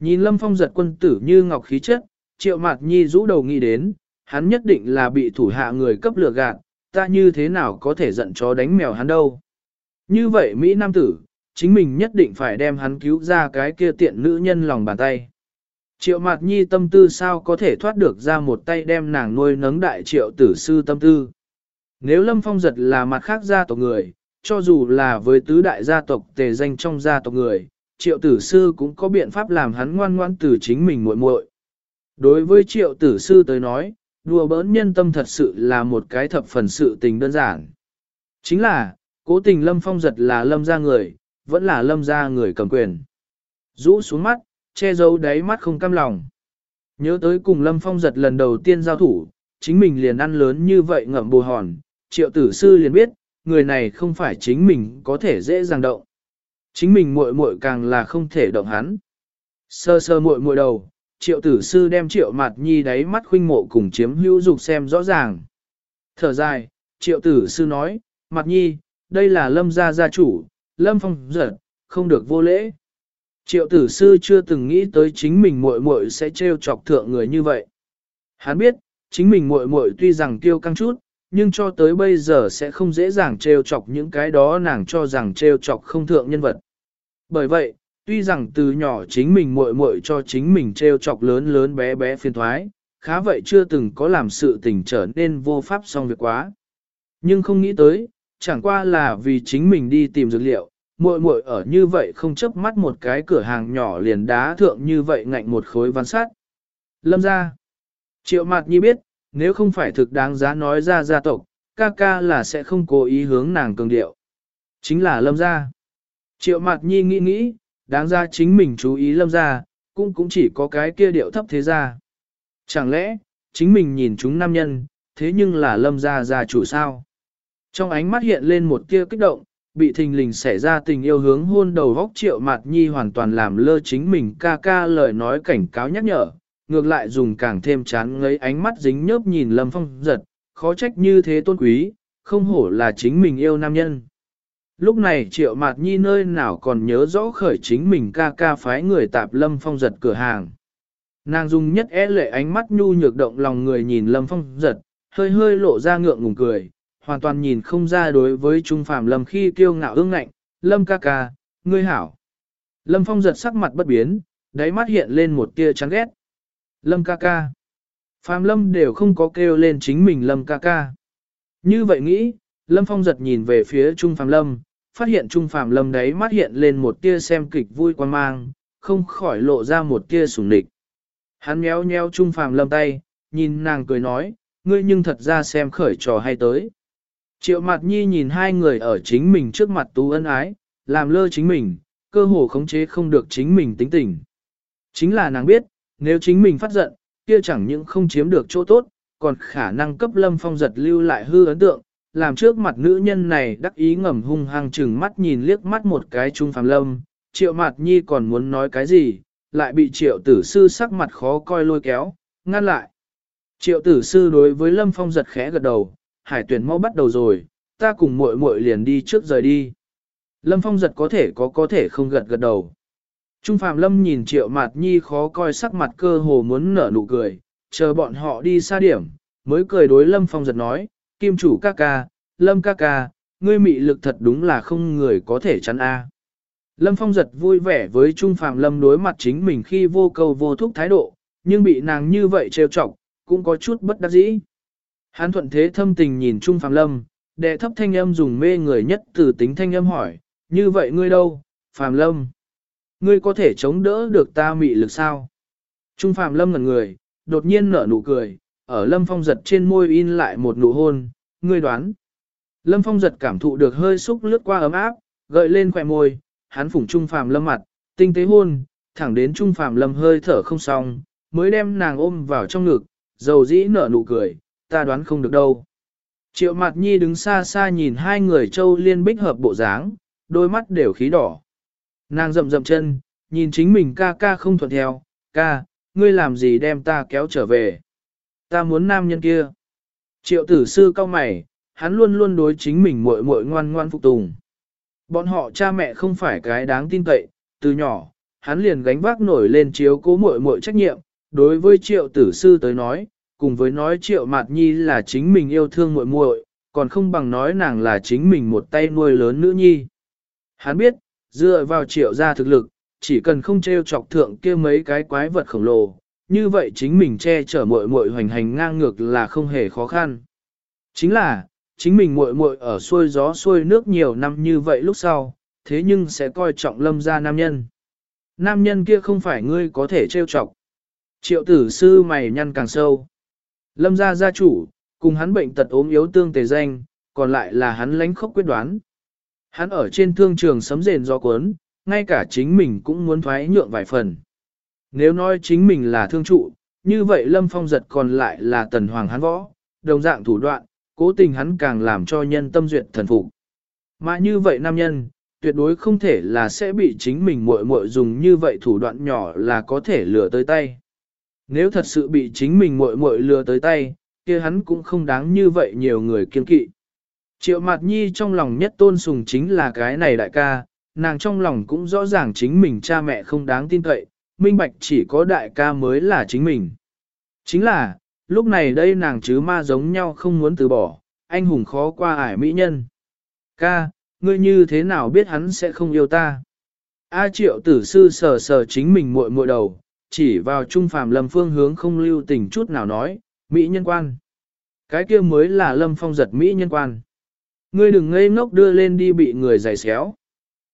Speaker 1: Nhìn lâm phong giật quân tử như ngọc khí chất, triệu mạt nhi rũ đầu nghĩ đến, hắn nhất định là bị thủ hạ người cấp lừa gạt, ta như thế nào có thể giận chó đánh mèo hắn đâu. Như vậy Mỹ Nam tử, chính mình nhất định phải đem hắn cứu ra cái kia tiện nữ nhân lòng bàn tay. Triệu Mạt Nhi tâm tư sao có thể thoát được ra một tay đem nàng nuôi nấng đại triệu tử sư tâm tư. Nếu Lâm Phong giật là mặt khác gia tộc người, cho dù là với tứ đại gia tộc tề danh trong gia tộc người, triệu tử sư cũng có biện pháp làm hắn ngoan ngoan từ chính mình muội muội. Đối với triệu tử sư tới nói, đùa bỡn nhân tâm thật sự là một cái thập phần sự tình đơn giản. Chính là, cố tình Lâm Phong giật là Lâm gia người, vẫn là Lâm gia người cầm quyền. Rũ xuống mắt, che giấu đáy mắt không cam lòng. Nhớ tới cùng Lâm Phong giật lần đầu tiên giao thủ, chính mình liền ăn lớn như vậy ngậm bù hòn, triệu tử sư liền biết, người này không phải chính mình có thể dễ dàng động. Chính mình muội muội càng là không thể động hắn. Sơ sơ muội muội đầu, triệu tử sư đem triệu mặt nhi đáy mắt khuynh mộ cùng chiếm hữu dục xem rõ ràng. Thở dài, triệu tử sư nói, mặt nhi, đây là lâm gia gia chủ, lâm phong giật, không được vô lễ. Triệu tử sư chưa từng nghĩ tới chính mình muội muội sẽ trêu chọc thượng người như vậy. Hắn biết, chính mình muội muội tuy rằng tiêu căng chút, nhưng cho tới bây giờ sẽ không dễ dàng trêu chọc những cái đó nàng cho rằng trêu chọc không thượng nhân vật. Bởi vậy, tuy rằng từ nhỏ chính mình muội muội cho chính mình trêu chọc lớn lớn bé bé phiền thoái, khá vậy chưa từng có làm sự tình trở nên vô pháp xong việc quá. Nhưng không nghĩ tới, chẳng qua là vì chính mình đi tìm dược liệu, muội muội ở như vậy không chấp mắt một cái cửa hàng nhỏ liền đá thượng như vậy ngạnh một khối văn sát. Lâm ra. Triệu Mạt Nhi biết, nếu không phải thực đáng giá nói ra gia tộc, ca ca là sẽ không cố ý hướng nàng cường điệu. Chính là Lâm ra. Triệu Mạt Nhi nghĩ nghĩ, đáng ra chính mình chú ý Lâm ra, cũng cũng chỉ có cái kia điệu thấp thế ra. Chẳng lẽ, chính mình nhìn chúng nam nhân, thế nhưng là Lâm ra gia chủ sao? Trong ánh mắt hiện lên một tia kích động, bị thình lình xảy ra tình yêu hướng hôn đầu góc triệu mạt nhi hoàn toàn làm lơ chính mình ca ca lời nói cảnh cáo nhắc nhở, ngược lại dùng càng thêm chán ngấy ánh mắt dính nhớp nhìn lâm phong giật, khó trách như thế tôn quý, không hổ là chính mình yêu nam nhân. Lúc này triệu mạt nhi nơi nào còn nhớ rõ khởi chính mình ca ca phái người tạp lâm phong giật cửa hàng. Nàng dùng nhất é lệ ánh mắt nhu nhược động lòng người nhìn lâm phong giật, hơi hơi lộ ra ngượng ngùng cười, hoàn toàn nhìn không ra đối với Trung Phạm Lâm khi kiêu ngạo ương ngạnh, Lâm ca ca, ngươi hảo. Lâm Phong giật sắc mặt bất biến, đáy mắt hiện lên một tia chán ghét. Lâm ca ca. Phạm Lâm đều không có kêu lên chính mình Lâm ca ca. Như vậy nghĩ, Lâm Phong giật nhìn về phía Trung Phạm Lâm, phát hiện Trung Phạm Lâm đáy mắt hiện lên một tia xem kịch vui quan mang, không khỏi lộ ra một tia sủng địch. Hắn méo nheo Trung Phạm Lâm tay, nhìn nàng cười nói, ngươi nhưng thật ra xem khởi trò hay tới. Triệu mặt Nhi nhìn hai người ở chính mình trước mặt tú ân ái, làm lơ chính mình, cơ hồ khống chế không được chính mình tính tình. Chính là nàng biết, nếu chính mình phát giận, kia chẳng những không chiếm được chỗ tốt, còn khả năng cấp lâm phong giật lưu lại hư ấn tượng, làm trước mặt nữ nhân này đắc ý ngầm hung hăng chừng mắt nhìn liếc mắt một cái trung phàm lâm, triệu mặt nhi còn muốn nói cái gì, lại bị triệu tử sư sắc mặt khó coi lôi kéo, ngăn lại. Triệu tử sư đối với lâm phong giật khẽ gật đầu, hải tuyển mau bắt đầu rồi, ta cùng muội muội liền đi trước rời đi. Lâm Phong giật có thể có có thể không gật gật đầu. Trung Phạm Lâm nhìn Triệu Mạt Nhi khó coi sắc mặt cơ hồ muốn nở nụ cười, chờ bọn họ đi xa điểm, mới cười đối Lâm Phong giật nói, Kim chủ ca ca, Lâm ca ca, ngươi mị lực thật đúng là không người có thể chắn a. Lâm Phong giật vui vẻ với Trung Phạm Lâm đối mặt chính mình khi vô cầu vô thúc thái độ, nhưng bị nàng như vậy trêu chọc, cũng có chút bất đắc dĩ. Hán thuận thế thâm tình nhìn Trung Phạm Lâm, đệ thấp thanh âm dùng mê người nhất từ tính thanh âm hỏi, như vậy ngươi đâu, Phạm Lâm? Ngươi có thể chống đỡ được ta mị lực sao? Trung Phạm Lâm ngẩn người, đột nhiên nở nụ cười, ở Lâm Phong giật trên môi in lại một nụ hôn, ngươi đoán. Lâm Phong giật cảm thụ được hơi xúc lướt qua ấm áp, gợi lên khỏe môi, hắn phủng Trung Phạm Lâm mặt, tinh tế hôn, thẳng đến Trung Phạm Lâm hơi thở không xong, mới đem nàng ôm vào trong ngực, dầu dĩ nở nụ cười, ta đoán không được đâu. Triệu Mạt Nhi đứng xa xa nhìn hai người châu liên bích hợp bộ dáng, đôi mắt đều khí đỏ. Nàng rậm rậm chân, nhìn chính mình ca ca không thuận theo, ca, ngươi làm gì đem ta kéo trở về. Ta muốn nam nhân kia. Triệu tử sư cao mày, hắn luôn luôn đối chính mình muội muội ngoan ngoan phục tùng. Bọn họ cha mẹ không phải cái đáng tin cậy, từ nhỏ, hắn liền gánh vác nổi lên chiếu cố muội muội trách nhiệm. Đối với triệu tử sư tới nói, cùng với nói triệu mạt nhi là chính mình yêu thương muội muội, còn không bằng nói nàng là chính mình một tay nuôi lớn nữ nhi. Hắn biết, dựa vào triệu gia thực lực, chỉ cần không treo chọc thượng kia mấy cái quái vật khổng lồ, như vậy chính mình che chở muội muội hoành hành ngang ngược là không hề khó khăn. Chính là, chính mình muội muội ở xuôi gió xuôi nước nhiều năm như vậy lúc sau, thế nhưng sẽ coi trọng lâm gia nam nhân. Nam nhân kia không phải ngươi có thể treo chọc. Triệu tử sư mày nhăn càng sâu. Lâm gia gia chủ, cùng hắn bệnh tật ốm yếu tương tề danh, còn lại là hắn lánh khốc quyết đoán. Hắn ở trên thương trường sấm rền do cuốn, ngay cả chính mình cũng muốn thoái nhượng vài phần. Nếu nói chính mình là thương trụ, như vậy Lâm Phong giật còn lại là tần hoàng hắn võ, đồng dạng thủ đoạn, cố tình hắn càng làm cho nhân tâm duyệt thần phục. Mà như vậy nam nhân, tuyệt đối không thể là sẽ bị chính mình muội muội dùng như vậy thủ đoạn nhỏ là có thể lừa tới tay. Nếu thật sự bị chính mình muội muội lừa tới tay, kia hắn cũng không đáng như vậy nhiều người kiên kỵ. Triệu Mạt Nhi trong lòng nhất tôn sùng chính là cái này đại ca, nàng trong lòng cũng rõ ràng chính mình cha mẹ không đáng tin cậy, minh bạch chỉ có đại ca mới là chính mình. Chính là, lúc này đây nàng chứ ma giống nhau không muốn từ bỏ, anh hùng khó qua ải mỹ nhân. Ca, ngươi như thế nào biết hắn sẽ không yêu ta? A triệu tử sư sờ sờ chính mình muội muội đầu, chỉ vào trung phàm lâm phương hướng không lưu tình chút nào nói, Mỹ nhân quan. Cái kia mới là lâm phong giật Mỹ nhân quan. Ngươi đừng ngây ngốc đưa lên đi bị người giày xéo.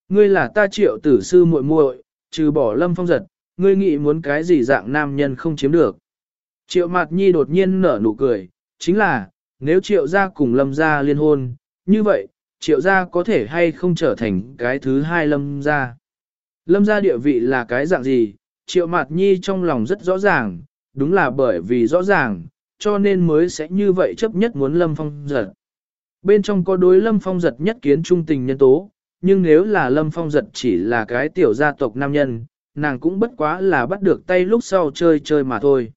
Speaker 1: Ngươi là ta triệu tử sư muội muội, trừ bỏ lâm phong giật, ngươi nghĩ muốn cái gì dạng nam nhân không chiếm được. Triệu Mạt Nhi đột nhiên nở nụ cười, chính là, nếu triệu gia cùng lâm gia liên hôn, như vậy, triệu gia có thể hay không trở thành cái thứ hai lâm gia. Lâm gia địa vị là cái dạng gì, triệu mạt nhi trong lòng rất rõ ràng, đúng là bởi vì rõ ràng, cho nên mới sẽ như vậy chấp nhất muốn lâm phong giật. Bên trong có đối lâm phong giật nhất kiến trung tình nhân tố, nhưng nếu là lâm phong giật chỉ là cái tiểu gia tộc nam nhân, nàng cũng bất quá là bắt được tay lúc sau chơi chơi mà thôi.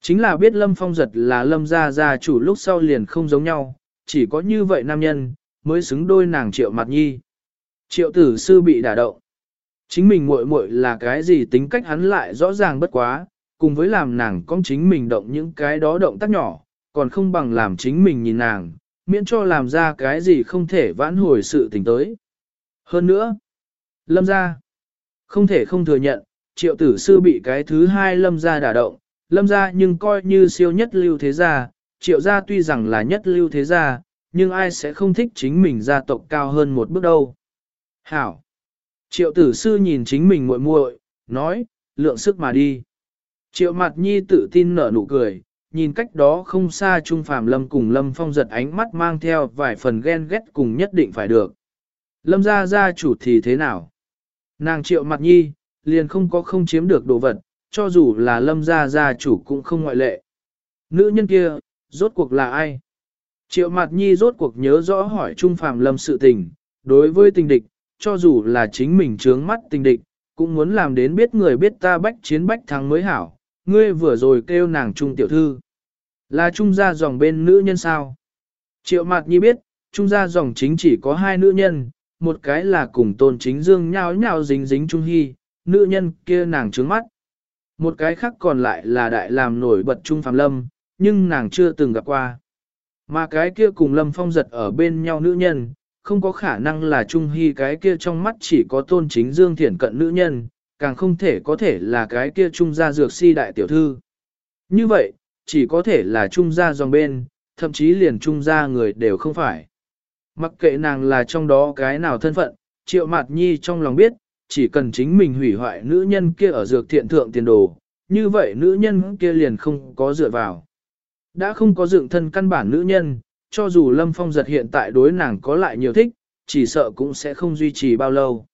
Speaker 1: Chính là biết lâm phong giật là lâm gia gia chủ lúc sau liền không giống nhau, chỉ có như vậy nam nhân, mới xứng đôi nàng triệu mặt nhi. Triệu tử sư bị đả động. Chính mình muội muội là cái gì tính cách hắn lại rõ ràng bất quá, cùng với làm nàng con chính mình động những cái đó động tác nhỏ, còn không bằng làm chính mình nhìn nàng, miễn cho làm ra cái gì không thể vãn hồi sự tình tới. Hơn nữa, lâm gia không thể không thừa nhận, triệu tử sư bị cái thứ hai lâm gia đả động, lâm gia nhưng coi như siêu nhất lưu thế gia, triệu gia tuy rằng là nhất lưu thế gia, nhưng ai sẽ không thích chính mình gia tộc cao hơn một bước đâu. Hảo! Triệu tử sư nhìn chính mình muội muội, nói, lượng sức mà đi. Triệu mặt nhi tự tin nở nụ cười, nhìn cách đó không xa Trung Phạm Lâm cùng Lâm Phong giật ánh mắt mang theo vài phần ghen ghét cùng nhất định phải được. Lâm gia gia chủ thì thế nào? Nàng triệu mặt nhi, liền không có không chiếm được đồ vật, cho dù là lâm gia gia chủ cũng không ngoại lệ. Nữ nhân kia, rốt cuộc là ai? Triệu mặt nhi rốt cuộc nhớ rõ hỏi Trung Phạm Lâm sự tình, đối với tình địch, cho dù là chính mình trướng mắt tình địch, cũng muốn làm đến biết người biết ta bách chiến bách thắng mới hảo, ngươi vừa rồi kêu nàng Trung tiểu thư. Là Trung gia dòng bên nữ nhân sao? Triệu mặt nhi biết, Trung gia dòng chính chỉ có hai nữ nhân, một cái là cùng tôn chính dương nhao nhao dính dính Trung Hy, nữ nhân kia nàng trướng mắt. Một cái khác còn lại là đại làm nổi bật Trung Phàm Lâm, nhưng nàng chưa từng gặp qua. Mà cái kia cùng Lâm Phong giật ở bên nhau nữ nhân, không có khả năng là Trung Hy cái kia trong mắt chỉ có tôn chính dương thiển cận nữ nhân, càng không thể có thể là cái kia Trung gia dược si đại tiểu thư. Như vậy, chỉ có thể là Trung gia dòng bên, thậm chí liền Trung gia người đều không phải. Mặc kệ nàng là trong đó cái nào thân phận, triệu mạt nhi trong lòng biết, chỉ cần chính mình hủy hoại nữ nhân kia ở dược thiện thượng tiền đồ, như vậy nữ nhân kia liền không có dựa vào. Đã không có dựng thân căn bản nữ nhân, cho dù Lâm Phong giật hiện tại đối nàng có lại nhiều thích, chỉ sợ cũng sẽ không duy trì bao lâu.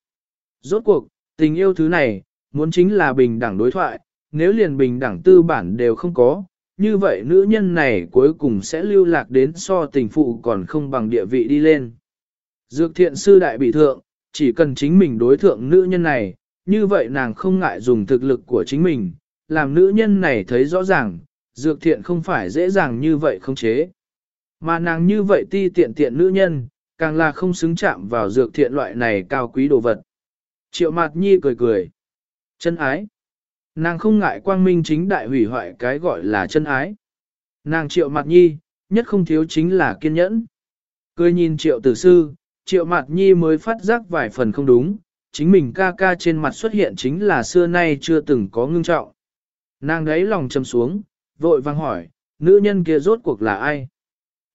Speaker 1: Rốt cuộc, tình yêu thứ này, muốn chính là bình đẳng đối thoại, nếu liền bình đẳng tư bản đều không có, như vậy nữ nhân này cuối cùng sẽ lưu lạc đến so tình phụ còn không bằng địa vị đi lên. Dược thiện sư đại bị thượng, chỉ cần chính mình đối thượng nữ nhân này, như vậy nàng không ngại dùng thực lực của chính mình, làm nữ nhân này thấy rõ ràng, dược thiện không phải dễ dàng như vậy không chế. Mà nàng như vậy ti tiện tiện nữ nhân, càng là không xứng chạm vào dược thiện loại này cao quý đồ vật. Triệu Mạt Nhi cười cười. Chân ái. Nàng không ngại quang minh chính đại hủy hoại cái gọi là chân ái. Nàng triệu mặt nhi, nhất không thiếu chính là kiên nhẫn. Cười nhìn triệu tử sư, triệu mặt nhi mới phát giác vài phần không đúng, chính mình ca ca trên mặt xuất hiện chính là xưa nay chưa từng có ngưng trọng. Nàng đấy lòng châm xuống, vội vang hỏi, nữ nhân kia rốt cuộc là ai?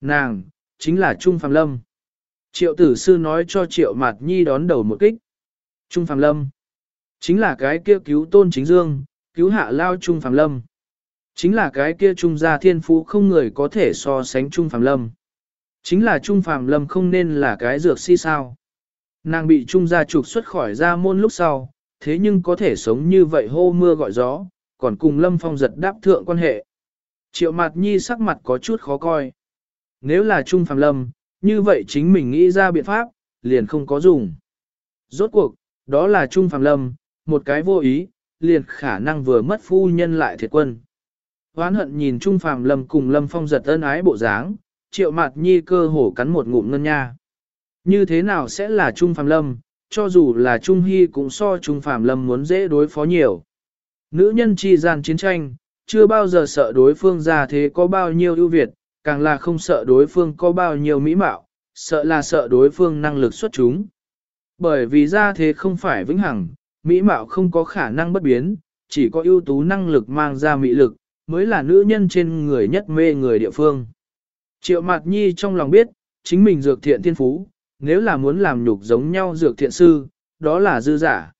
Speaker 1: Nàng, chính là Trung Phạm Lâm. Triệu tử sư nói cho triệu Mạt nhi đón đầu một kích. Trung Phạm Lâm. Chính là cái kia cứu tôn chính dương, cứu hạ lao Trung Phạm Lâm. Chính là cái kia Trung gia thiên phú không người có thể so sánh Trung Phạm Lâm. Chính là Trung Phạm Lâm không nên là cái dược si sao. Nàng bị Trung gia trục xuất khỏi gia môn lúc sau, thế nhưng có thể sống như vậy hô mưa gọi gió, còn cùng Lâm Phong giật đáp thượng quan hệ. Triệu Mạt Nhi sắc mặt có chút khó coi. Nếu là Trung Phạm Lâm, như vậy chính mình nghĩ ra biện pháp, liền không có dùng. Rốt cuộc, đó là Trung Phạm Lâm, một cái vô ý, liền khả năng vừa mất phu nhân lại thiệt quân. Hoán hận nhìn Trung Phạm Lâm cùng Lâm Phong giật ân ái bộ dáng, triệu mặt nhi cơ hổ cắn một ngụm ngân nha. Như thế nào sẽ là Trung Phạm Lâm, cho dù là Trung Hy cũng so Trung Phạm Lâm muốn dễ đối phó nhiều. Nữ nhân chi gian chiến tranh, chưa bao giờ sợ đối phương ra thế có bao nhiêu ưu việt, càng là không sợ đối phương có bao nhiêu mỹ mạo, sợ là sợ đối phương năng lực xuất chúng. Bởi vì ra thế không phải vĩnh hằng, mỹ mạo không có khả năng bất biến, chỉ có ưu tú năng lực mang ra mỹ lực, mới là nữ nhân trên người nhất mê người địa phương. Triệu Mạt Nhi trong lòng biết, chính mình dược thiện thiên phú, nếu là muốn làm nhục giống nhau dược thiện sư, đó là dư giả.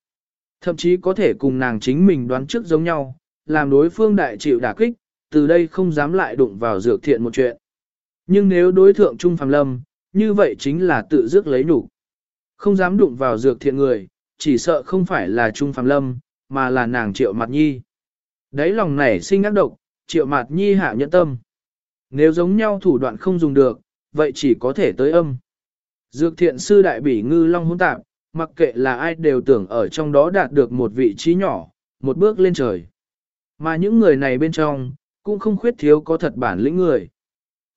Speaker 1: Thậm chí có thể cùng nàng chính mình đoán trước giống nhau, làm đối phương đại chịu đả kích, từ đây không dám lại đụng vào dược thiện một chuyện. Nhưng nếu đối thượng Trung Phàm Lâm, như vậy chính là tự dứt lấy nhục. Không dám đụng vào dược thiện người, chỉ sợ không phải là Trung Phạm Lâm, mà là nàng Triệu Mạt Nhi. Đấy lòng này sinh ác độc, Triệu Mạt Nhi hạ nhẫn tâm. Nếu giống nhau thủ đoạn không dùng được, vậy chỉ có thể tới âm. Dược thiện sư đại bỉ ngư long hỗn tạp, mặc kệ là ai đều tưởng ở trong đó đạt được một vị trí nhỏ, một bước lên trời. Mà những người này bên trong, cũng không khuyết thiếu có thật bản lĩnh người.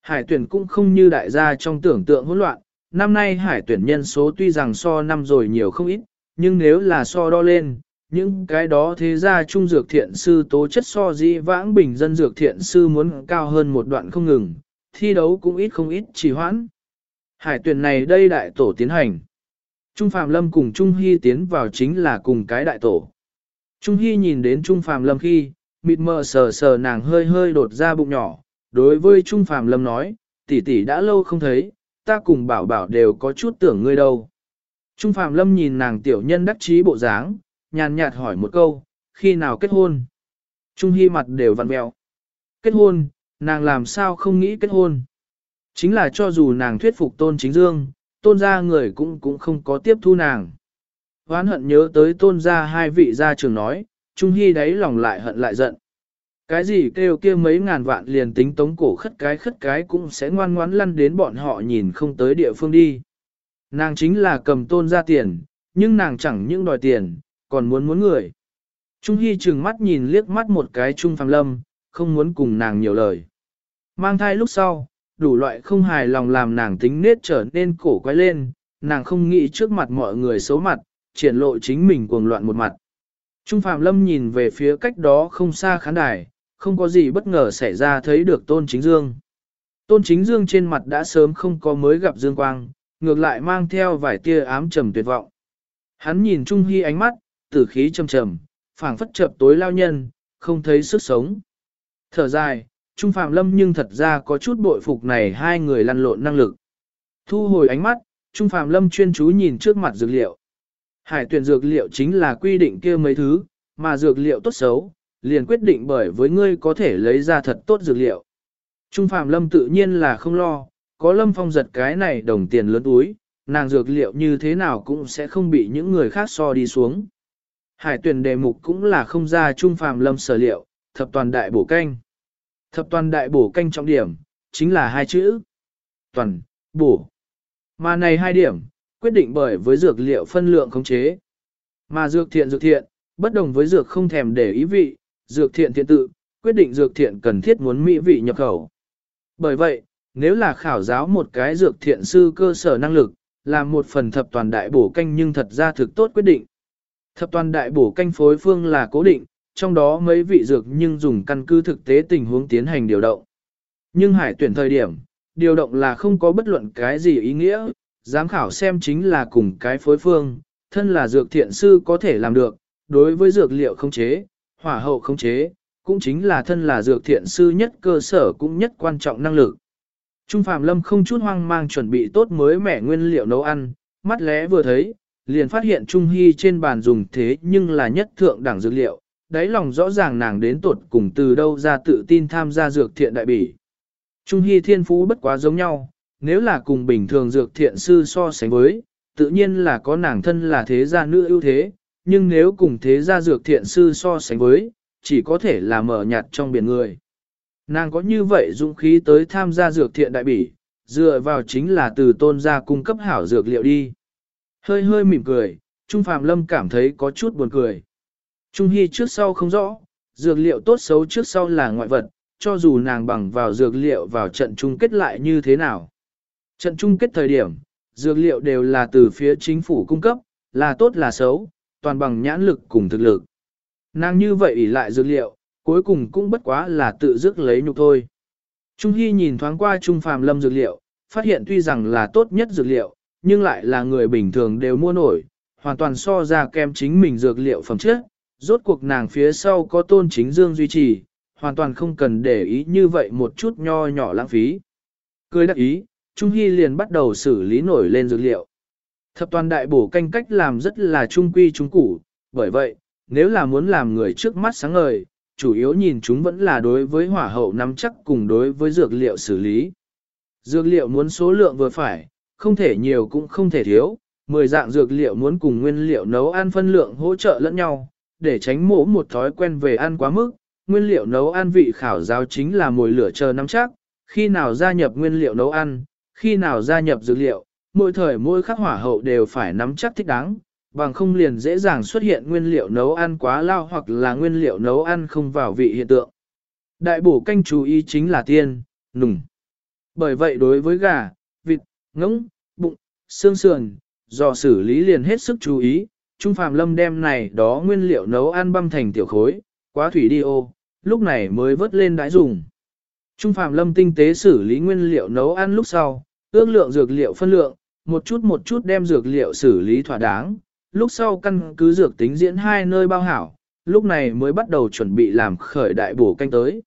Speaker 1: Hải tuyển cũng không như đại gia trong tưởng tượng hỗn loạn, năm nay hải tuyển nhân số tuy rằng so năm rồi nhiều không ít, nhưng nếu là so đo lên, những cái đó thế ra trung dược thiện sư tố chất so di vãng bình dân dược thiện sư muốn cao hơn một đoạn không ngừng, thi đấu cũng ít không ít trì hoãn. Hải tuyển này đây đại tổ tiến hành. Trung Phạm Lâm cùng Trung Hy tiến vào chính là cùng cái đại tổ. Trung Hy nhìn đến Trung Phạm Lâm khi, mịt mờ sờ sờ nàng hơi hơi đột ra bụng nhỏ, đối với Trung Phạm Lâm nói, tỷ tỷ đã lâu không thấy, ta cùng bảo bảo đều có chút tưởng ngươi đâu. Trung Phạm Lâm nhìn nàng tiểu nhân đắc chí bộ dáng, nhàn nhạt hỏi một câu, khi nào kết hôn? Trung Hy mặt đều vặn mẹo. Kết hôn, nàng làm sao không nghĩ kết hôn? Chính là cho dù nàng thuyết phục tôn chính dương, tôn gia người cũng cũng không có tiếp thu nàng. Hoán hận nhớ tới tôn gia hai vị gia trưởng nói, Trung Hy đáy lòng lại hận lại giận. Cái gì kêu kia mấy ngàn vạn liền tính tống cổ khất cái khất cái cũng sẽ ngoan ngoãn lăn đến bọn họ nhìn không tới địa phương đi. Nàng chính là cầm tôn ra tiền, nhưng nàng chẳng những đòi tiền, còn muốn muốn người. Trung Hy trừng mắt nhìn liếc mắt một cái Trung Phạm Lâm, không muốn cùng nàng nhiều lời. Mang thai lúc sau, đủ loại không hài lòng làm nàng tính nết trở nên cổ quay lên, nàng không nghĩ trước mặt mọi người xấu mặt, triển lộ chính mình cuồng loạn một mặt. Trung Phạm Lâm nhìn về phía cách đó không xa khán đài, không có gì bất ngờ xảy ra thấy được Tôn Chính Dương. Tôn Chính Dương trên mặt đã sớm không có mới gặp Dương Quang, ngược lại mang theo vài tia ám trầm tuyệt vọng. Hắn nhìn Trung Hy ánh mắt, tử khí trầm trầm, phảng phất chập tối lao nhân, không thấy sức sống. Thở dài, Trung Phạm Lâm nhưng thật ra có chút bội phục này hai người lăn lộn năng lực. Thu hồi ánh mắt, Trung Phạm Lâm chuyên chú nhìn trước mặt dược liệu. Hải tuyển dược liệu chính là quy định kia mấy thứ, mà dược liệu tốt xấu, liền quyết định bởi với ngươi có thể lấy ra thật tốt dược liệu. Trung Phạm Lâm tự nhiên là không lo, có Lâm Phong giật cái này đồng tiền lớn túi, nàng dược liệu như thế nào cũng sẽ không bị những người khác so đi xuống. Hải tuyển đề mục cũng là không ra Trung Phạm Lâm sở liệu, thập toàn đại bổ canh. Thập toàn đại bổ canh trọng điểm, chính là hai chữ. Toàn, bổ. Mà này hai điểm, quyết định bởi với dược liệu phân lượng khống chế. Mà dược thiện dược thiện, bất đồng với dược không thèm để ý vị, dược thiện thiện tự, quyết định dược thiện cần thiết muốn mỹ vị nhập khẩu. Bởi vậy, nếu là khảo giáo một cái dược thiện sư cơ sở năng lực, là một phần thập toàn đại bổ canh nhưng thật ra thực tốt quyết định. Thập toàn đại bổ canh phối phương là cố định, trong đó mấy vị dược nhưng dùng căn cứ thực tế tình huống tiến hành điều động. Nhưng hải tuyển thời điểm, điều động là không có bất luận cái gì ý nghĩa, giám khảo xem chính là cùng cái phối phương, thân là dược thiện sư có thể làm được, đối với dược liệu không chế, hỏa hậu không chế, cũng chính là thân là dược thiện sư nhất cơ sở cũng nhất quan trọng năng lực. Trung Phạm Lâm không chút hoang mang chuẩn bị tốt mới mẻ nguyên liệu nấu ăn, mắt lẽ vừa thấy, liền phát hiện Trung Hy trên bàn dùng thế nhưng là nhất thượng đẳng dược liệu, đáy lòng rõ ràng nàng đến tuột cùng từ đâu ra tự tin tham gia dược thiện đại bỉ. Trung Hy thiên phú bất quá giống nhau, nếu là cùng bình thường dược thiện sư so sánh với, tự nhiên là có nàng thân là thế gia nữ ưu thế, nhưng nếu cùng thế gia dược thiện sư so sánh với, chỉ có thể là mở nhạt trong biển người. Nàng có như vậy dũng khí tới tham gia dược thiện đại bỉ, dựa vào chính là từ tôn gia cung cấp hảo dược liệu đi. Hơi hơi mỉm cười, Trung Phạm Lâm cảm thấy có chút buồn cười. Trung Hy trước sau không rõ, dược liệu tốt xấu trước sau là ngoại vật, cho dù nàng bằng vào dược liệu vào trận chung kết lại như thế nào. Trận chung kết thời điểm, dược liệu đều là từ phía chính phủ cung cấp, là tốt là xấu, toàn bằng nhãn lực cùng thực lực. Nàng như vậy ỷ lại dược liệu, cuối cùng cũng bất quá là tự dứt lấy nhục thôi. Trung Hy nhìn thoáng qua Trung Phàm Lâm dược liệu, phát hiện tuy rằng là tốt nhất dược liệu, nhưng lại là người bình thường đều mua nổi, hoàn toàn so ra kem chính mình dược liệu phẩm chất, rốt cuộc nàng phía sau có tôn chính dương duy trì, hoàn toàn không cần để ý như vậy một chút nho nhỏ lãng phí. Cười đắc ý, Trung Hy liền bắt đầu xử lý nổi lên dược liệu. Thập toàn đại bổ canh cách làm rất là trung quy trung củ, bởi vậy, nếu là muốn làm người trước mắt sáng ngời, chủ yếu nhìn chúng vẫn là đối với hỏa hậu nắm chắc cùng đối với dược liệu xử lý. Dược liệu muốn số lượng vừa phải, không thể nhiều cũng không thể thiếu, 10 dạng dược liệu muốn cùng nguyên liệu nấu ăn phân lượng hỗ trợ lẫn nhau, để tránh mổ một thói quen về ăn quá mức, nguyên liệu nấu ăn vị khảo giáo chính là mồi lửa chờ nắm chắc, khi nào gia nhập nguyên liệu nấu ăn, khi nào gia nhập dược liệu, mỗi thời mỗi khắc hỏa hậu đều phải nắm chắc thích đáng, bằng không liền dễ dàng xuất hiện nguyên liệu nấu ăn quá lao hoặc là nguyên liệu nấu ăn không vào vị hiện tượng. Đại bổ canh chú ý chính là tiên, nùng. Bởi vậy đối với gà, vịt, ngỗng, bụng, xương sườn, do xử lý liền hết sức chú ý, Trung Phạm Lâm đem này đó nguyên liệu nấu ăn băm thành tiểu khối, quá thủy đi ô, lúc này mới vớt lên đãi dùng. Trung Phạm Lâm tinh tế xử lý nguyên liệu nấu ăn lúc sau, ước lượng dược liệu phân lượng, một chút một chút đem dược liệu xử lý thỏa đáng, lúc sau căn cứ dược tính diễn hai nơi bao hảo, lúc này mới bắt đầu chuẩn bị làm khởi đại bổ canh tới.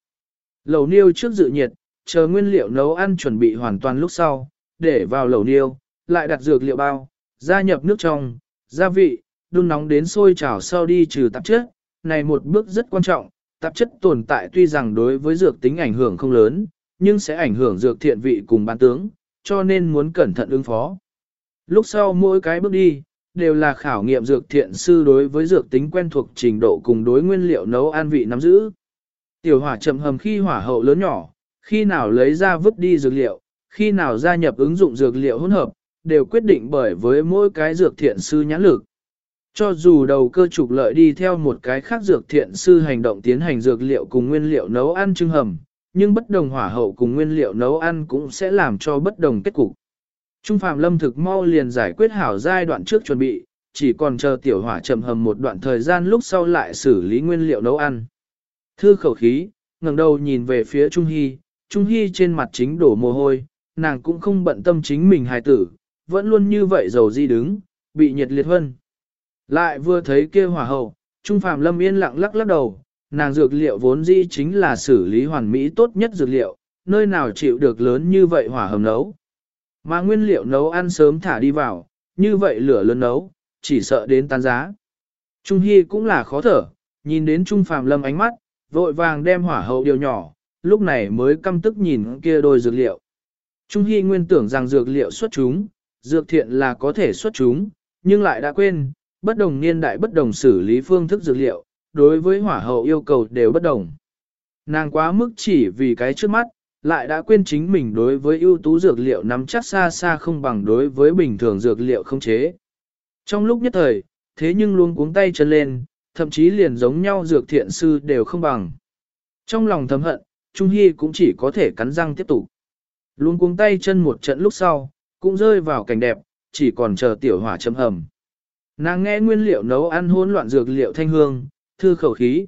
Speaker 1: Lẩu niêu trước dự nhiệt, chờ nguyên liệu nấu ăn chuẩn bị hoàn toàn lúc sau, để vào lẩu niêu, lại đặt dược liệu bao, gia nhập nước trong, gia vị, đun nóng đến sôi chảo sau đi trừ tạp chất, này một bước rất quan trọng, tạp chất tồn tại tuy rằng đối với dược tính ảnh hưởng không lớn, nhưng sẽ ảnh hưởng dược thiện vị cùng ban tướng, cho nên muốn cẩn thận ứng phó. Lúc sau mỗi cái bước đi, đều là khảo nghiệm dược thiện sư đối với dược tính quen thuộc trình độ cùng đối nguyên liệu nấu ăn vị nắm giữ. Tiểu hỏa chậm hầm khi hỏa hậu lớn nhỏ, khi nào lấy ra vứt đi dược liệu, khi nào gia nhập ứng dụng dược liệu hỗn hợp, đều quyết định bởi với mỗi cái dược thiện sư nhãn lực. Cho dù đầu cơ trục lợi đi theo một cái khác dược thiện sư hành động tiến hành dược liệu cùng nguyên liệu nấu ăn trưng hầm, nhưng bất đồng hỏa hậu cùng nguyên liệu nấu ăn cũng sẽ làm cho bất đồng kết cục. Trung Phạm Lâm thực mau liền giải quyết hảo giai đoạn trước chuẩn bị, chỉ còn chờ tiểu hỏa chậm hầm một đoạn thời gian lúc sau lại xử lý nguyên liệu nấu ăn. Thư khẩu khí, ngẩng đầu nhìn về phía Trung Hy, Trung Hy trên mặt chính đổ mồ hôi, nàng cũng không bận tâm chính mình hài tử, vẫn luôn như vậy dầu di đứng, bị nhiệt liệt hơn. Lại vừa thấy kia hỏa hậu, Trung Phạm Lâm yên lặng lắc lắc đầu, nàng dược liệu vốn dĩ chính là xử lý hoàn mỹ tốt nhất dược liệu, nơi nào chịu được lớn như vậy hỏa hầm nấu. Mà nguyên liệu nấu ăn sớm thả đi vào, như vậy lửa lớn nấu, chỉ sợ đến tan giá. Trung Hy cũng là khó thở, nhìn đến Trung Phạm Lâm ánh mắt, vội vàng đem hỏa hậu điều nhỏ, lúc này mới căm tức nhìn kia đôi dược liệu. Trung Hy nguyên tưởng rằng dược liệu xuất chúng, dược thiện là có thể xuất chúng, nhưng lại đã quên, bất đồng niên đại bất đồng xử lý phương thức dược liệu, đối với hỏa hậu yêu cầu đều bất đồng. Nàng quá mức chỉ vì cái trước mắt, lại đã quên chính mình đối với ưu tú dược liệu nắm chắc xa xa không bằng đối với bình thường dược liệu không chế. Trong lúc nhất thời, thế nhưng luôn cuống tay chân lên, thậm chí liền giống nhau dược thiện sư đều không bằng. Trong lòng thầm hận, Trung Hy cũng chỉ có thể cắn răng tiếp tục. Luôn cuống tay chân một trận lúc sau, cũng rơi vào cảnh đẹp, chỉ còn chờ tiểu hỏa châm hầm. Nàng nghe nguyên liệu nấu ăn hỗn loạn dược liệu thanh hương, thư khẩu khí.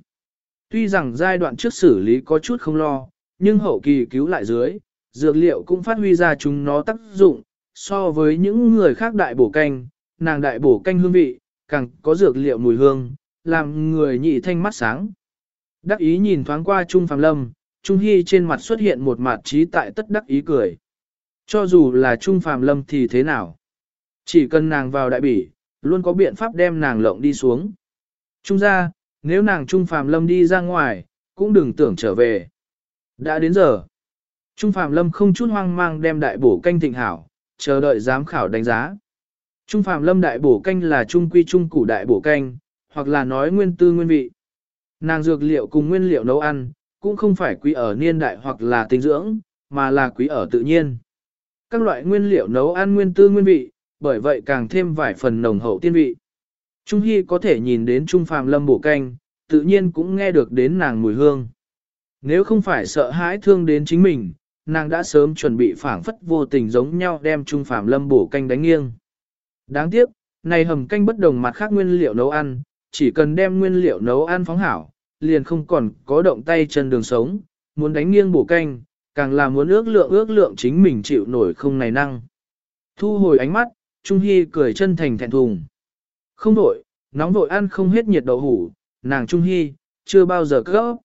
Speaker 1: Tuy rằng giai đoạn trước xử lý có chút không lo, nhưng hậu kỳ cứu lại dưới, dược liệu cũng phát huy ra chúng nó tác dụng, so với những người khác đại bổ canh, nàng đại bổ canh hương vị, càng có dược liệu mùi hương, làm người nhị thanh mắt sáng. Đắc ý nhìn thoáng qua Trung Phàm Lâm, Trung Hy trên mặt xuất hiện một mặt trí tại tất đắc ý cười. Cho dù là Trung Phàm Lâm thì thế nào? Chỉ cần nàng vào đại bỉ, luôn có biện pháp đem nàng lộng đi xuống. Trung ra, nếu nàng Trung Phạm Lâm đi ra ngoài, cũng đừng tưởng trở về. Đã đến giờ. Trung Phạm Lâm không chút hoang mang đem đại bổ canh thịnh hảo, chờ đợi giám khảo đánh giá. Trung Phạm Lâm đại bổ canh là trung quy trung củ đại bổ canh, hoặc là nói nguyên tư nguyên vị. Nàng dược liệu cùng nguyên liệu nấu ăn, cũng không phải quý ở niên đại hoặc là tinh dưỡng, mà là quý ở tự nhiên. Các loại nguyên liệu nấu ăn nguyên tư nguyên vị, bởi vậy càng thêm vài phần nồng hậu tiên vị. Trung Hy có thể nhìn đến Trung Phàm Lâm bổ canh, tự nhiên cũng nghe được đến nàng mùi hương. Nếu không phải sợ hãi thương đến chính mình, nàng đã sớm chuẩn bị phản phất vô tình giống nhau đem Trung Phàm Lâm bổ canh đánh nghiêng. Đáng tiếc, này hầm canh bất đồng mặt khác nguyên liệu nấu ăn, chỉ cần đem nguyên liệu nấu ăn phóng hảo, liền không còn có động tay chân đường sống, muốn đánh nghiêng bổ canh, càng là muốn ước lượng ước lượng chính mình chịu nổi không này năng. Thu hồi ánh mắt, Trung Hy cười chân thành thẹn thùng. Không vội, nóng vội ăn không hết nhiệt đậu hủ, nàng Trung Hy, chưa bao giờ cấp.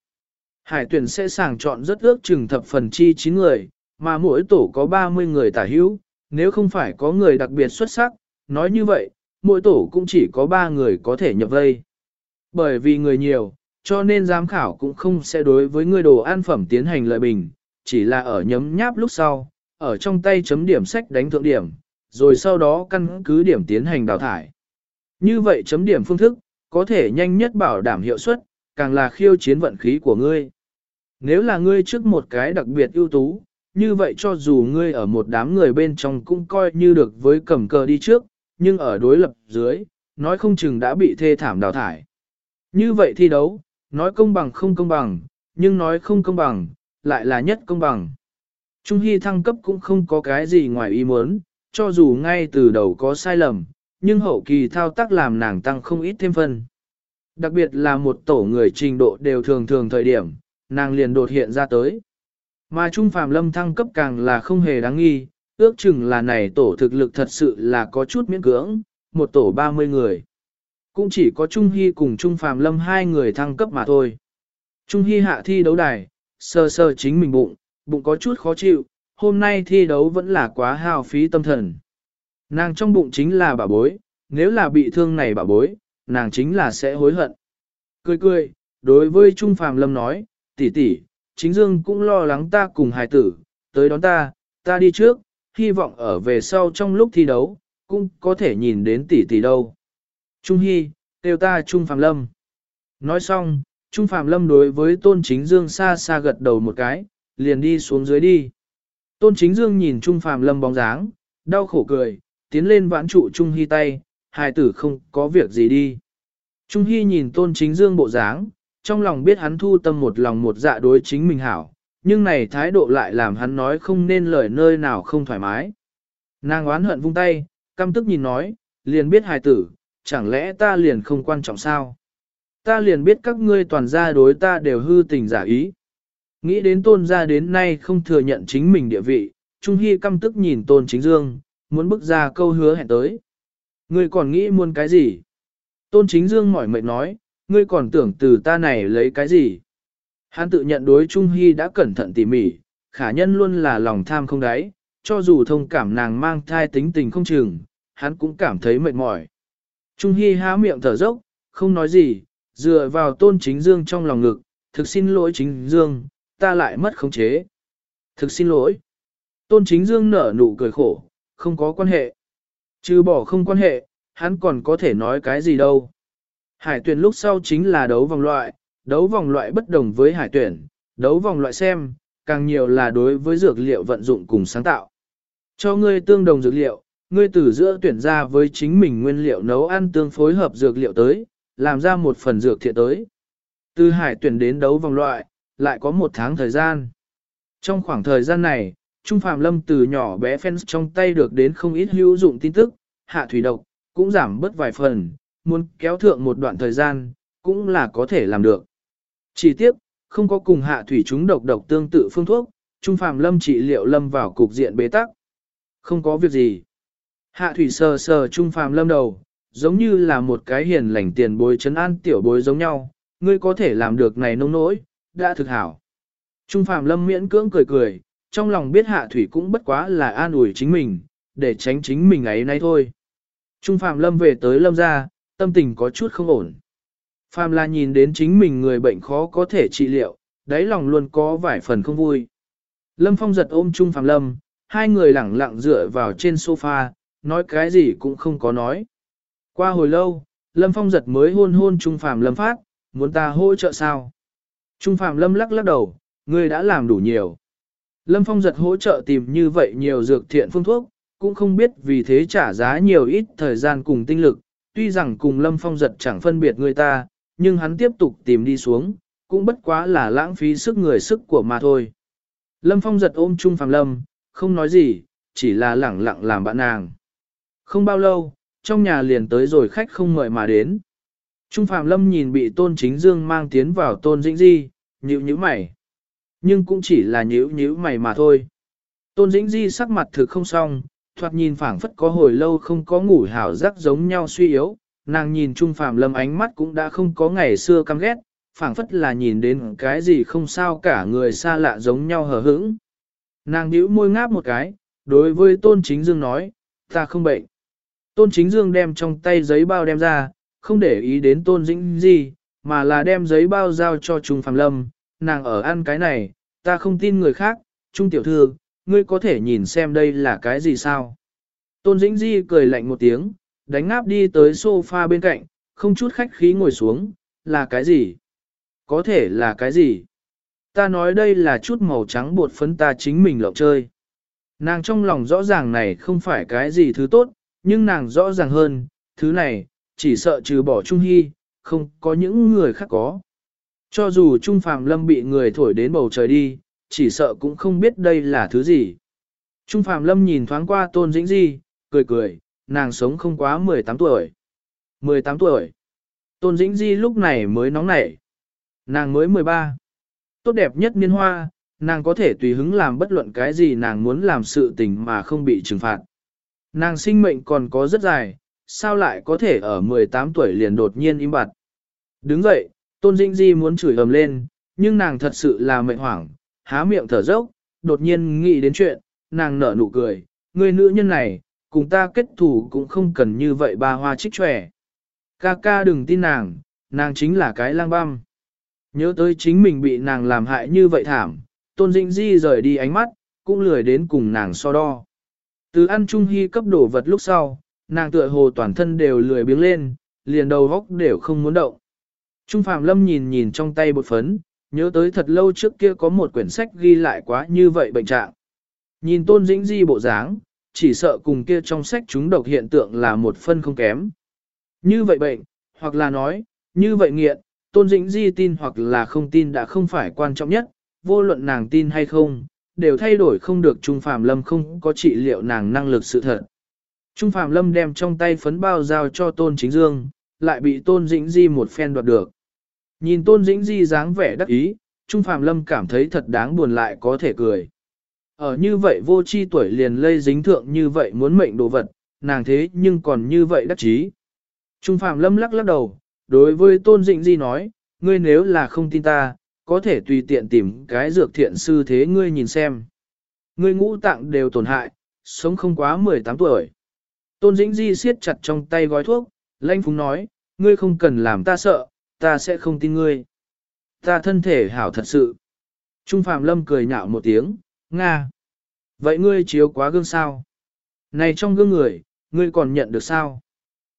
Speaker 1: Hải tuyển sẽ sàng chọn rất ước chừng thập phần chi 9 người, mà mỗi tổ có 30 người tả hữu, nếu không phải có người đặc biệt xuất sắc, nói như vậy, mỗi tổ cũng chỉ có 3 người có thể nhập vây. Bởi vì người nhiều, cho nên giám khảo cũng không sẽ đối với người đồ ăn phẩm tiến hành lợi bình, chỉ là ở nhấm nháp lúc sau, ở trong tay chấm điểm sách đánh thượng điểm, rồi sau đó căn cứ điểm tiến hành đào thải. Như vậy chấm điểm phương thức, có thể nhanh nhất bảo đảm hiệu suất, càng là khiêu chiến vận khí của ngươi. Nếu là ngươi trước một cái đặc biệt ưu tú, như vậy cho dù ngươi ở một đám người bên trong cũng coi như được với cầm cờ đi trước, nhưng ở đối lập dưới, nói không chừng đã bị thê thảm đào thải. Như vậy thi đấu, nói công bằng không công bằng, nhưng nói không công bằng, lại là nhất công bằng. Trung Hy thăng cấp cũng không có cái gì ngoài ý muốn, cho dù ngay từ đầu có sai lầm, nhưng hậu kỳ thao tác làm nàng tăng không ít thêm phân. Đặc biệt là một tổ người trình độ đều thường thường thời điểm, nàng liền đột hiện ra tới. Mà Trung Phạm Lâm thăng cấp càng là không hề đáng nghi, ước chừng là này tổ thực lực thật sự là có chút miễn cưỡng, một tổ 30 người. Cũng chỉ có Trung Hy cùng Trung Phạm Lâm hai người thăng cấp mà thôi. Trung Hy hạ thi đấu đài, sơ sơ chính mình bụng, bụng có chút khó chịu, hôm nay thi đấu vẫn là quá hao phí tâm thần. Nàng trong bụng chính là bà bối, nếu là bị thương này bà bối, nàng chính là sẽ hối hận. Cười cười, đối với Trung Phạm Lâm nói, tỷ tỷ, chính dương cũng lo lắng ta cùng hài tử, tới đón ta, ta đi trước, hy vọng ở về sau trong lúc thi đấu, cũng có thể nhìn đến tỷ tỷ đâu. Trung Hy, kêu ta Trung Phạm Lâm. Nói xong, Trung Phạm Lâm đối với Tôn Chính Dương xa xa gật đầu một cái, liền đi xuống dưới đi. Tôn Chính Dương nhìn Trung Phạm Lâm bóng dáng, đau khổ cười, tiến lên vãn trụ Trung Hy tay, hài tử không có việc gì đi. Trung Hy nhìn Tôn Chính Dương bộ dáng, trong lòng biết hắn thu tâm một lòng một dạ đối chính mình hảo, nhưng này thái độ lại làm hắn nói không nên lời nơi nào không thoải mái. Nàng oán hận vung tay, căm tức nhìn nói, liền biết hài tử, chẳng lẽ ta liền không quan trọng sao? Ta liền biết các ngươi toàn gia đối ta đều hư tình giả ý. Nghĩ đến tôn gia đến nay không thừa nhận chính mình địa vị, Trung Hy căm tức nhìn tôn chính dương, muốn bước ra câu hứa hẹn tới. Ngươi còn nghĩ muốn cái gì? Tôn chính dương mỏi mệt nói, ngươi còn tưởng từ ta này lấy cái gì? Hắn tự nhận đối Trung Hy đã cẩn thận tỉ mỉ, khả nhân luôn là lòng tham không đáy, cho dù thông cảm nàng mang thai tính tình không chừng, hắn cũng cảm thấy mệt mỏi. Trung Hy há miệng thở dốc, không nói gì, dựa vào tôn chính dương trong lòng ngực, thực xin lỗi chính dương, ta lại mất khống chế. Thực xin lỗi. Tôn chính dương nở nụ cười khổ, không có quan hệ. Chứ bỏ không quan hệ, hắn còn có thể nói cái gì đâu. Hải tuyển lúc sau chính là đấu vòng loại, đấu vòng loại bất đồng với hải tuyển, đấu vòng loại xem, càng nhiều là đối với dược liệu vận dụng cùng sáng tạo. Cho ngươi tương đồng dược liệu, ngươi từ giữa tuyển ra với chính mình nguyên liệu nấu ăn tương phối hợp dược liệu tới, làm ra một phần dược thiện tới. Từ hải tuyển đến đấu vòng loại, lại có một tháng thời gian. Trong khoảng thời gian này, Trung Phạm Lâm từ nhỏ bé fans trong tay được đến không ít hữu dụng tin tức, hạ thủy độc, cũng giảm bớt vài phần, muốn kéo thượng một đoạn thời gian, cũng là có thể làm được. Chỉ tiếc, không có cùng hạ thủy chúng độc độc tương tự phương thuốc, Trung Phạm Lâm trị liệu lâm vào cục diện bế tắc. Không có việc gì. Hạ thủy sờ sờ Trung Phạm Lâm đầu, giống như là một cái hiền lành tiền bối chấn an tiểu bối giống nhau, ngươi có thể làm được này nông nỗi, đã thực hảo. Trung Phạm Lâm miễn cưỡng cười cười, trong lòng biết hạ thủy cũng bất quá là an ủi chính mình, để tránh chính mình ấy nay thôi. Trung Phạm Lâm về tới Lâm ra, tâm tình có chút không ổn. Phạm là nhìn đến chính mình người bệnh khó có thể trị liệu, đáy lòng luôn có vài phần không vui. Lâm Phong giật ôm Trung Phạm Lâm, hai người lẳng lặng dựa vào trên sofa, nói cái gì cũng không có nói. Qua hồi lâu, Lâm Phong giật mới hôn hôn Trung Phạm Lâm phát, muốn ta hỗ trợ sao? Trung Phạm Lâm lắc lắc đầu, ngươi đã làm đủ nhiều. Lâm Phong giật hỗ trợ tìm như vậy nhiều dược thiện phương thuốc, cũng không biết vì thế trả giá nhiều ít thời gian cùng tinh lực, tuy rằng cùng Lâm Phong giật chẳng phân biệt người ta, nhưng hắn tiếp tục tìm đi xuống, cũng bất quá là lãng phí sức người sức của mà thôi. Lâm Phong giật ôm Trung Phạm Lâm, không nói gì, chỉ là lẳng lặng làm bạn nàng. Không bao lâu, trong nhà liền tới rồi khách không mời mà đến. Trung Phạm Lâm nhìn bị Tôn Chính Dương mang tiến vào Tôn Dĩnh Di, nhịu nhữ mày. Nhưng cũng chỉ là nhíu nhíu mày mà thôi. Tôn Dĩnh Di sắc mặt thực không xong, thoạt nhìn phảng phất có hồi lâu không có ngủ hảo giấc giống nhau suy yếu, nàng nhìn Trung Phạm Lâm ánh mắt cũng đã không có ngày xưa căm ghét, phảng phất là nhìn đến cái gì không sao cả người xa lạ giống nhau hờ hững. Nàng nhíu môi ngáp một cái, đối với Tôn Chính Dương nói, ta không bệnh. Tôn Chính Dương đem trong tay giấy bao đem ra, không để ý đến Tôn Dĩnh di, mà là đem giấy bao giao cho Trung Phạm Lâm, nàng ở ăn cái này, ta không tin người khác, Trung Tiểu Thư, ngươi có thể nhìn xem đây là cái gì sao. Tôn Dĩnh Di cười lạnh một tiếng, đánh ngáp đi tới sofa bên cạnh, không chút khách khí ngồi xuống, là cái gì? Có thể là cái gì? ta nói đây là chút màu trắng bột phấn ta chính mình lộng chơi. Nàng trong lòng rõ ràng này không phải cái gì thứ tốt, nhưng nàng rõ ràng hơn, thứ này, chỉ sợ trừ bỏ Trung Hy, không có những người khác có. Cho dù Trung Phạm Lâm bị người thổi đến bầu trời đi, chỉ sợ cũng không biết đây là thứ gì. Trung Phạm Lâm nhìn thoáng qua Tôn Dĩnh Di, cười cười, nàng sống không quá 18 tuổi. 18 tuổi. Tôn Dĩnh Di lúc này mới nóng nảy. Nàng mới 13. Tốt đẹp nhất niên hoa, nàng có thể tùy hứng làm bất luận cái gì nàng muốn làm sự tình mà không bị trừng phạt. Nàng sinh mệnh còn có rất dài, sao lại có thể ở 18 tuổi liền đột nhiên im bặt. Đứng dậy, Tôn Dĩnh Di muốn chửi ầm lên, nhưng nàng thật sự là mệt hoảng, há miệng thở dốc, đột nhiên nghĩ đến chuyện, nàng nở nụ cười, người nữ nhân này, cùng ta kết thủ cũng không cần như vậy ba hoa trích trẻ. Ca ca đừng tin nàng, nàng chính là cái lang băm. Nhớ tới chính mình bị nàng làm hại như vậy thảm, Tôn Dĩnh Di rời đi ánh mắt, cũng lười đến cùng nàng so đo. Từ ăn trung hy cấp đổ vật lúc sau, nàng tựa hồ toàn thân đều lười biếng lên, liền đầu góc đều không muốn động. Trung Phạm Lâm nhìn nhìn trong tay bột phấn, nhớ tới thật lâu trước kia có một quyển sách ghi lại quá như vậy bệnh trạng. Nhìn Tôn Dĩnh Di bộ dáng, chỉ sợ cùng kia trong sách chúng độc hiện tượng là một phân không kém. Như vậy bệnh, hoặc là nói, như vậy nghiện, Tôn Dĩnh Di tin hoặc là không tin đã không phải quan trọng nhất, vô luận nàng tin hay không, đều thay đổi không được Trung Phạm Lâm không có trị liệu nàng năng lực sự thật. Trung Phạm Lâm đem trong tay phấn bao giao cho Tôn Chính Dương, lại bị Tôn Dĩnh Di một phen đoạt được. Nhìn Tôn Dĩnh Di dáng vẻ đắc ý, Trung Phạm Lâm cảm thấy thật đáng buồn lại có thể cười. Ở như vậy vô chi tuổi liền lây dính thượng như vậy muốn mệnh đồ vật, nàng thế nhưng còn như vậy đắc chí. Trung Phạm Lâm lắc lắc đầu, đối với Tôn Dĩnh Di nói, ngươi nếu là không tin ta, có thể tùy tiện tìm cái dược thiện sư thế ngươi nhìn xem. Ngươi ngũ tạng đều tổn hại, sống không quá 18 tuổi. Tôn Dĩnh Di siết chặt trong tay gói thuốc, lanh phúng nói, ngươi không cần làm ta sợ, ta sẽ không tin ngươi. Ta thân thể hảo thật sự. Trung Phạm Lâm cười nhạo một tiếng, Nga. Vậy ngươi chiếu quá gương sao? Này trong gương người, ngươi còn nhận được sao?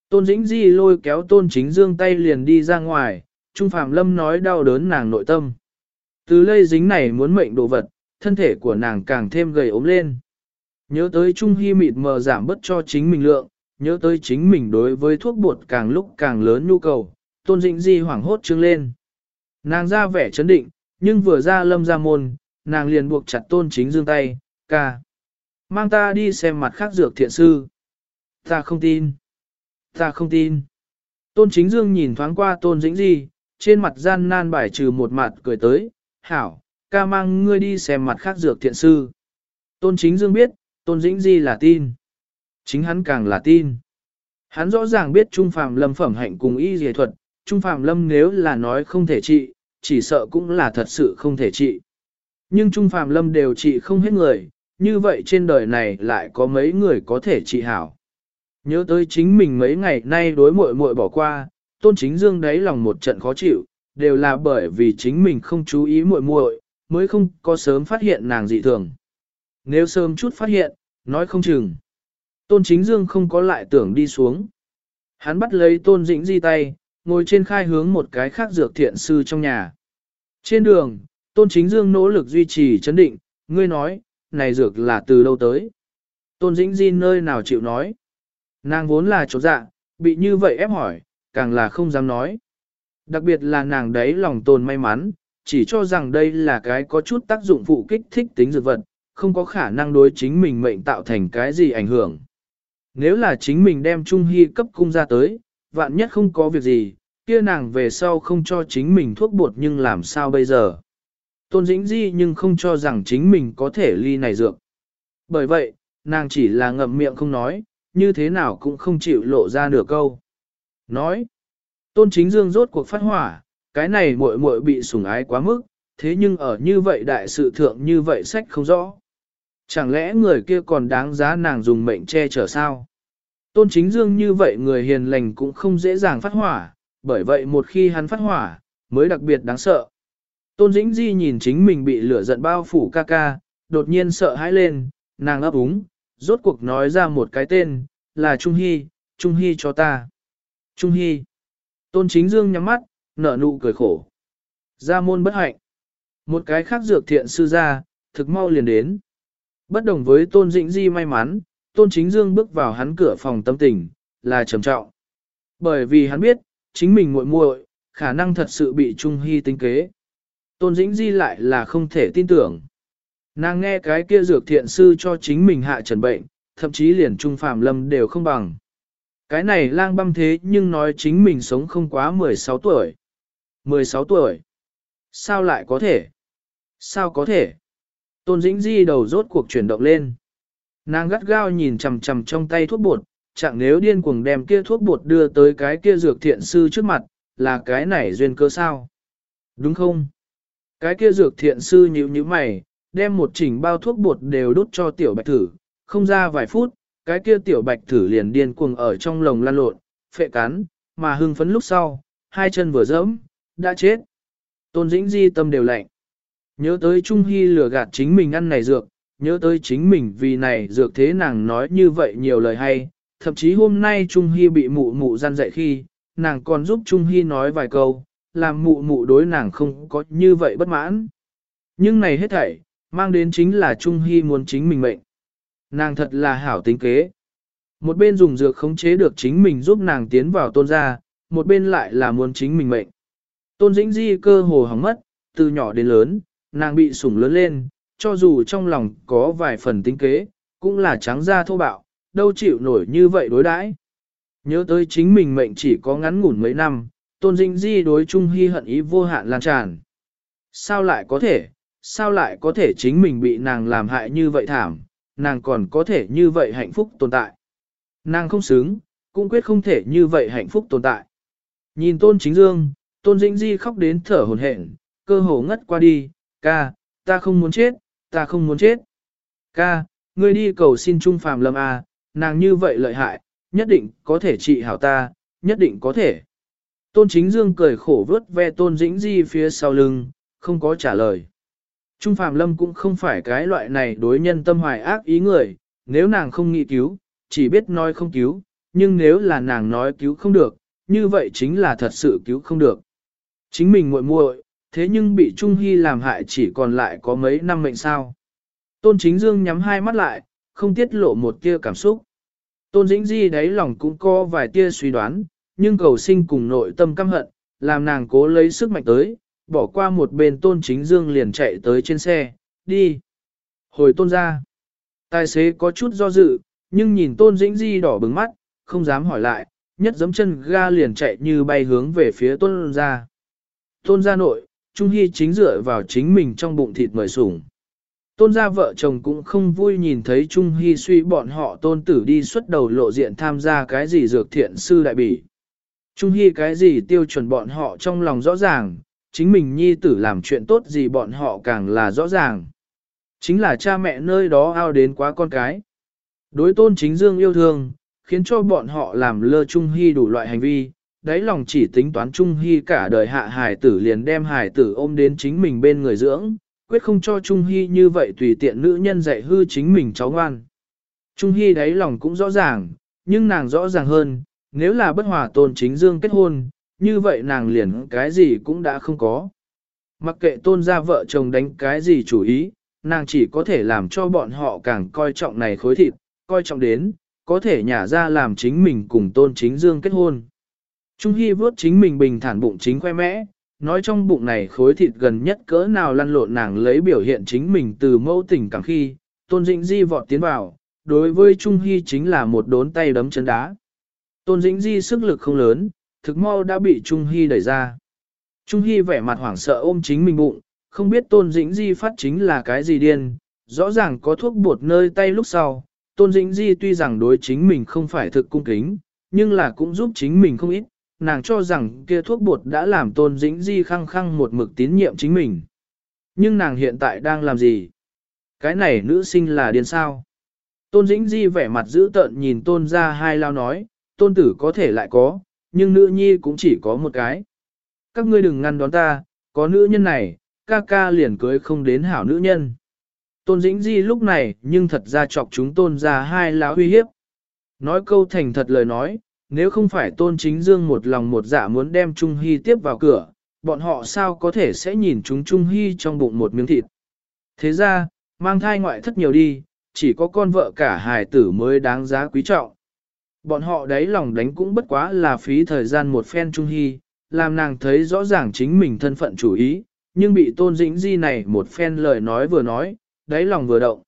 Speaker 1: Tôn Dĩnh Di lôi kéo Tôn Chính Dương tay liền đi ra ngoài, Trung Phạm Lâm nói đau đớn nàng nội tâm. Từ lây dính này muốn mệnh đồ vật, thân thể của nàng càng thêm gầy ốm lên. Nhớ tới Trung Hy mịt mờ giảm bớt cho chính mình lượng, nhớ tới chính mình đối với thuốc bột càng lúc càng lớn nhu cầu, Tôn Dĩnh Di hoảng hốt trương lên. Nàng ra vẻ chấn định, nhưng vừa ra lâm ra môn, nàng liền buộc chặt Tôn Chính Dương tay, ca. Mang ta đi xem mặt khác dược thiện sư. Ta không tin. Ta không tin. Tôn Chính Dương nhìn thoáng qua Tôn Dĩnh Di, trên mặt gian nan bài trừ một mặt cười tới, hảo, ca mang ngươi đi xem mặt khác dược thiện sư. Tôn Chính Dương biết, Tôn Dĩnh Di là tin. Chính hắn càng là tin. Hắn rõ ràng biết Trung phàm Lâm phẩm hạnh cùng y dề thuật, Trung Phạm Lâm nếu là nói không thể trị, chỉ sợ cũng là thật sự không thể trị. Nhưng Trung Phạm Lâm đều trị không hết người, như vậy trên đời này lại có mấy người có thể trị hảo. Nhớ tới chính mình mấy ngày nay đối muội muội bỏ qua, Tôn Chính Dương đáy lòng một trận khó chịu, đều là bởi vì chính mình không chú ý muội muội, mới không có sớm phát hiện nàng dị thường. Nếu sớm chút phát hiện, nói không chừng. Tôn Chính Dương không có lại tưởng đi xuống. Hắn bắt lấy Tôn Dĩnh Di tay, ngồi trên khai hướng một cái khác dược thiện sư trong nhà. Trên đường, Tôn Chính Dương nỗ lực duy trì chấn định, ngươi nói, này dược là từ đâu tới. Tôn Dĩnh Di nơi nào chịu nói. Nàng vốn là chỗ dạ, bị như vậy ép hỏi, càng là không dám nói. Đặc biệt là nàng đấy lòng tồn may mắn, chỉ cho rằng đây là cái có chút tác dụng phụ kích thích tính dược vật, không có khả năng đối chính mình mệnh tạo thành cái gì ảnh hưởng. Nếu là chính mình đem Trung Hy cấp cung ra tới, vạn nhất không có việc gì, kia nàng về sau không cho chính mình thuốc bột nhưng làm sao bây giờ. Tôn Dĩnh Di nhưng không cho rằng chính mình có thể ly này dược. Bởi vậy, nàng chỉ là ngậm miệng không nói, như thế nào cũng không chịu lộ ra nửa câu. Nói, Tôn Chính Dương rốt cuộc phát hỏa, cái này muội muội bị sủng ái quá mức, thế nhưng ở như vậy đại sự thượng như vậy sách không rõ. Chẳng lẽ người kia còn đáng giá nàng dùng mệnh che chở sao? Tôn Chính Dương như vậy người hiền lành cũng không dễ dàng phát hỏa, bởi vậy một khi hắn phát hỏa, mới đặc biệt đáng sợ. Tôn Dĩnh Di nhìn chính mình bị lửa giận bao phủ ca ca, đột nhiên sợ hãi lên, nàng ấp úng, rốt cuộc nói ra một cái tên, là Trung Hy, Trung Hy cho ta. Trung Hy. Tôn Chính Dương nhắm mắt, nở nụ cười khổ. gia môn bất hạnh. Một cái khác dược thiện sư ra, thực mau liền đến. Bất đồng với Tôn Dĩnh Di may mắn, Tôn Chính Dương bước vào hắn cửa phòng tâm tình, là trầm trọng. Bởi vì hắn biết, chính mình muội muội khả năng thật sự bị Trung Hy tính kế. Tôn Dĩnh Di lại là không thể tin tưởng. Nàng nghe cái kia dược thiện sư cho chính mình hạ trần bệnh, thậm chí liền Trung Phạm Lâm đều không bằng. Cái này lang băm thế nhưng nói chính mình sống không quá 16 tuổi. 16 tuổi. Sao lại có thể? Sao có thể? Tôn Dĩnh Di đầu rốt cuộc chuyển động lên. Nàng gắt gao nhìn chằm chằm trong tay thuốc bột, chẳng nếu điên cuồng đem kia thuốc bột đưa tới cái kia dược thiện sư trước mặt, là cái này duyên cơ sao? Đúng không? Cái kia dược thiện sư nhíu nhíu mày, đem một chỉnh bao thuốc bột đều đốt cho tiểu bạch thử, không ra vài phút, cái kia tiểu bạch thử liền điên cuồng ở trong lồng lan lộn, phệ cắn, mà hưng phấn lúc sau, hai chân vừa dẫm, đã chết. Tôn Dĩnh Di tâm đều lạnh. Nhớ tới Trung Hy lừa gạt chính mình ăn này dược, nhớ tới chính mình vì này dược thế nàng nói như vậy nhiều lời hay, thậm chí hôm nay Trung Hy bị mụ mụ gian dạy khi, nàng còn giúp Trung Hy nói vài câu, làm mụ mụ đối nàng không có như vậy bất mãn. Nhưng này hết thảy, mang đến chính là Trung Hy muốn chính mình mệnh. Nàng thật là hảo tính kế. Một bên dùng dược khống chế được chính mình giúp nàng tiến vào tôn gia, một bên lại là muốn chính mình mệnh. Tôn dĩnh di cơ hồ hỏng mất, từ nhỏ đến lớn, nàng bị sủng lớn lên, cho dù trong lòng có vài phần tính kế, cũng là trắng da thô bạo, đâu chịu nổi như vậy đối đãi. Nhớ tới chính mình mệnh chỉ có ngắn ngủn mấy năm, tôn dĩnh di đối Trung Hy hận ý vô hạn lan tràn. Sao lại có thể, sao lại có thể chính mình bị nàng làm hại như vậy thảm, nàng còn có thể như vậy hạnh phúc tồn tại. Nàng không xứng, cũng quyết không thể như vậy hạnh phúc tồn tại. Nhìn tôn chính dương, tôn dĩnh di khóc đến thở hồn hển, cơ hồ ngất qua đi, ca, ta không muốn chết, ta không muốn chết. Ca, ngươi đi cầu xin Trung Phàm Lâm A, nàng như vậy lợi hại, nhất định có thể trị hảo ta, nhất định có thể. Tôn chính dương cười khổ vớt ve tôn dĩnh di phía sau lưng, không có trả lời. Trung Phạm Lâm cũng không phải cái loại này đối nhân tâm hoài ác ý người, nếu nàng không nghĩ cứu, chỉ biết nói không cứu, nhưng nếu là nàng nói cứu không được, như vậy chính là thật sự cứu không được. Chính mình muội muội, thế nhưng bị Trung Hy làm hại chỉ còn lại có mấy năm mệnh sao. Tôn Chính Dương nhắm hai mắt lại, không tiết lộ một tia cảm xúc. Tôn Dĩnh Di đáy lòng cũng có vài tia suy đoán, nhưng cầu sinh cùng nội tâm căm hận, làm nàng cố lấy sức mạnh tới, bỏ qua một bên tôn chính dương liền chạy tới trên xe, đi. Hồi tôn ra. Tài xế có chút do dự, nhưng nhìn tôn dĩnh di đỏ bừng mắt, không dám hỏi lại, nhất giấm chân ga liền chạy như bay hướng về phía tôn ra. Tôn gia nội, Trung Hy chính dựa vào chính mình trong bụng thịt mời sủng. Tôn gia vợ chồng cũng không vui nhìn thấy Trung Hy suy bọn họ tôn tử đi xuất đầu lộ diện tham gia cái gì dược thiện sư đại bỉ. Trung Hy cái gì tiêu chuẩn bọn họ trong lòng rõ ràng, chính mình nhi tử làm chuyện tốt gì bọn họ càng là rõ ràng. Chính là cha mẹ nơi đó ao đến quá con cái. Đối tôn chính dương yêu thương, khiến cho bọn họ làm lơ Trung Hy đủ loại hành vi, đáy lòng chỉ tính toán Trung Hy cả đời hạ hải tử liền đem hải tử ôm đến chính mình bên người dưỡng, quyết không cho Trung Hy như vậy tùy tiện nữ nhân dạy hư chính mình cháu ngoan. Trung Hy đáy lòng cũng rõ ràng, nhưng nàng rõ ràng hơn, nếu là bất hòa tôn chính dương kết hôn, như vậy nàng liền cái gì cũng đã không có. Mặc kệ tôn gia vợ chồng đánh cái gì chủ ý, nàng chỉ có thể làm cho bọn họ càng coi trọng này khối thịt, coi trọng đến, có thể nhả ra làm chính mình cùng tôn chính dương kết hôn. Trung Hy vớt chính mình bình thản bụng chính khoe mẽ, nói trong bụng này khối thịt gần nhất cỡ nào lăn lộn nàng lấy biểu hiện chính mình từ mẫu tình cảm khi, tôn dĩnh di vọt tiến vào, đối với Trung Hy chính là một đốn tay đấm chân đá. Tôn dĩnh di sức lực không lớn, thực mau đã bị Trung Hy đẩy ra. Trung Hy vẻ mặt hoảng sợ ôm chính mình bụng, không biết Tôn Dĩnh Di phát chính là cái gì điên, rõ ràng có thuốc bột nơi tay lúc sau. Tôn Dĩnh Di tuy rằng đối chính mình không phải thực cung kính, nhưng là cũng giúp chính mình không ít, nàng cho rằng kia thuốc bột đã làm Tôn Dĩnh Di khăng khăng một mực tín nhiệm chính mình. Nhưng nàng hiện tại đang làm gì? Cái này nữ sinh là điên sao? Tôn Dĩnh Di vẻ mặt dữ tợn nhìn Tôn ra hai lao nói, Tôn tử có thể lại có, nhưng nữ nhi cũng chỉ có một cái. Các ngươi đừng ngăn đón ta, có nữ nhân này, ca ca liền cưới không đến hảo nữ nhân. Tôn Dĩnh Di lúc này nhưng thật ra chọc chúng tôn ra hai lão uy hiếp. Nói câu thành thật lời nói, nếu không phải tôn chính dương một lòng một dạ muốn đem Trung Hy tiếp vào cửa, bọn họ sao có thể sẽ nhìn chúng Trung Hy trong bụng một miếng thịt. Thế ra, mang thai ngoại thất nhiều đi, chỉ có con vợ cả hài tử mới đáng giá quý trọng. Bọn họ đấy lòng đánh cũng bất quá là phí thời gian một phen Trung Hy, làm nàng thấy rõ ràng chính mình thân phận chủ ý, nhưng bị tôn dĩnh di này một phen lời nói vừa nói, đáy lòng vừa động.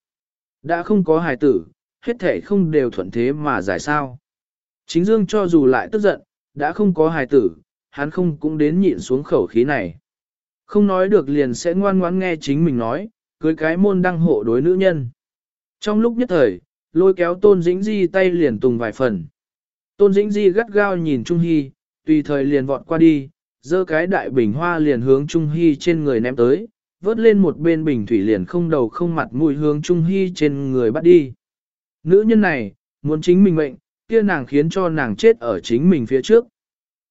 Speaker 1: Đã không có hài tử, hết thể không đều thuận thế mà giải sao. Chính dương cho dù lại tức giận, đã không có hài tử, hắn không cũng đến nhịn xuống khẩu khí này. Không nói được liền sẽ ngoan ngoãn nghe chính mình nói, cưới cái môn đăng hộ đối nữ nhân. Trong lúc nhất thời, lôi kéo tôn dĩnh di tay liền tùng vài phần. Tôn dĩnh di gắt gao nhìn Trung Hy, tùy thời liền vọt qua đi, giơ cái đại bình hoa liền hướng Trung Hy trên người ném tới, vớt lên một bên bình thủy liền không đầu không mặt mũi hướng Trung Hy trên người bắt đi. Nữ nhân này, muốn chính mình mệnh, kia nàng khiến cho nàng chết ở chính mình phía trước.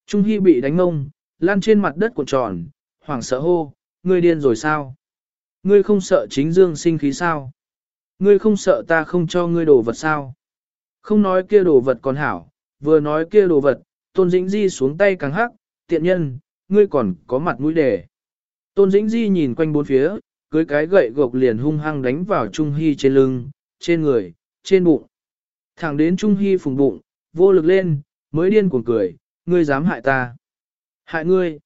Speaker 1: Trung Hy bị đánh ngông, lan trên mặt đất cuộn tròn, hoảng sợ hô, ngươi điên rồi sao? Ngươi không sợ chính dương sinh khí sao? Ngươi không sợ ta không cho ngươi đồ vật sao? Không nói kia đồ vật còn hảo, vừa nói kia đồ vật, tôn dĩnh di xuống tay càng hắc, tiện nhân, ngươi còn có mặt mũi đề. Tôn dĩnh di nhìn quanh bốn phía, cưới cái gậy gộc liền hung hăng đánh vào Trung Hy trên lưng, trên người, trên bụng. Thẳng đến Trung Hy phùng bụng, vô lực lên, mới điên cuồng cười, ngươi dám hại ta. Hại ngươi.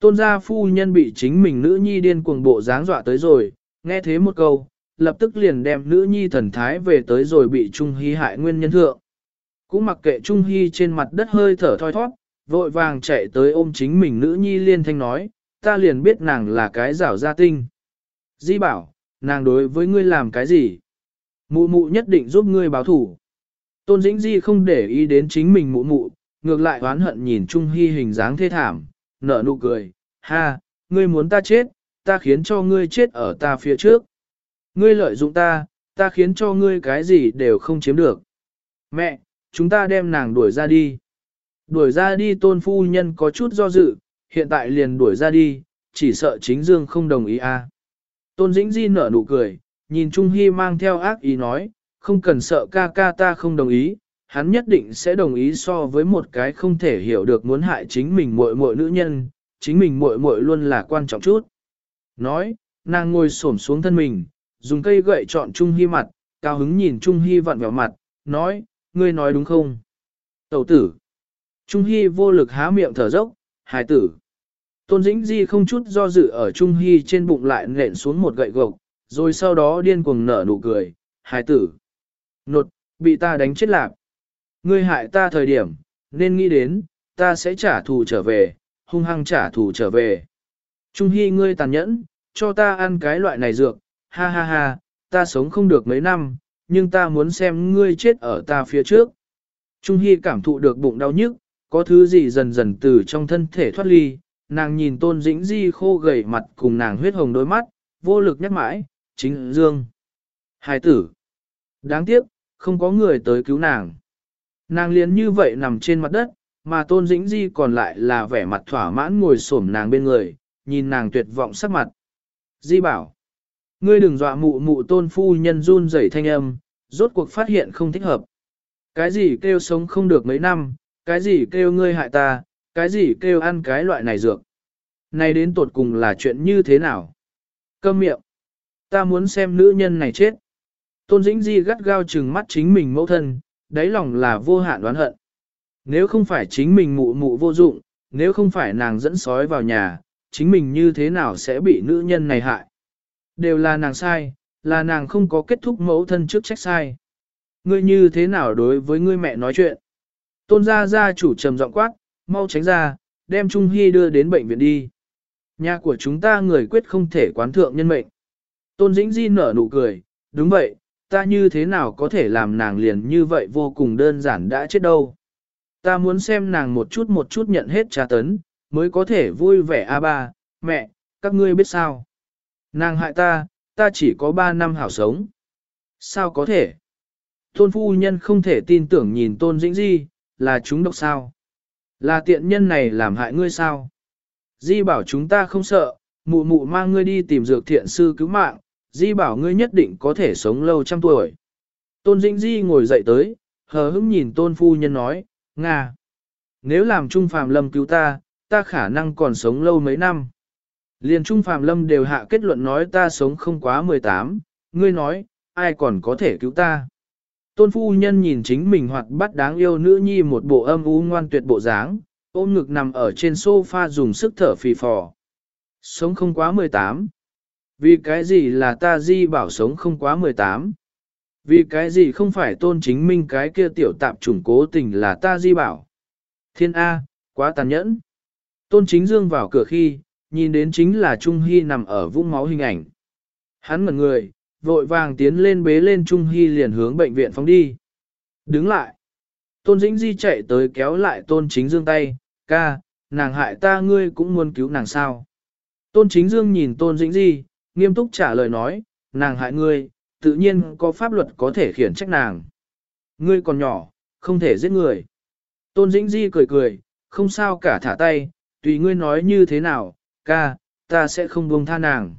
Speaker 1: Tôn gia phu nhân bị chính mình nữ nhi điên cuồng bộ dáng dọa tới rồi, nghe thế một câu, lập tức liền đem nữ nhi thần thái về tới rồi bị Trung Hy hại nguyên nhân thượng. Cũng mặc kệ Trung Hy trên mặt đất hơi thở thoi thoát, vội vàng chạy tới ôm chính mình nữ nhi liên thanh nói, ta liền biết nàng là cái rảo gia tinh. Di bảo, nàng đối với ngươi làm cái gì? Mụ mụ nhất định giúp ngươi báo thủ. Tôn Dĩnh Di không để ý đến chính mình mụ mụ, ngược lại oán hận nhìn Trung Hy hình dáng thê thảm, nở nụ cười, ha, ngươi muốn ta chết, ta khiến cho ngươi chết ở ta phía trước. Ngươi lợi dụng ta, ta khiến cho ngươi cái gì đều không chiếm được. Mẹ, chúng ta đem nàng đuổi ra đi. Đuổi ra đi tôn phu nhân có chút do dự, hiện tại liền đuổi ra đi, chỉ sợ chính dương không đồng ý a. À. Tôn Dĩnh Di nở nụ cười, nhìn Trung Hy mang theo ác ý nói, không cần sợ ca ca ta không đồng ý, hắn nhất định sẽ đồng ý so với một cái không thể hiểu được muốn hại chính mình muội muội nữ nhân, chính mình muội muội luôn là quan trọng chút. Nói, nàng ngồi xổm xuống thân mình, dùng cây gậy chọn Trung Hy mặt, cao hứng nhìn Trung Hy vặn vẹo mặt, nói, ngươi nói đúng không? Tẩu tử. Trung Hy vô lực há miệng thở dốc, hài tử. Tôn Dĩnh Di không chút do dự ở Trung Hy trên bụng lại nện xuống một gậy gộc, rồi sau đó điên cuồng nở nụ cười, hài tử. Nột, bị ta đánh chết lạc. Ngươi hại ta thời điểm, nên nghĩ đến, ta sẽ trả thù trở về, hung hăng trả thù trở về. Trung Hy ngươi tàn nhẫn, cho ta ăn cái loại này dược, ha ha ha, ta sống không được mấy năm, nhưng ta muốn xem ngươi chết ở ta phía trước. Trung Hy cảm thụ được bụng đau nhức, có thứ gì dần dần từ trong thân thể thoát ly, nàng nhìn tôn dĩnh di khô gầy mặt cùng nàng huyết hồng đôi mắt, vô lực nhắc mãi, chính dương. hai tử. Đáng tiếc, không có người tới cứu nàng. Nàng liền như vậy nằm trên mặt đất, mà tôn dĩnh di còn lại là vẻ mặt thỏa mãn ngồi xổm nàng bên người, nhìn nàng tuyệt vọng sắc mặt. Di bảo. Ngươi đừng dọa mụ mụ tôn phu nhân run rẩy thanh âm, rốt cuộc phát hiện không thích hợp. Cái gì kêu sống không được mấy năm, cái gì kêu ngươi hại ta, cái gì kêu ăn cái loại này dược. Này đến tột cùng là chuyện như thế nào? Câm miệng. Ta muốn xem nữ nhân này chết. Tôn Dĩnh Di gắt gao trừng mắt chính mình mẫu thân, đáy lòng là vô hạn đoán hận. Nếu không phải chính mình mụ mụ vô dụng, nếu không phải nàng dẫn sói vào nhà, chính mình như thế nào sẽ bị nữ nhân này hại? Đều là nàng sai, là nàng không có kết thúc mẫu thân trước trách sai. Ngươi như thế nào đối với ngươi mẹ nói chuyện? Tôn gia gia chủ trầm giọng quát, mau tránh ra, đem Trung Hy đưa đến bệnh viện đi. Nhà của chúng ta người quyết không thể quán thượng nhân mệnh. Tôn Dĩnh Di nở nụ cười, đúng vậy, ta như thế nào có thể làm nàng liền như vậy vô cùng đơn giản đã chết đâu. Ta muốn xem nàng một chút một chút nhận hết tra tấn, mới có thể vui vẻ a ba, mẹ, các ngươi biết sao. Nàng hại ta, ta chỉ có ba năm hảo sống. Sao có thể? Tôn phu nhân không thể tin tưởng nhìn tôn dĩnh di, là chúng độc sao? Là tiện nhân này làm hại ngươi sao? Di bảo chúng ta không sợ, mụ mụ mang ngươi đi tìm dược thiện sư cứu mạng, Di bảo ngươi nhất định có thể sống lâu trăm tuổi. Tôn Dĩnh Di ngồi dậy tới, hờ hững nhìn tôn phu nhân nói, Nga. Nếu làm trung Phạm lâm cứu ta, ta khả năng còn sống lâu mấy năm. Liền Trung Phạm Lâm đều hạ kết luận nói ta sống không quá 18, ngươi nói, ai còn có thể cứu ta. Tôn phu nhân nhìn chính mình hoặc bắt đáng yêu nữ nhi một bộ âm u ngoan tuyệt bộ dáng, ôm ngực nằm ở trên sofa dùng sức thở phì phò. Sống không quá 18. Vì cái gì là ta di bảo sống không quá 18? Vì cái gì không phải tôn chính minh cái kia tiểu tạp chủng cố tình là ta di bảo? Thiên A, quá tàn nhẫn. Tôn chính dương vào cửa khi, nhìn đến chính là Trung Hy nằm ở vũng máu hình ảnh. Hắn ngẩn người, vội vàng tiến lên bế lên Trung Hy liền hướng bệnh viện phóng đi. Đứng lại. Tôn Dĩnh Di chạy tới kéo lại Tôn Chính Dương tay, ca, nàng hại ta ngươi cũng muốn cứu nàng sao. Tôn Chính Dương nhìn Tôn Dĩnh Di, nghiêm túc trả lời nói, nàng hại ngươi, tự nhiên có pháp luật có thể khiển trách nàng. Ngươi còn nhỏ, không thể giết người. Tôn Dĩnh Di cười cười, không sao cả thả tay, tùy ngươi nói như thế nào, ca, ta sẽ không buông tha nàng.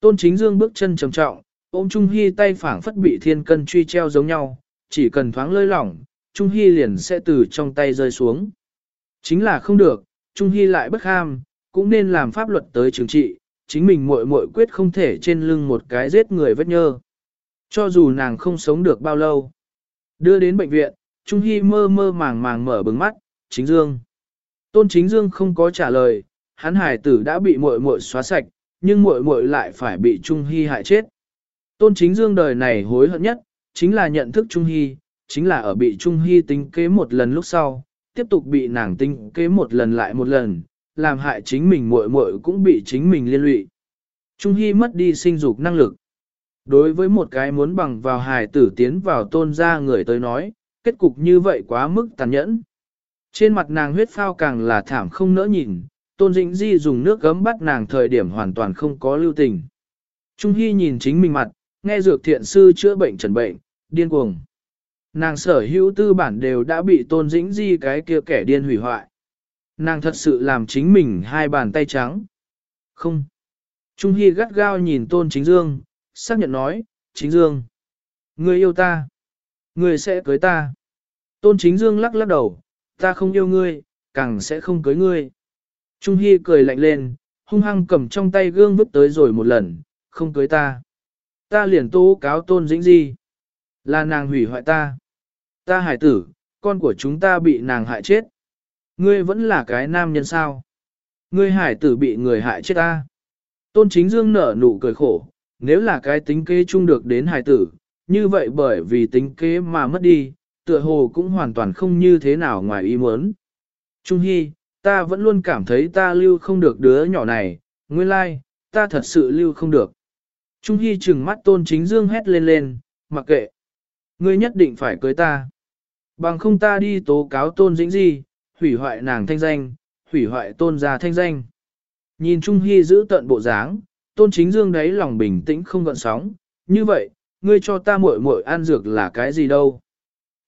Speaker 1: Tôn Chính Dương bước chân trầm trọng, ôm Trung Hy tay phảng phất bị thiên cân truy treo giống nhau, chỉ cần thoáng lơi lỏng, Trung Hy liền sẽ từ trong tay rơi xuống. Chính là không được, Trung Hy lại bất ham, cũng nên làm pháp luật tới trường trị, chính mình muội muội quyết không thể trên lưng một cái giết người vết nhơ. Cho dù nàng không sống được bao lâu. Đưa đến bệnh viện, Trung Hy mơ mơ màng màng mở bừng mắt, chính dương. Tôn chính dương không có trả lời, hắn hải tử đã bị muội muội xóa sạch, nhưng muội muội lại phải bị Trung Hy hại chết. Tôn chính dương đời này hối hận nhất, chính là nhận thức Trung Hy, chính là ở bị Trung Hy tính kế một lần lúc sau, tiếp tục bị nàng tính kế một lần lại một lần, làm hại chính mình muội muội cũng bị chính mình liên lụy. Trung Hy mất đi sinh dục năng lực. Đối với một cái muốn bằng vào hài tử tiến vào tôn gia người tới nói, kết cục như vậy quá mức tàn nhẫn. Trên mặt nàng huyết phao càng là thảm không nỡ nhìn, tôn dĩnh di dùng nước gấm bắt nàng thời điểm hoàn toàn không có lưu tình. Trung Hy nhìn chính mình mặt, nghe dược thiện sư chữa bệnh trần bệnh, điên cuồng. Nàng sở hữu tư bản đều đã bị tôn dĩnh di cái kia kẻ điên hủy hoại. Nàng thật sự làm chính mình hai bàn tay trắng. Không. Trung Hy gắt gao nhìn tôn chính dương, xác nhận nói, chính dương. Người yêu ta. Người sẽ cưới ta. Tôn chính dương lắc lắc đầu, ta không yêu ngươi, càng sẽ không cưới ngươi. Trung Hy cười lạnh lên, hung hăng cầm trong tay gương vứt tới rồi một lần, không cưới ta. Ta liền tố cáo tôn dĩnh di. Là nàng hủy hoại ta. Ta hải tử, con của chúng ta bị nàng hại chết. Ngươi vẫn là cái nam nhân sao? Ngươi hải tử bị người hại chết ta. Tôn chính dương nở nụ cười khổ, nếu là cái tính kế chung được đến hải tử, như vậy bởi vì tính kế mà mất đi, tựa hồ cũng hoàn toàn không như thế nào ngoài ý muốn. Trung Hy, ta vẫn luôn cảm thấy ta lưu không được đứa nhỏ này, nguyên lai, ta thật sự lưu không được. Trung Hy trừng mắt tôn chính dương hét lên lên, mặc kệ. Ngươi nhất định phải cưới ta. Bằng không ta đi tố cáo tôn dĩnh gì, hủy hoại nàng thanh danh, hủy hoại tôn gia thanh danh. Nhìn Trung Hy giữ tận bộ dáng, tôn chính dương đấy lòng bình tĩnh không gợn sóng, như vậy, ngươi cho ta muội muội an dược là cái gì đâu.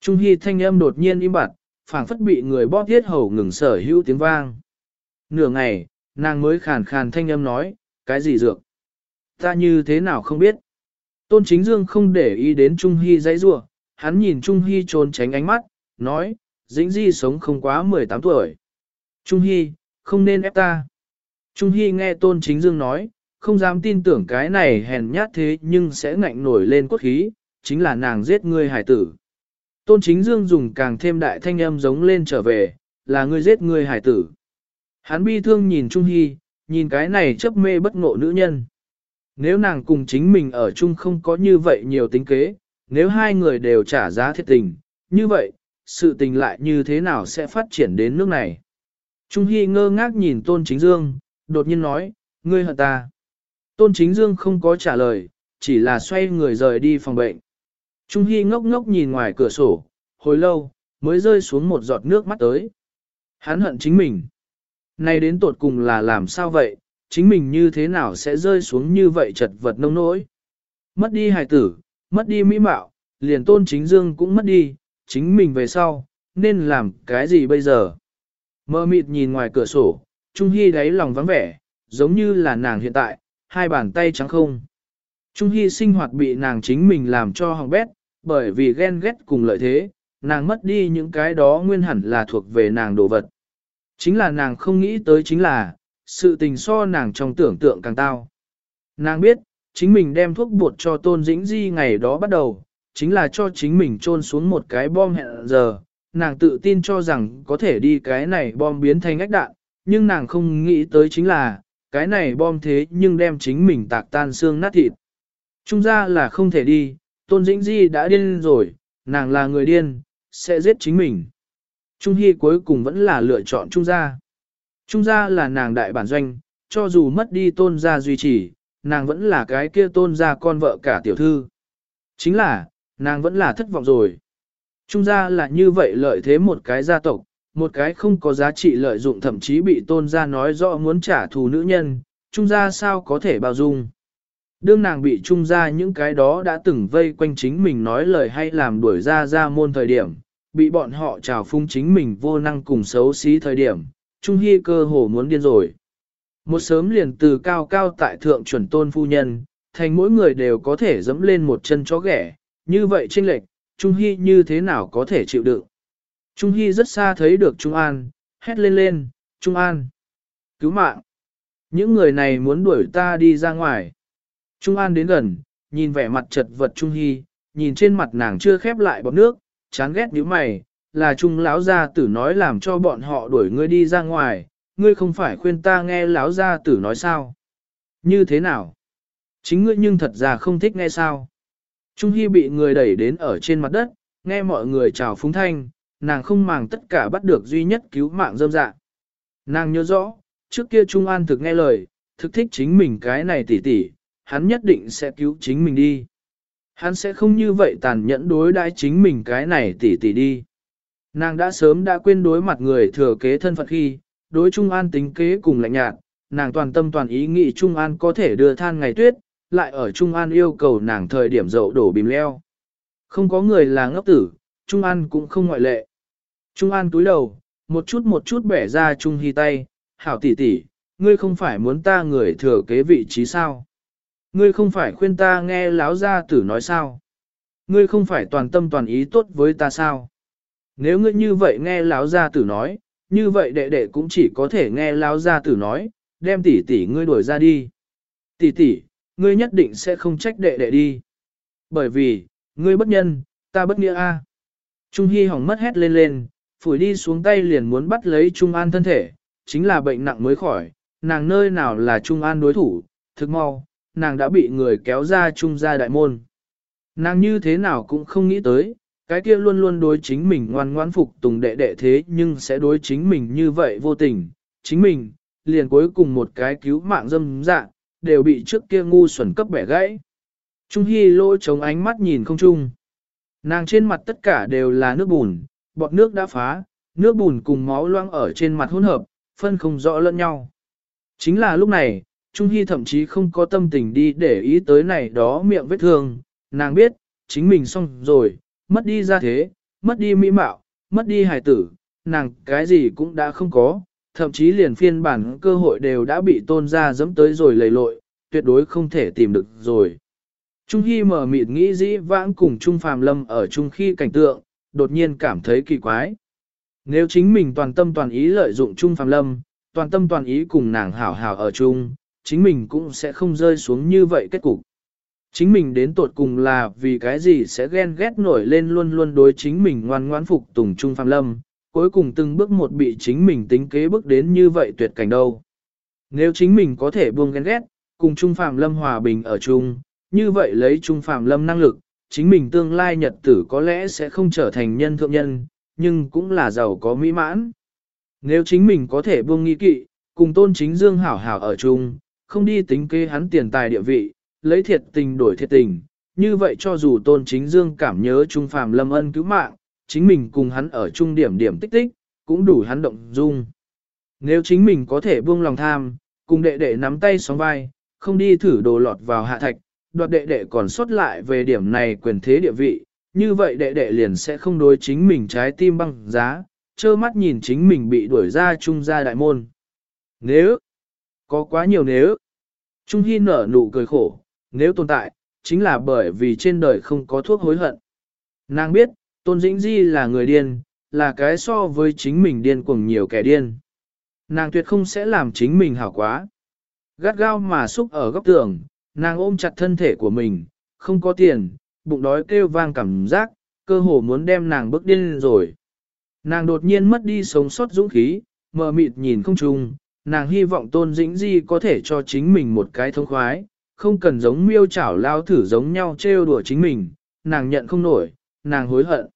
Speaker 1: Trung Hy thanh âm đột nhiên im bặt, phảng phất bị người bóp thiết hầu ngừng sở hữu tiếng vang. Nửa ngày, nàng mới khàn khàn thanh âm nói, cái gì dược? Ta như thế nào không biết? Tôn chính dương không để ý đến Trung Hy dãy rủa hắn nhìn Trung Hy trốn tránh ánh mắt, nói, dĩnh di sống không quá 18 tuổi. Trung Hy, không nên ép ta. Trung Hy nghe Tôn Chính Dương nói, không dám tin tưởng cái này hèn nhát thế nhưng sẽ ngạnh nổi lên cốt khí, chính là nàng giết ngươi hải tử. Tôn Chính Dương dùng càng thêm đại thanh âm giống lên trở về, là ngươi giết ngươi hải tử. Hắn bi thương nhìn Trung Hy, nhìn cái này chấp mê bất ngộ nữ nhân. Nếu nàng cùng chính mình ở chung không có như vậy nhiều tính kế, nếu hai người đều trả giá thiệt tình, như vậy, sự tình lại như thế nào sẽ phát triển đến nước này? Trung Hy ngơ ngác nhìn Tôn Chính Dương, đột nhiên nói, ngươi hận ta. Tôn Chính Dương không có trả lời, chỉ là xoay người rời đi phòng bệnh. Trung Hy ngốc ngốc nhìn ngoài cửa sổ, hồi lâu, mới rơi xuống một giọt nước mắt tới. Hắn hận chính mình. nay đến tột cùng là làm sao vậy, chính mình như thế nào sẽ rơi xuống như vậy chật vật nông nỗi. Mất đi hài tử, mất đi mỹ mạo, liền tôn chính dương cũng mất đi, chính mình về sau, nên làm cái gì bây giờ? Mơ mịt nhìn ngoài cửa sổ, Trung Hy đáy lòng vắng vẻ, giống như là nàng hiện tại, hai bàn tay trắng không. Trung Hy sinh hoạt bị nàng chính mình làm cho hỏng bét, bởi vì ghen ghét cùng lợi thế, nàng mất đi những cái đó nguyên hẳn là thuộc về nàng đồ vật. Chính là nàng không nghĩ tới chính là, sự tình so nàng trong tưởng tượng càng tao. Nàng biết, chính mình đem thuốc bột cho Tôn Dĩnh Di ngày đó bắt đầu, chính là cho chính mình trôn xuống một cái bom hẹn giờ, nàng tự tin cho rằng có thể đi cái này bom biến thành ách đạn, nhưng nàng không nghĩ tới chính là, cái này bom thế nhưng đem chính mình tạc tan xương nát thịt. Trung ra là không thể đi, Tôn Dĩnh Di đã điên rồi, nàng là người điên, sẽ giết chính mình. Trung Hy cuối cùng vẫn là lựa chọn Trung gia. Trung gia là nàng đại bản doanh, cho dù mất đi tôn gia duy trì, nàng vẫn là cái kia tôn gia con vợ cả tiểu thư. Chính là, nàng vẫn là thất vọng rồi. Trung gia là như vậy lợi thế một cái gia tộc, một cái không có giá trị lợi dụng thậm chí bị tôn gia nói rõ muốn trả thù nữ nhân, trung gia sao có thể bao dung. Đương nàng bị trung gia những cái đó đã từng vây quanh chính mình nói lời hay làm đuổi ra ra môn thời điểm, bị bọn họ trào phung chính mình vô năng cùng xấu xí thời điểm, Trung Hy cơ hồ muốn điên rồi. Một sớm liền từ cao cao tại thượng chuẩn tôn phu nhân, thành mỗi người đều có thể dẫm lên một chân chó ghẻ, như vậy chênh lệch, Trung Hy như thế nào có thể chịu đựng. Trung Hy rất xa thấy được Trung An, hét lên lên, Trung An, cứu mạng. Những người này muốn đuổi ta đi ra ngoài. Trung An đến gần, nhìn vẻ mặt chật vật Trung Hy, nhìn trên mặt nàng chưa khép lại bọt nước, chán ghét như mày, là Trung lão gia tử nói làm cho bọn họ đuổi ngươi đi ra ngoài, ngươi không phải khuyên ta nghe lão gia tử nói sao? Như thế nào? Chính ngươi nhưng thật ra không thích nghe sao? Trung Hy bị người đẩy đến ở trên mặt đất, nghe mọi người chào phúng thanh, nàng không màng tất cả bắt được duy nhất cứu mạng dâm dạ. Nàng nhớ rõ, trước kia Trung An thực nghe lời, thực thích chính mình cái này tỉ tỉ, hắn nhất định sẽ cứu chính mình đi. Hắn sẽ không như vậy tàn nhẫn đối đãi chính mình cái này tỉ tỉ đi. Nàng đã sớm đã quên đối mặt người thừa kế thân phận khi, đối Trung An tính kế cùng lạnh nhạt, nàng toàn tâm toàn ý nghĩ Trung An có thể đưa than ngày tuyết, lại ở Trung An yêu cầu nàng thời điểm dậu đổ bìm leo. Không có người là ngốc tử, Trung An cũng không ngoại lệ. Trung An túi đầu, một chút một chút bẻ ra Trung Hy tay, hảo tỷ tỷ, ngươi không phải muốn ta người thừa kế vị trí sao? Ngươi không phải khuyên ta nghe láo gia tử nói sao? Ngươi không phải toàn tâm toàn ý tốt với ta sao? Nếu ngươi như vậy nghe láo gia tử nói, như vậy đệ đệ cũng chỉ có thể nghe láo gia tử nói, đem tỷ tỷ ngươi đuổi ra đi. Tỷ tỷ, ngươi nhất định sẽ không trách đệ đệ đi. Bởi vì, ngươi bất nhân, ta bất nghĩa a. Trung Hy hỏng mất hét lên lên, phủi đi xuống tay liền muốn bắt lấy Trung An thân thể, chính là bệnh nặng mới khỏi, nàng nơi nào là Trung An đối thủ, thực mau, nàng đã bị người kéo ra Trung gia đại môn. Nàng như thế nào cũng không nghĩ tới, cái kia luôn luôn đối chính mình ngoan ngoãn phục tùng đệ đệ thế nhưng sẽ đối chính mình như vậy vô tình, chính mình, liền cuối cùng một cái cứu mạng dâm dạng đều bị trước kia ngu xuẩn cấp bẻ gãy. Trung Hy lỗ chống ánh mắt nhìn không chung. Nàng trên mặt tất cả đều là nước bùn, bọt nước đã phá, nước bùn cùng máu loang ở trên mặt hỗn hợp, phân không rõ lẫn nhau. Chính là lúc này, Trung Hy thậm chí không có tâm tình đi để ý tới này đó miệng vết thương, nàng biết, chính mình xong rồi, mất đi gia thế, mất đi mỹ mạo, mất đi hài tử, nàng cái gì cũng đã không có, thậm chí liền phiên bản cơ hội đều đã bị tôn ra dẫm tới rồi lầy lội, tuyệt đối không thể tìm được rồi. Trung Hy mở mịt nghĩ dĩ vãng cùng Trung Phàm Lâm ở Trung khi cảnh tượng, đột nhiên cảm thấy kỳ quái. Nếu chính mình toàn tâm toàn ý lợi dụng Trung Phàm Lâm, toàn tâm toàn ý cùng nàng hảo hảo ở chung, chính mình cũng sẽ không rơi xuống như vậy kết cục. Chính mình đến tột cùng là vì cái gì sẽ ghen ghét nổi lên luôn luôn đối chính mình ngoan ngoãn phục tùng Trung Phàm Lâm, cuối cùng từng bước một bị chính mình tính kế bước đến như vậy tuyệt cảnh đâu. Nếu chính mình có thể buông ghen ghét, cùng Trung Phạm Lâm hòa bình ở chung, như vậy lấy Trung Phạm Lâm năng lực, chính mình tương lai nhật tử có lẽ sẽ không trở thành nhân thượng nhân, nhưng cũng là giàu có mỹ mãn. Nếu chính mình có thể buông nghi kỵ, cùng tôn chính dương hảo hảo ở chung, không đi tính kế hắn tiền tài địa vị, lấy thiệt tình đổi thiệt tình, như vậy cho dù tôn chính dương cảm nhớ trung Phạm lâm ân cứu mạng, chính mình cùng hắn ở trung điểm điểm tích tích, cũng đủ hắn động dung. Nếu chính mình có thể buông lòng tham, cùng đệ đệ nắm tay sóng vai, không đi thử đồ lọt vào hạ thạch, đoạt đệ đệ còn xuất lại về điểm này quyền thế địa vị, như vậy đệ đệ liền sẽ không đối chính mình trái tim băng giá, trơ mắt nhìn chính mình bị đuổi ra trung gia đại môn. Nếu, có quá nhiều nếu, Trung Hy nở nụ cười khổ, nếu tồn tại, chính là bởi vì trên đời không có thuốc hối hận. Nàng biết, Tôn Dĩnh Di là người điên, là cái so với chính mình điên cuồng nhiều kẻ điên. Nàng tuyệt không sẽ làm chính mình hảo quá. Gắt gao mà xúc ở góc tường, nàng ôm chặt thân thể của mình, không có tiền, bụng đói kêu vang cảm giác, cơ hồ muốn đem nàng bước điên rồi. Nàng đột nhiên mất đi sống sót dũng khí, mờ mịt nhìn không chung, nàng hy vọng tôn dĩnh di có thể cho chính mình một cái thông khoái, không cần giống miêu chảo lao thử giống nhau trêu đùa chính mình, nàng nhận không nổi, nàng hối hận.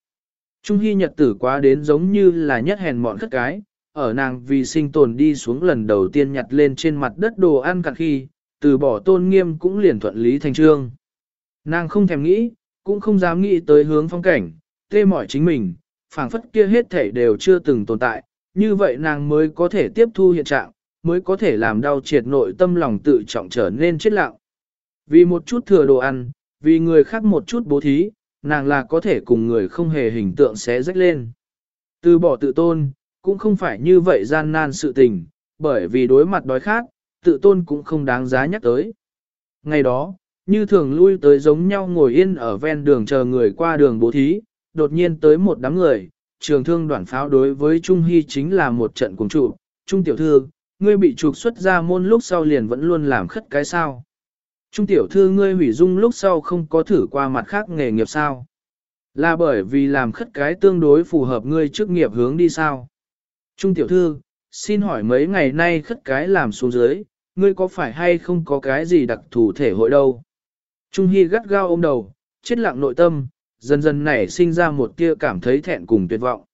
Speaker 1: Trung hy nhật tử quá đến giống như là nhất hèn mọn khất cái, ở nàng vì sinh tồn đi xuống lần đầu tiên nhặt lên trên mặt đất đồ ăn cạn khi, từ bỏ tôn nghiêm cũng liền thuận lý thành trương. Nàng không thèm nghĩ, cũng không dám nghĩ tới hướng phong cảnh, tê mỏi chính mình, phảng phất kia hết thể đều chưa từng tồn tại, như vậy nàng mới có thể tiếp thu hiện trạng, mới có thể làm đau triệt nội tâm lòng tự trọng trở nên chết lặng. Vì một chút thừa đồ ăn, vì người khác một chút bố thí, nàng là có thể cùng người không hề hình tượng xé rách lên. Từ bỏ tự tôn, cũng không phải như vậy gian nan sự tình, bởi vì đối mặt đói khát, tự tôn cũng không đáng giá nhắc tới. Ngày đó, như thường lui tới giống nhau ngồi yên ở ven đường chờ người qua đường bố thí, đột nhiên tới một đám người, trường thương đoạn pháo đối với Trung Hy chính là một trận cùng trụ, Trung tiểu thư, ngươi bị trục xuất ra môn lúc sau liền vẫn luôn làm khất cái sao. Trung tiểu thư ngươi hủy dung lúc sau không có thử qua mặt khác nghề nghiệp sao. Là bởi vì làm khất cái tương đối phù hợp ngươi trước nghiệp hướng đi sao. Trung tiểu thư, xin hỏi mấy ngày nay khất cái làm xuống dưới, ngươi có phải hay không có cái gì đặc thù thể hội đâu? Trung Hy gắt gao ôm đầu, chết lặng nội tâm, dần dần nảy sinh ra một tia cảm thấy thẹn cùng tuyệt vọng.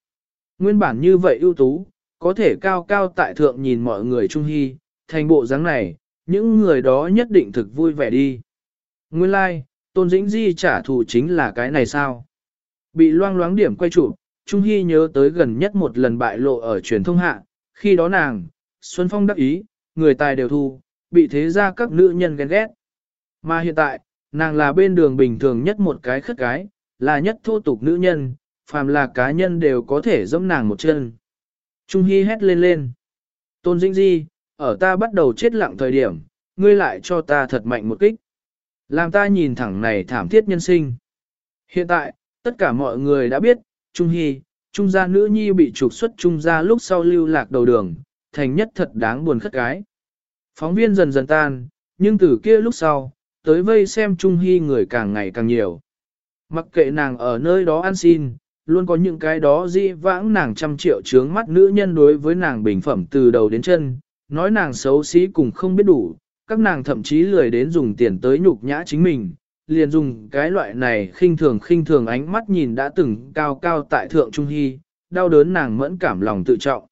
Speaker 1: Nguyên bản như vậy ưu tú, có thể cao cao tại thượng nhìn mọi người Trung Hy, thành bộ dáng này, những người đó nhất định thực vui vẻ đi. Nguyên lai, like, Tôn Dĩnh Di trả thù chính là cái này sao? Bị loang loáng điểm quay chụp, Trung Hy nhớ tới gần nhất một lần bại lộ ở truyền thông hạ, khi đó nàng, Xuân Phong đắc ý, người tài đều thu, bị thế ra các nữ nhân ghen ghét. Mà hiện tại, nàng là bên đường bình thường nhất một cái khất cái, là nhất thô tục nữ nhân, phàm là cá nhân đều có thể giẫm nàng một chân. Trung Hy hét lên lên. Tôn Dĩnh Di, ở ta bắt đầu chết lặng thời điểm, ngươi lại cho ta thật mạnh một kích. Làm ta nhìn thẳng này thảm thiết nhân sinh. Hiện tại, tất cả mọi người đã biết, Trung Hy, Trung gia nữ nhi bị trục xuất Trung gia lúc sau lưu lạc đầu đường, thành nhất thật đáng buồn khất cái. Phóng viên dần dần tan, nhưng từ kia lúc sau, tới vây xem Trung Hy người càng ngày càng nhiều. Mặc kệ nàng ở nơi đó ăn xin, luôn có những cái đó dĩ vãng nàng trăm triệu trướng mắt nữ nhân đối với nàng bình phẩm từ đầu đến chân, nói nàng xấu xí cùng không biết đủ, các nàng thậm chí lười đến dùng tiền tới nhục nhã chính mình, liền dùng cái loại này khinh thường khinh thường ánh mắt nhìn đã từng cao cao tại thượng Trung Hy, đau đớn nàng mẫn cảm lòng tự trọng.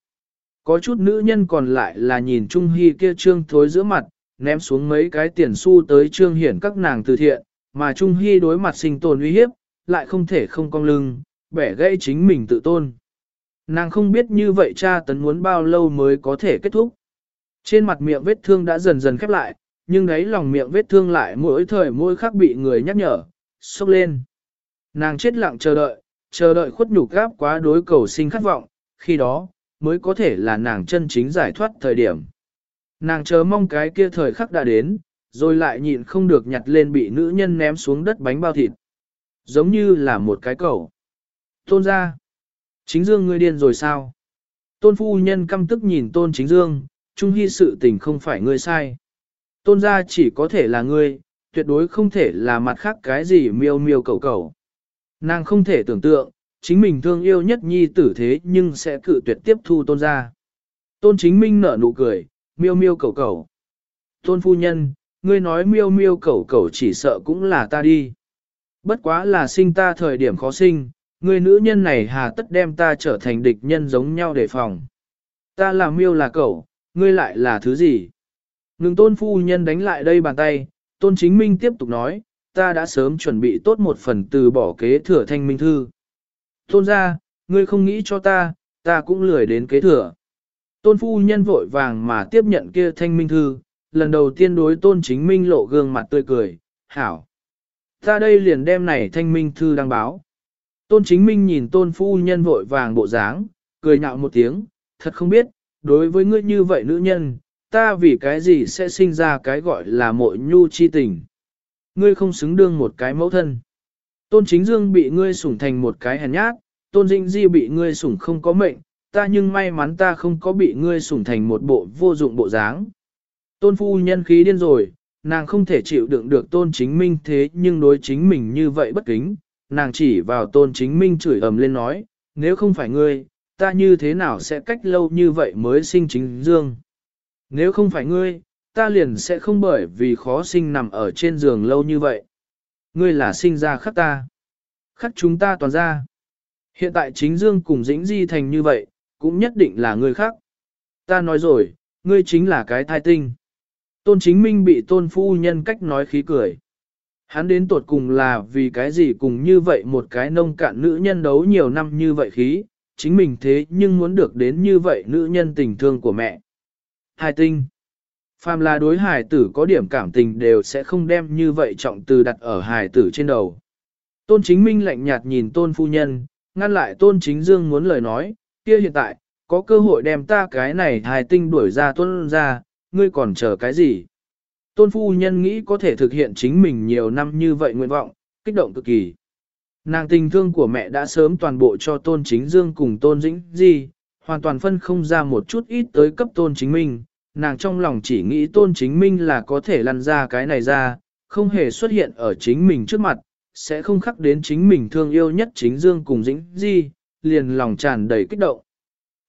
Speaker 1: Có chút nữ nhân còn lại là nhìn Trung Hy kia trương thối giữa mặt, ném xuống mấy cái tiền xu tới trương hiển các nàng từ thiện, mà Trung Hy đối mặt sinh tồn uy hiếp, lại không thể không cong lưng, bẻ gãy chính mình tự tôn. Nàng không biết như vậy cha tấn muốn bao lâu mới có thể kết thúc. Trên mặt miệng vết thương đã dần dần khép lại, nhưng đấy lòng miệng vết thương lại mỗi thời mỗi khắc bị người nhắc nhở, sốc lên. Nàng chết lặng chờ đợi, chờ đợi khuất nhục gáp quá đối cầu sinh khát vọng, khi đó, mới có thể là nàng chân chính giải thoát thời điểm. Nàng chờ mong cái kia thời khắc đã đến, rồi lại nhịn không được nhặt lên bị nữ nhân ném xuống đất bánh bao thịt. Giống như là một cái cầu. Tôn ra. Chính dương ngươi điên rồi sao? Tôn phu nhân căm tức nhìn tôn chính dương, trung hy sự tình không phải ngươi sai. Tôn gia chỉ có thể là ngươi, tuyệt đối không thể là mặt khác cái gì miêu miêu cầu cầu. Nàng không thể tưởng tượng, chính mình thương yêu nhất nhi tử thế nhưng sẽ cự tuyệt tiếp thu tôn gia. Tôn chính minh nở nụ cười, miêu miêu cầu cầu. Tôn phu nhân, ngươi nói miêu miêu cầu cầu chỉ sợ cũng là ta đi. Bất quá là sinh ta thời điểm khó sinh, người nữ nhân này hà tất đem ta trở thành địch nhân giống nhau để phòng. Ta là miêu là cậu, ngươi lại là thứ gì? Ngừng tôn phu nhân đánh lại đây bàn tay, tôn chính minh tiếp tục nói, ta đã sớm chuẩn bị tốt một phần từ bỏ kế thừa thanh minh thư. Tôn ra, ngươi không nghĩ cho ta, ta cũng lười đến kế thừa. Tôn phu nhân vội vàng mà tiếp nhận kia thanh minh thư, lần đầu tiên đối tôn chính minh lộ gương mặt tươi cười, hảo. Ta đây liền đem này thanh minh thư đăng báo. Tôn chính minh nhìn tôn phu nhân vội vàng bộ dáng, cười nhạo một tiếng, thật không biết, đối với ngươi như vậy nữ nhân, ta vì cái gì sẽ sinh ra cái gọi là mội nhu chi tình. Ngươi không xứng đương một cái mẫu thân. Tôn chính dương bị ngươi sủng thành một cái hèn nhát, tôn dĩnh di bị ngươi sủng không có mệnh, ta nhưng may mắn ta không có bị ngươi sủng thành một bộ vô dụng bộ dáng. Tôn phu nhân khí điên rồi, nàng không thể chịu đựng được tôn chính minh thế nhưng đối chính mình như vậy bất kính, nàng chỉ vào tôn chính minh chửi ầm lên nói, nếu không phải ngươi, ta như thế nào sẽ cách lâu như vậy mới sinh chính dương. Nếu không phải ngươi, ta liền sẽ không bởi vì khó sinh nằm ở trên giường lâu như vậy. Ngươi là sinh ra khắc ta. Khắc chúng ta toàn ra. Hiện tại chính dương cùng dĩnh di thành như vậy, cũng nhất định là ngươi khác. Ta nói rồi, ngươi chính là cái thai tinh. Tôn chính minh bị tôn phu nhân cách nói khí cười. Hắn đến tột cùng là vì cái gì cùng như vậy một cái nông cạn nữ nhân đấu nhiều năm như vậy khí, chính mình thế nhưng muốn được đến như vậy nữ nhân tình thương của mẹ. Hải tinh. Phàm là đối Hải tử có điểm cảm tình đều sẽ không đem như vậy trọng từ đặt ở Hải tử trên đầu. Tôn chính minh lạnh nhạt nhìn tôn phu nhân, ngăn lại tôn chính dương muốn lời nói, kia hiện tại, có cơ hội đem ta cái này hài tinh đuổi ra tôn ra, ngươi còn chờ cái gì? Tôn phu nhân nghĩ có thể thực hiện chính mình nhiều năm như vậy nguyện vọng, kích động cực kỳ. Nàng tình thương của mẹ đã sớm toàn bộ cho tôn chính dương cùng tôn dĩnh di, hoàn toàn phân không ra một chút ít tới cấp tôn chính minh. Nàng trong lòng chỉ nghĩ tôn chính minh là có thể lăn ra cái này ra, không hề xuất hiện ở chính mình trước mặt, sẽ không khắc đến chính mình thương yêu nhất chính dương cùng dĩnh di, liền lòng tràn đầy kích động.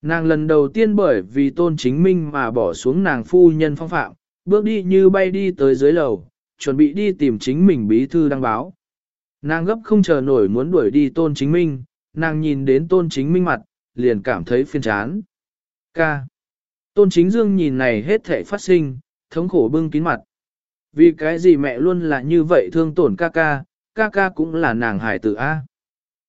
Speaker 1: Nàng lần đầu tiên bởi vì tôn chính minh mà bỏ xuống nàng phu nhân phong phạm, bước đi như bay đi tới dưới lầu, chuẩn bị đi tìm chính mình bí thư đăng báo. Nàng gấp không chờ nổi muốn đuổi đi tôn chính minh, nàng nhìn đến tôn chính minh mặt, liền cảm thấy phiền chán. Ca. Tôn chính dương nhìn này hết thể phát sinh, thống khổ bưng kín mặt. Vì cái gì mẹ luôn là như vậy thương tổn ca ca, ca ca cũng là nàng hải tử A.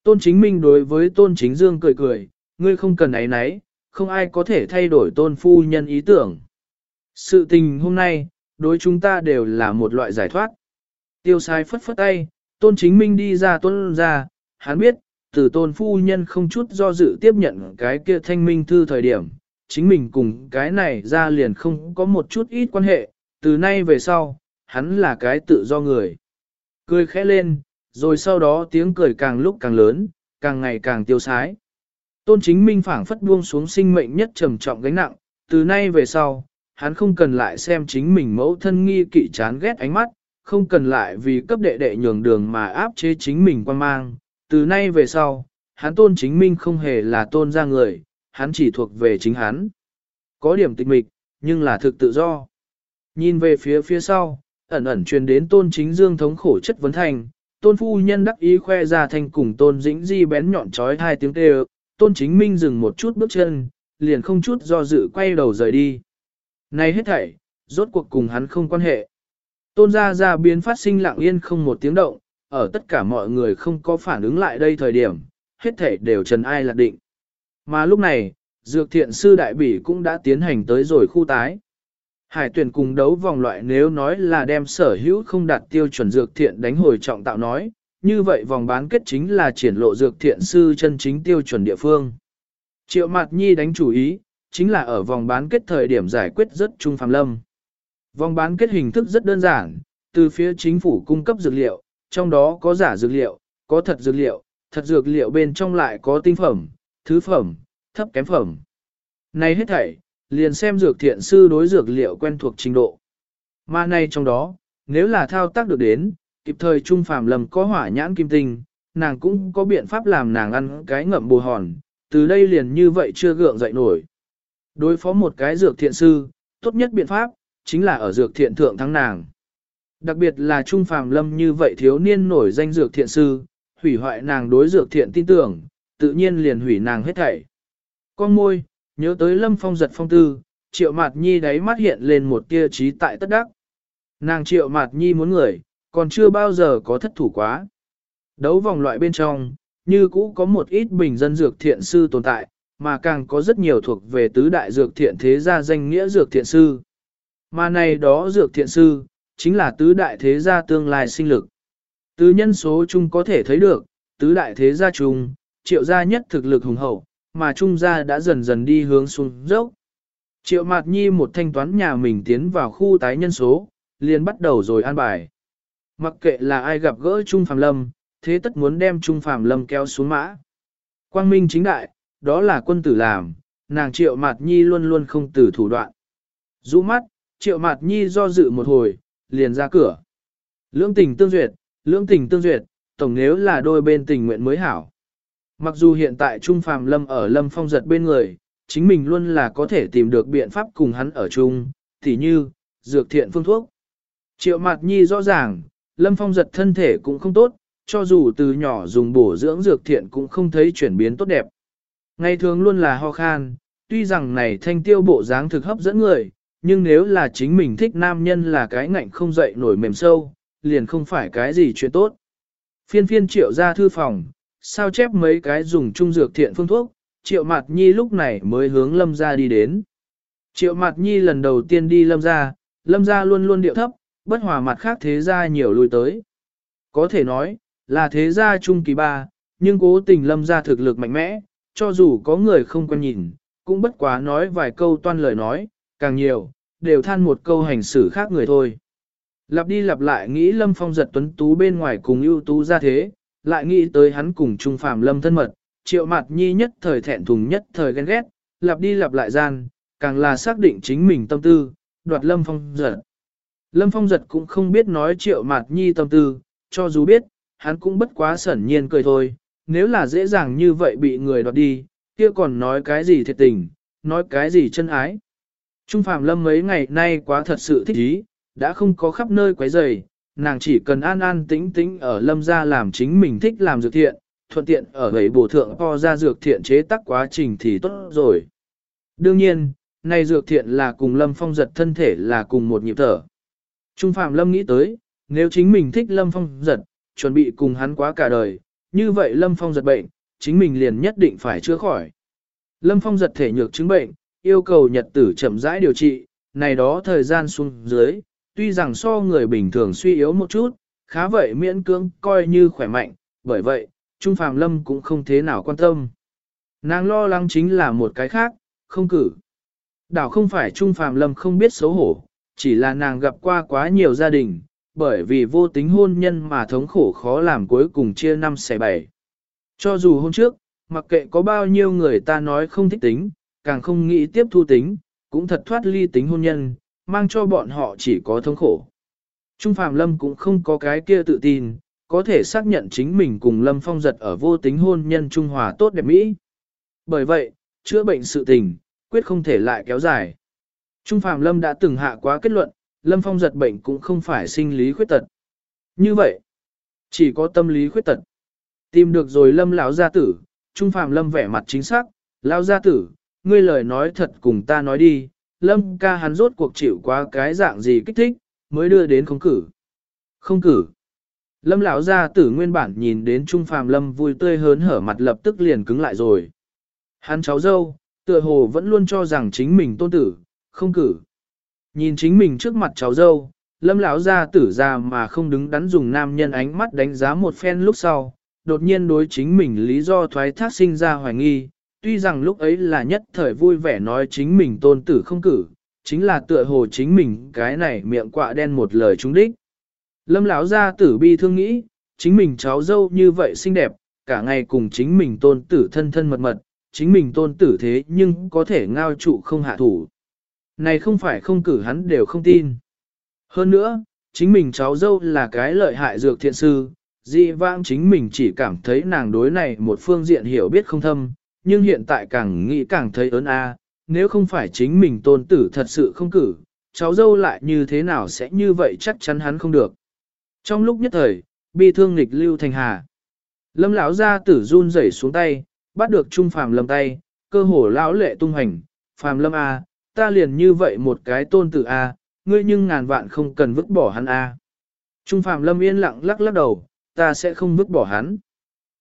Speaker 1: Tôn chính minh đối với tôn chính dương cười cười, ngươi không cần ấy nấy, không ai có thể thay đổi tôn phu nhân ý tưởng. Sự tình hôm nay, đối chúng ta đều là một loại giải thoát. Tiêu sai phất phất tay, tôn chính minh đi ra tôn ra, hắn biết, từ tôn phu nhân không chút do dự tiếp nhận cái kia thanh minh thư thời điểm, chính mình cùng cái này ra liền không có một chút ít quan hệ, từ nay về sau, hắn là cái tự do người. Cười khẽ lên, rồi sau đó tiếng cười càng lúc càng lớn, càng ngày càng tiêu sái. Tôn chính minh phảng phất buông xuống sinh mệnh nhất trầm trọng gánh nặng, từ nay về sau, hắn không cần lại xem chính mình mẫu thân nghi kỵ chán ghét ánh mắt, không cần lại vì cấp đệ đệ nhường đường mà áp chế chính mình quan mang. Từ nay về sau, hắn tôn chính minh không hề là tôn ra người, hắn chỉ thuộc về chính hắn. Có điểm tịch mịch, nhưng là thực tự do. Nhìn về phía phía sau, ẩn ẩn truyền đến tôn chính dương thống khổ chất vấn thành, tôn phu nhân đắc ý khoe ra thành cùng tôn dĩnh di bén nhọn trói hai tiếng kêu, tôn chính minh dừng một chút bước chân, liền không chút do dự quay đầu rời đi. Này hết thảy, rốt cuộc cùng hắn không quan hệ. Tôn gia gia biến phát sinh lặng yên không một tiếng động, ở tất cả mọi người không có phản ứng lại đây thời điểm, hết thể đều trần ai lạc định. Mà lúc này, dược thiện sư đại bỉ cũng đã tiến hành tới rồi khu tái. Hải tuyển cùng đấu vòng loại nếu nói là đem sở hữu không đạt tiêu chuẩn dược thiện đánh hồi trọng tạo nói, như vậy vòng bán kết chính là triển lộ dược thiện sư chân chính tiêu chuẩn địa phương. Triệu Mạt Nhi đánh chủ ý, chính là ở vòng bán kết thời điểm giải quyết rất trung phàm lâm. Vòng bán kết hình thức rất đơn giản, từ phía chính phủ cung cấp dược liệu, trong đó có giả dược liệu, có thật dược liệu, thật dược liệu bên trong lại có tinh phẩm, thứ phẩm, thấp kém phẩm. Này hết thảy, liền xem dược thiện sư đối dược liệu quen thuộc trình độ. Mà này trong đó, nếu là thao tác được đến, kịp thời trung phàm lầm có hỏa nhãn kim tinh, nàng cũng có biện pháp làm nàng ăn cái ngậm bù hòn, từ đây liền như vậy chưa gượng dậy nổi. Đối phó một cái dược thiện sư, tốt nhất biện pháp, chính là ở dược thiện thượng thắng nàng. Đặc biệt là Trung Phàm Lâm như vậy thiếu niên nổi danh dược thiện sư, hủy hoại nàng đối dược thiện tin tưởng, tự nhiên liền hủy nàng hết thảy. Con môi, nhớ tới Lâm Phong giật phong tư, Triệu Mạt Nhi đáy mắt hiện lên một tia trí tại tất đắc. Nàng Triệu Mạt Nhi muốn người, còn chưa bao giờ có thất thủ quá. Đấu vòng loại bên trong, như cũ có một ít bình dân dược thiện sư tồn tại, mà càng có rất nhiều thuộc về tứ đại dược thiện thế gia danh nghĩa dược thiện sư. Mà này đó dược thiện sư, chính là tứ đại thế gia tương lai sinh lực. Từ nhân số chung có thể thấy được, tứ đại thế gia chung, triệu gia nhất thực lực hùng hậu, mà trung gia đã dần dần đi hướng xuống dốc. Triệu Mạt Nhi một thanh toán nhà mình tiến vào khu tái nhân số, liền bắt đầu rồi an bài. Mặc kệ là ai gặp gỡ Trung Phạm Lâm, thế tất muốn đem Trung Phạm Lâm kéo xuống mã. Quang Minh chính đại, đó là quân tử làm, nàng triệu mạt nhi luôn luôn không từ thủ đoạn. Rũ mắt, triệu mạt nhi do dự một hồi, liền ra cửa. Lưỡng tình tương duyệt, lưỡng tình tương duyệt, tổng nếu là đôi bên tình nguyện mới hảo. Mặc dù hiện tại Trung Phàm Lâm ở Lâm Phong giật bên người, chính mình luôn là có thể tìm được biện pháp cùng hắn ở chung, tỉ như, dược thiện phương thuốc. Triệu Mạt Nhi rõ ràng, Lâm Phong giật thân thể cũng không tốt, cho dù từ nhỏ dùng bổ dưỡng dược thiện cũng không thấy chuyển biến tốt đẹp. Ngày thường luôn là ho khan, tuy rằng này thanh tiêu bộ dáng thực hấp dẫn người, nhưng nếu là chính mình thích nam nhân là cái ngạnh không dậy nổi mềm sâu, liền không phải cái gì chuyện tốt. Phiên phiên triệu ra thư phòng, sao chép mấy cái dùng trung dược thiện phương thuốc, triệu mạt nhi lúc này mới hướng lâm ra đi đến. Triệu mạt nhi lần đầu tiên đi lâm ra, lâm ra luôn luôn điệu thấp, bất hòa mặt khác thế gia nhiều lui tới. Có thể nói, là thế gia trung kỳ ba, nhưng cố tình lâm ra thực lực mạnh mẽ, cho dù có người không quen nhìn, cũng bất quá nói vài câu toan lời nói, càng nhiều, đều than một câu hành xử khác người thôi. Lặp đi lặp lại nghĩ lâm phong giật tuấn tú bên ngoài cùng ưu tú ra thế, lại nghĩ tới hắn cùng trung phàm lâm thân mật, triệu mặt nhi nhất thời thẹn thùng nhất thời ghen ghét, lặp đi lặp lại gian, càng là xác định chính mình tâm tư, đoạt lâm phong giật. Lâm phong giật cũng không biết nói triệu mặt nhi tâm tư, cho dù biết, hắn cũng bất quá sẩn nhiên cười thôi, nếu là dễ dàng như vậy bị người đoạt đi, kia còn nói cái gì thiệt tình, nói cái gì chân ái. Trung Phạm Lâm mấy ngày nay quá thật sự thích ý, đã không có khắp nơi quấy rầy, nàng chỉ cần an an tĩnh tĩnh ở Lâm gia làm chính mình thích làm dược thiện, thuận tiện ở gầy bổ thượng po ra dược thiện chế tác quá trình thì tốt rồi. Đương nhiên, này dược thiện là cùng Lâm Phong giật thân thể là cùng một nhịp thở. Trung Phạm Lâm nghĩ tới, nếu chính mình thích Lâm Phong giật, chuẩn bị cùng hắn quá cả đời, như vậy Lâm Phong giật bệnh, chính mình liền nhất định phải chữa khỏi. Lâm Phong giật thể nhược chứng bệnh, yêu cầu nhật tử chậm rãi điều trị, này đó thời gian xuống dưới, tuy rằng so người bình thường suy yếu một chút, khá vậy miễn cưỡng coi như khỏe mạnh, bởi vậy, Trung Phàm Lâm cũng không thế nào quan tâm. Nàng lo lắng chính là một cái khác, không cử. Đảo không phải Trung Phàm Lâm không biết xấu hổ, chỉ là nàng gặp qua quá nhiều gia đình, bởi vì vô tính hôn nhân mà thống khổ khó làm cuối cùng chia năm xẻ bảy. Cho dù hôm trước, mặc kệ có bao nhiêu người ta nói không thích tính, càng không nghĩ tiếp thu tính, cũng thật thoát ly tính hôn nhân, mang cho bọn họ chỉ có thống khổ. Trung Phạm Lâm cũng không có cái kia tự tin, có thể xác nhận chính mình cùng Lâm Phong giật ở vô tính hôn nhân Trung Hòa tốt đẹp Mỹ. Bởi vậy, chữa bệnh sự tình, quyết không thể lại kéo dài. Trung Phạm Lâm đã từng hạ quá kết luận, Lâm Phong giật bệnh cũng không phải sinh lý khuyết tật. Như vậy, chỉ có tâm lý khuyết tật. Tìm được rồi Lâm lão gia tử, Trung Phạm Lâm vẻ mặt chính xác, lão gia tử, ngươi lời nói thật cùng ta nói đi, Lâm ca hắn rốt cuộc chịu qua cái dạng gì kích thích, mới đưa đến không cử. Không cử. Lâm lão gia tử nguyên bản nhìn đến Trung Phàm Lâm vui tươi hớn hở mặt lập tức liền cứng lại rồi. Hắn cháu dâu, tựa hồ vẫn luôn cho rằng chính mình tôn tử, không cử. Nhìn chính mình trước mặt cháu dâu, Lâm lão gia tử ra mà không đứng đắn dùng nam nhân ánh mắt đánh giá một phen lúc sau, đột nhiên đối chính mình lý do thoái thác sinh ra hoài nghi, tuy rằng lúc ấy là nhất thời vui vẻ nói chính mình tôn tử không cử, chính là tựa hồ chính mình cái này miệng quạ đen một lời trúng đích. Lâm lão gia tử bi thương nghĩ, chính mình cháu dâu như vậy xinh đẹp, cả ngày cùng chính mình tôn tử thân thân mật mật, chính mình tôn tử thế nhưng có thể ngao trụ không hạ thủ. Này không phải không cử hắn đều không tin. Hơn nữa, chính mình cháu dâu là cái lợi hại dược thiện sư, dị vãng chính mình chỉ cảm thấy nàng đối này một phương diện hiểu biết không thâm, nhưng hiện tại càng nghĩ càng thấy ớn a, nếu không phải chính mình tôn tử thật sự không cử, cháu dâu lại như thế nào sẽ như vậy chắc chắn hắn không được. Trong lúc nhất thời, bi thương nghịch lưu thành hà. Lâm lão ra tử run rẩy xuống tay, bắt được Trung Phàm Lâm tay, cơ hồ lão lệ tung hành, Phàm Lâm a, ta liền như vậy một cái tôn tử a, ngươi nhưng ngàn vạn không cần vứt bỏ hắn a. Trung Phàm Lâm yên lặng lắc lắc đầu, ta sẽ không vứt bỏ hắn.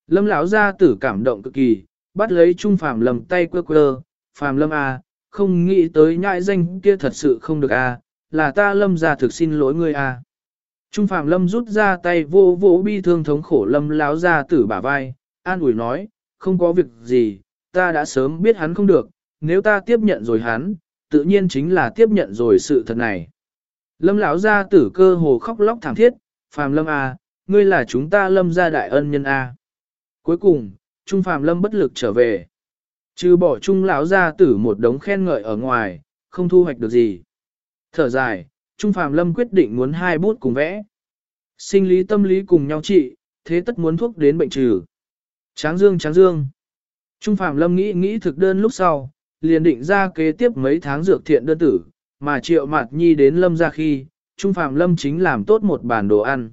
Speaker 1: Lâm lão gia tử cảm động cực kỳ, bắt lấy Trung Phạm Lâm tay quơ quơ, Phạm Lâm à, không nghĩ tới nhãi danh kia thật sự không được à, là ta Lâm gia thực xin lỗi ngươi à. Trung Phạm Lâm rút ra tay vô vô bi thương thống khổ Lâm lão gia tử bả vai, an ủi nói, không có việc gì, ta đã sớm biết hắn không được, nếu ta tiếp nhận rồi hắn, tự nhiên chính là tiếp nhận rồi sự thật này. Lâm lão gia tử cơ hồ khóc lóc thảm thiết, Phàm Lâm a, ngươi là chúng ta Lâm gia đại ân nhân a. Cuối cùng, Trung Phạm Lâm bất lực trở về. Trừ bỏ trung lão ra tử một đống khen ngợi ở ngoài, không thu hoạch được gì. Thở dài, Trung Phạm Lâm quyết định muốn hai bút cùng vẽ. Sinh lý tâm lý cùng nhau trị, thế tất muốn thuốc đến bệnh trừ. Tráng dương tráng dương. Trung Phạm Lâm nghĩ nghĩ thực đơn lúc sau, liền định ra kế tiếp mấy tháng dược thiện đơn tử, mà triệu mặt nhi đến lâm ra khi, Trung Phạm Lâm chính làm tốt một bàn đồ ăn.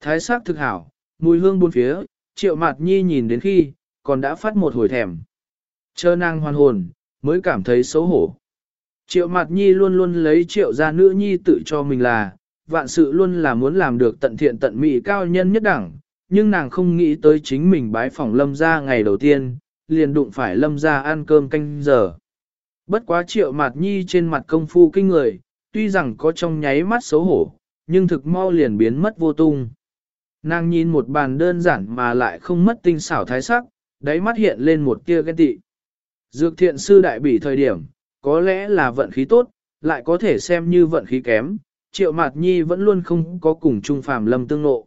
Speaker 1: Thái sắc thực hảo, mùi hương buôn phía, triệu mặt nhi nhìn đến khi, còn đã phát một hồi thèm. Chờ nàng hoàn hồn, mới cảm thấy xấu hổ. Triệu mặt nhi luôn luôn lấy triệu gia nữ nhi tự cho mình là, vạn sự luôn là muốn làm được tận thiện tận mỹ cao nhân nhất đẳng, nhưng nàng không nghĩ tới chính mình bái phỏng lâm ra ngày đầu tiên, liền đụng phải lâm ra ăn cơm canh giờ. Bất quá triệu mặt nhi trên mặt công phu kinh người, tuy rằng có trong nháy mắt xấu hổ, nhưng thực mau liền biến mất vô tung. Nàng nhìn một bàn đơn giản mà lại không mất tinh xảo thái sắc, đáy mắt hiện lên một tia ghen tị. Dược thiện sư đại bỉ thời điểm, có lẽ là vận khí tốt, lại có thể xem như vận khí kém, triệu mạt nhi vẫn luôn không có cùng Trung Phàm Lâm tương ngộ.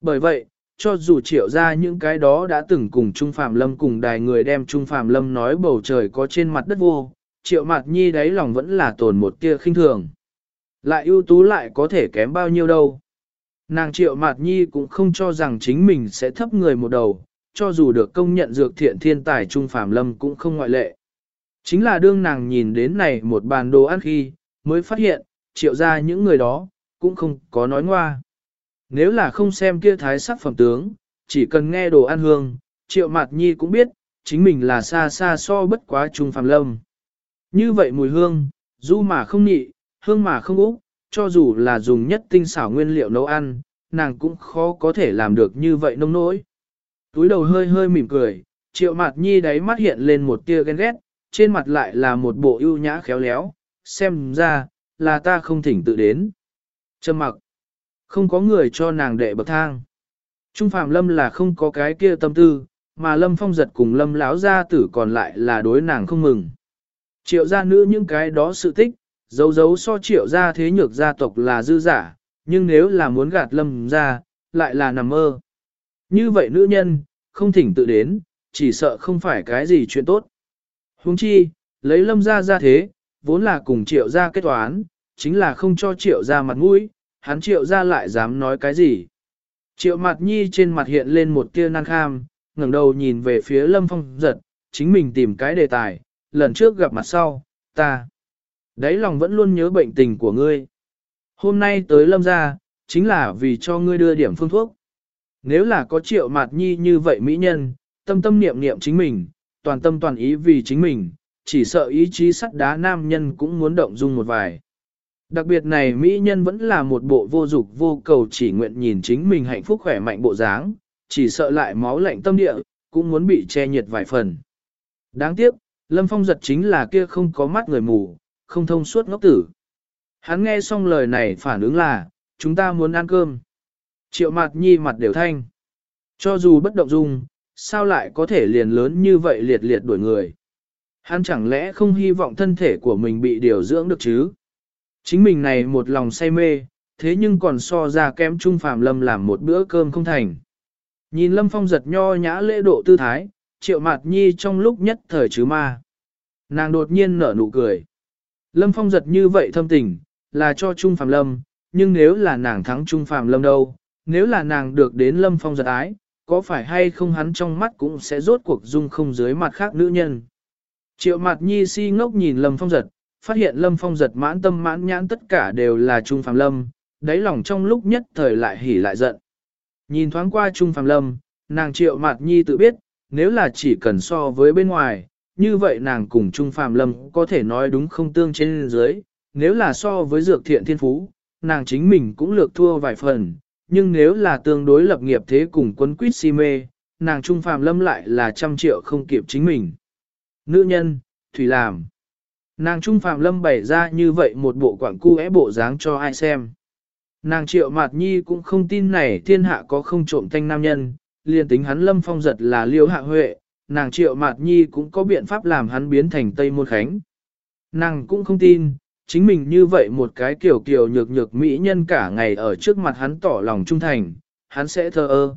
Speaker 1: Bởi vậy, cho dù triệu ra những cái đó đã từng cùng Trung Phàm Lâm cùng đài người đem Trung Phàm Lâm nói bầu trời có trên mặt đất vô, triệu mạt nhi đáy lòng vẫn là tồn một tia khinh thường. Lại ưu tú lại có thể kém bao nhiêu đâu. Nàng triệu mạt nhi cũng không cho rằng chính mình sẽ thấp người một đầu, cho dù được công nhận dược thiện thiên tài Trung Phàm Lâm cũng không ngoại lệ. Chính là đương nàng nhìn đến này một bàn đồ ăn khi, mới phát hiện, triệu ra những người đó, cũng không có nói ngoa. Nếu là không xem kia thái sắc phẩm tướng, chỉ cần nghe đồ ăn hương, triệu mạt nhi cũng biết, chính mình là xa xa so bất quá trung phàm lâm. Như vậy mùi hương, du mà không nhị, hương mà không úc, cho dù là dùng nhất tinh xảo nguyên liệu nấu ăn, nàng cũng khó có thể làm được như vậy nông nỗi. Túi đầu hơi hơi mỉm cười, triệu mạt nhi đáy mắt hiện lên một tia ghen ghét, trên mặt lại là một bộ ưu nhã khéo léo, xem ra, là ta không thỉnh tự đến. Trầm mặc, không có người cho nàng đệ bậc thang. Trung Phạm Lâm là không có cái kia tâm tư, mà Lâm Phong giật cùng Lâm lão gia tử còn lại là đối nàng không mừng. Triệu gia nữ những cái đó sự tích, dấu dấu so triệu gia thế nhược gia tộc là dư giả, nhưng nếu là muốn gạt Lâm ra, lại là nằm mơ. Như vậy nữ nhân, không thỉnh tự đến, chỉ sợ không phải cái gì chuyện tốt. Huống chi, lấy lâm ra ra thế, vốn là cùng triệu ra kết toán, chính là không cho triệu ra mặt mũi, hắn triệu ra lại dám nói cái gì. Triệu mặt nhi trên mặt hiện lên một tia nan kham, ngẩng đầu nhìn về phía lâm phong giật, chính mình tìm cái đề tài, lần trước gặp mặt sau, ta. Đấy lòng vẫn luôn nhớ bệnh tình của ngươi. Hôm nay tới lâm gia chính là vì cho ngươi đưa điểm phương thuốc. Nếu là có triệu mặt nhi như vậy mỹ nhân, tâm tâm niệm niệm chính mình, toàn tâm toàn ý vì chính mình, chỉ sợ ý chí sắt đá nam nhân cũng muốn động dung một vài. Đặc biệt này mỹ nhân vẫn là một bộ vô dục vô cầu chỉ nguyện nhìn chính mình hạnh phúc khỏe mạnh bộ dáng, chỉ sợ lại máu lạnh tâm địa, cũng muốn bị che nhiệt vài phần. Đáng tiếc, Lâm Phong giật chính là kia không có mắt người mù, không thông suốt ngốc tử. Hắn nghe xong lời này phản ứng là, chúng ta muốn ăn cơm. Triệu mặt nhi mặt đều thanh. Cho dù bất động dung, sao lại có thể liền lớn như vậy liệt liệt đuổi người. Hắn chẳng lẽ không hy vọng thân thể của mình bị điều dưỡng được chứ? Chính mình này một lòng say mê, thế nhưng còn so ra kém Trung Phạm Lâm làm một bữa cơm không thành. Nhìn Lâm Phong giật nho nhã lễ độ tư thái, triệu mạt nhi trong lúc nhất thời chứ ma. Nàng đột nhiên nở nụ cười. Lâm Phong giật như vậy thâm tình, là cho Trung Phạm Lâm, nhưng nếu là nàng thắng Trung Phạm Lâm đâu, nếu là nàng được đến Lâm Phong giật ái, có phải hay không hắn trong mắt cũng sẽ rốt cuộc dung không dưới mặt khác nữ nhân. Triệu mặt nhi si ngốc nhìn Lâm Phong giật, phát hiện Lâm Phong giật mãn tâm mãn nhãn tất cả đều là Trung Phạm Lâm, đáy lòng trong lúc nhất thời lại hỉ lại giận. Nhìn thoáng qua Trung Phạm Lâm, nàng triệu mặt nhi tự biết, nếu là chỉ cần so với bên ngoài, như vậy nàng cùng Trung Phạm Lâm có thể nói đúng không tương trên dưới, nếu là so với dược thiện thiên phú, nàng chính mình cũng lược thua vài phần, nhưng nếu là tương đối lập nghiệp thế cùng quân quýt si mê, nàng Trung Phạm Lâm lại là trăm triệu không kịp chính mình. Nữ nhân, Thủy làm. Nàng Trung Phạm Lâm bày ra như vậy một bộ quảng cu é bộ dáng cho ai xem. Nàng Triệu Mạt Nhi cũng không tin này thiên hạ có không trộm thanh nam nhân, liền tính hắn Lâm Phong giật là liêu hạ huệ, nàng triệu mạt nhi cũng có biện pháp làm hắn biến thành Tây Môn Khánh. Nàng cũng không tin, chính mình như vậy một cái kiểu kiểu nhược nhược mỹ nhân cả ngày ở trước mặt hắn tỏ lòng trung thành, hắn sẽ thờ ơ.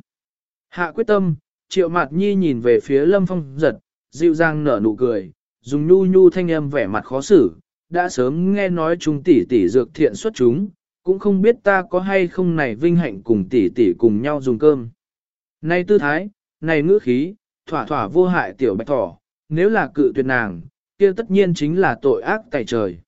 Speaker 1: Hạ quyết tâm, triệu mạt nhi nhìn về phía lâm phong giật, dịu dàng nở nụ cười, dùng nhu nhu thanh âm vẻ mặt khó xử, đã sớm nghe nói chúng tỷ tỷ dược thiện xuất chúng, cũng không biết ta có hay không này vinh hạnh cùng tỷ tỷ cùng nhau dùng cơm. Nay tư thái, này ngữ khí, thỏa thỏa vô hại tiểu bạch thỏ, nếu là cự tuyệt nàng, kia tất nhiên chính là tội ác tại trời.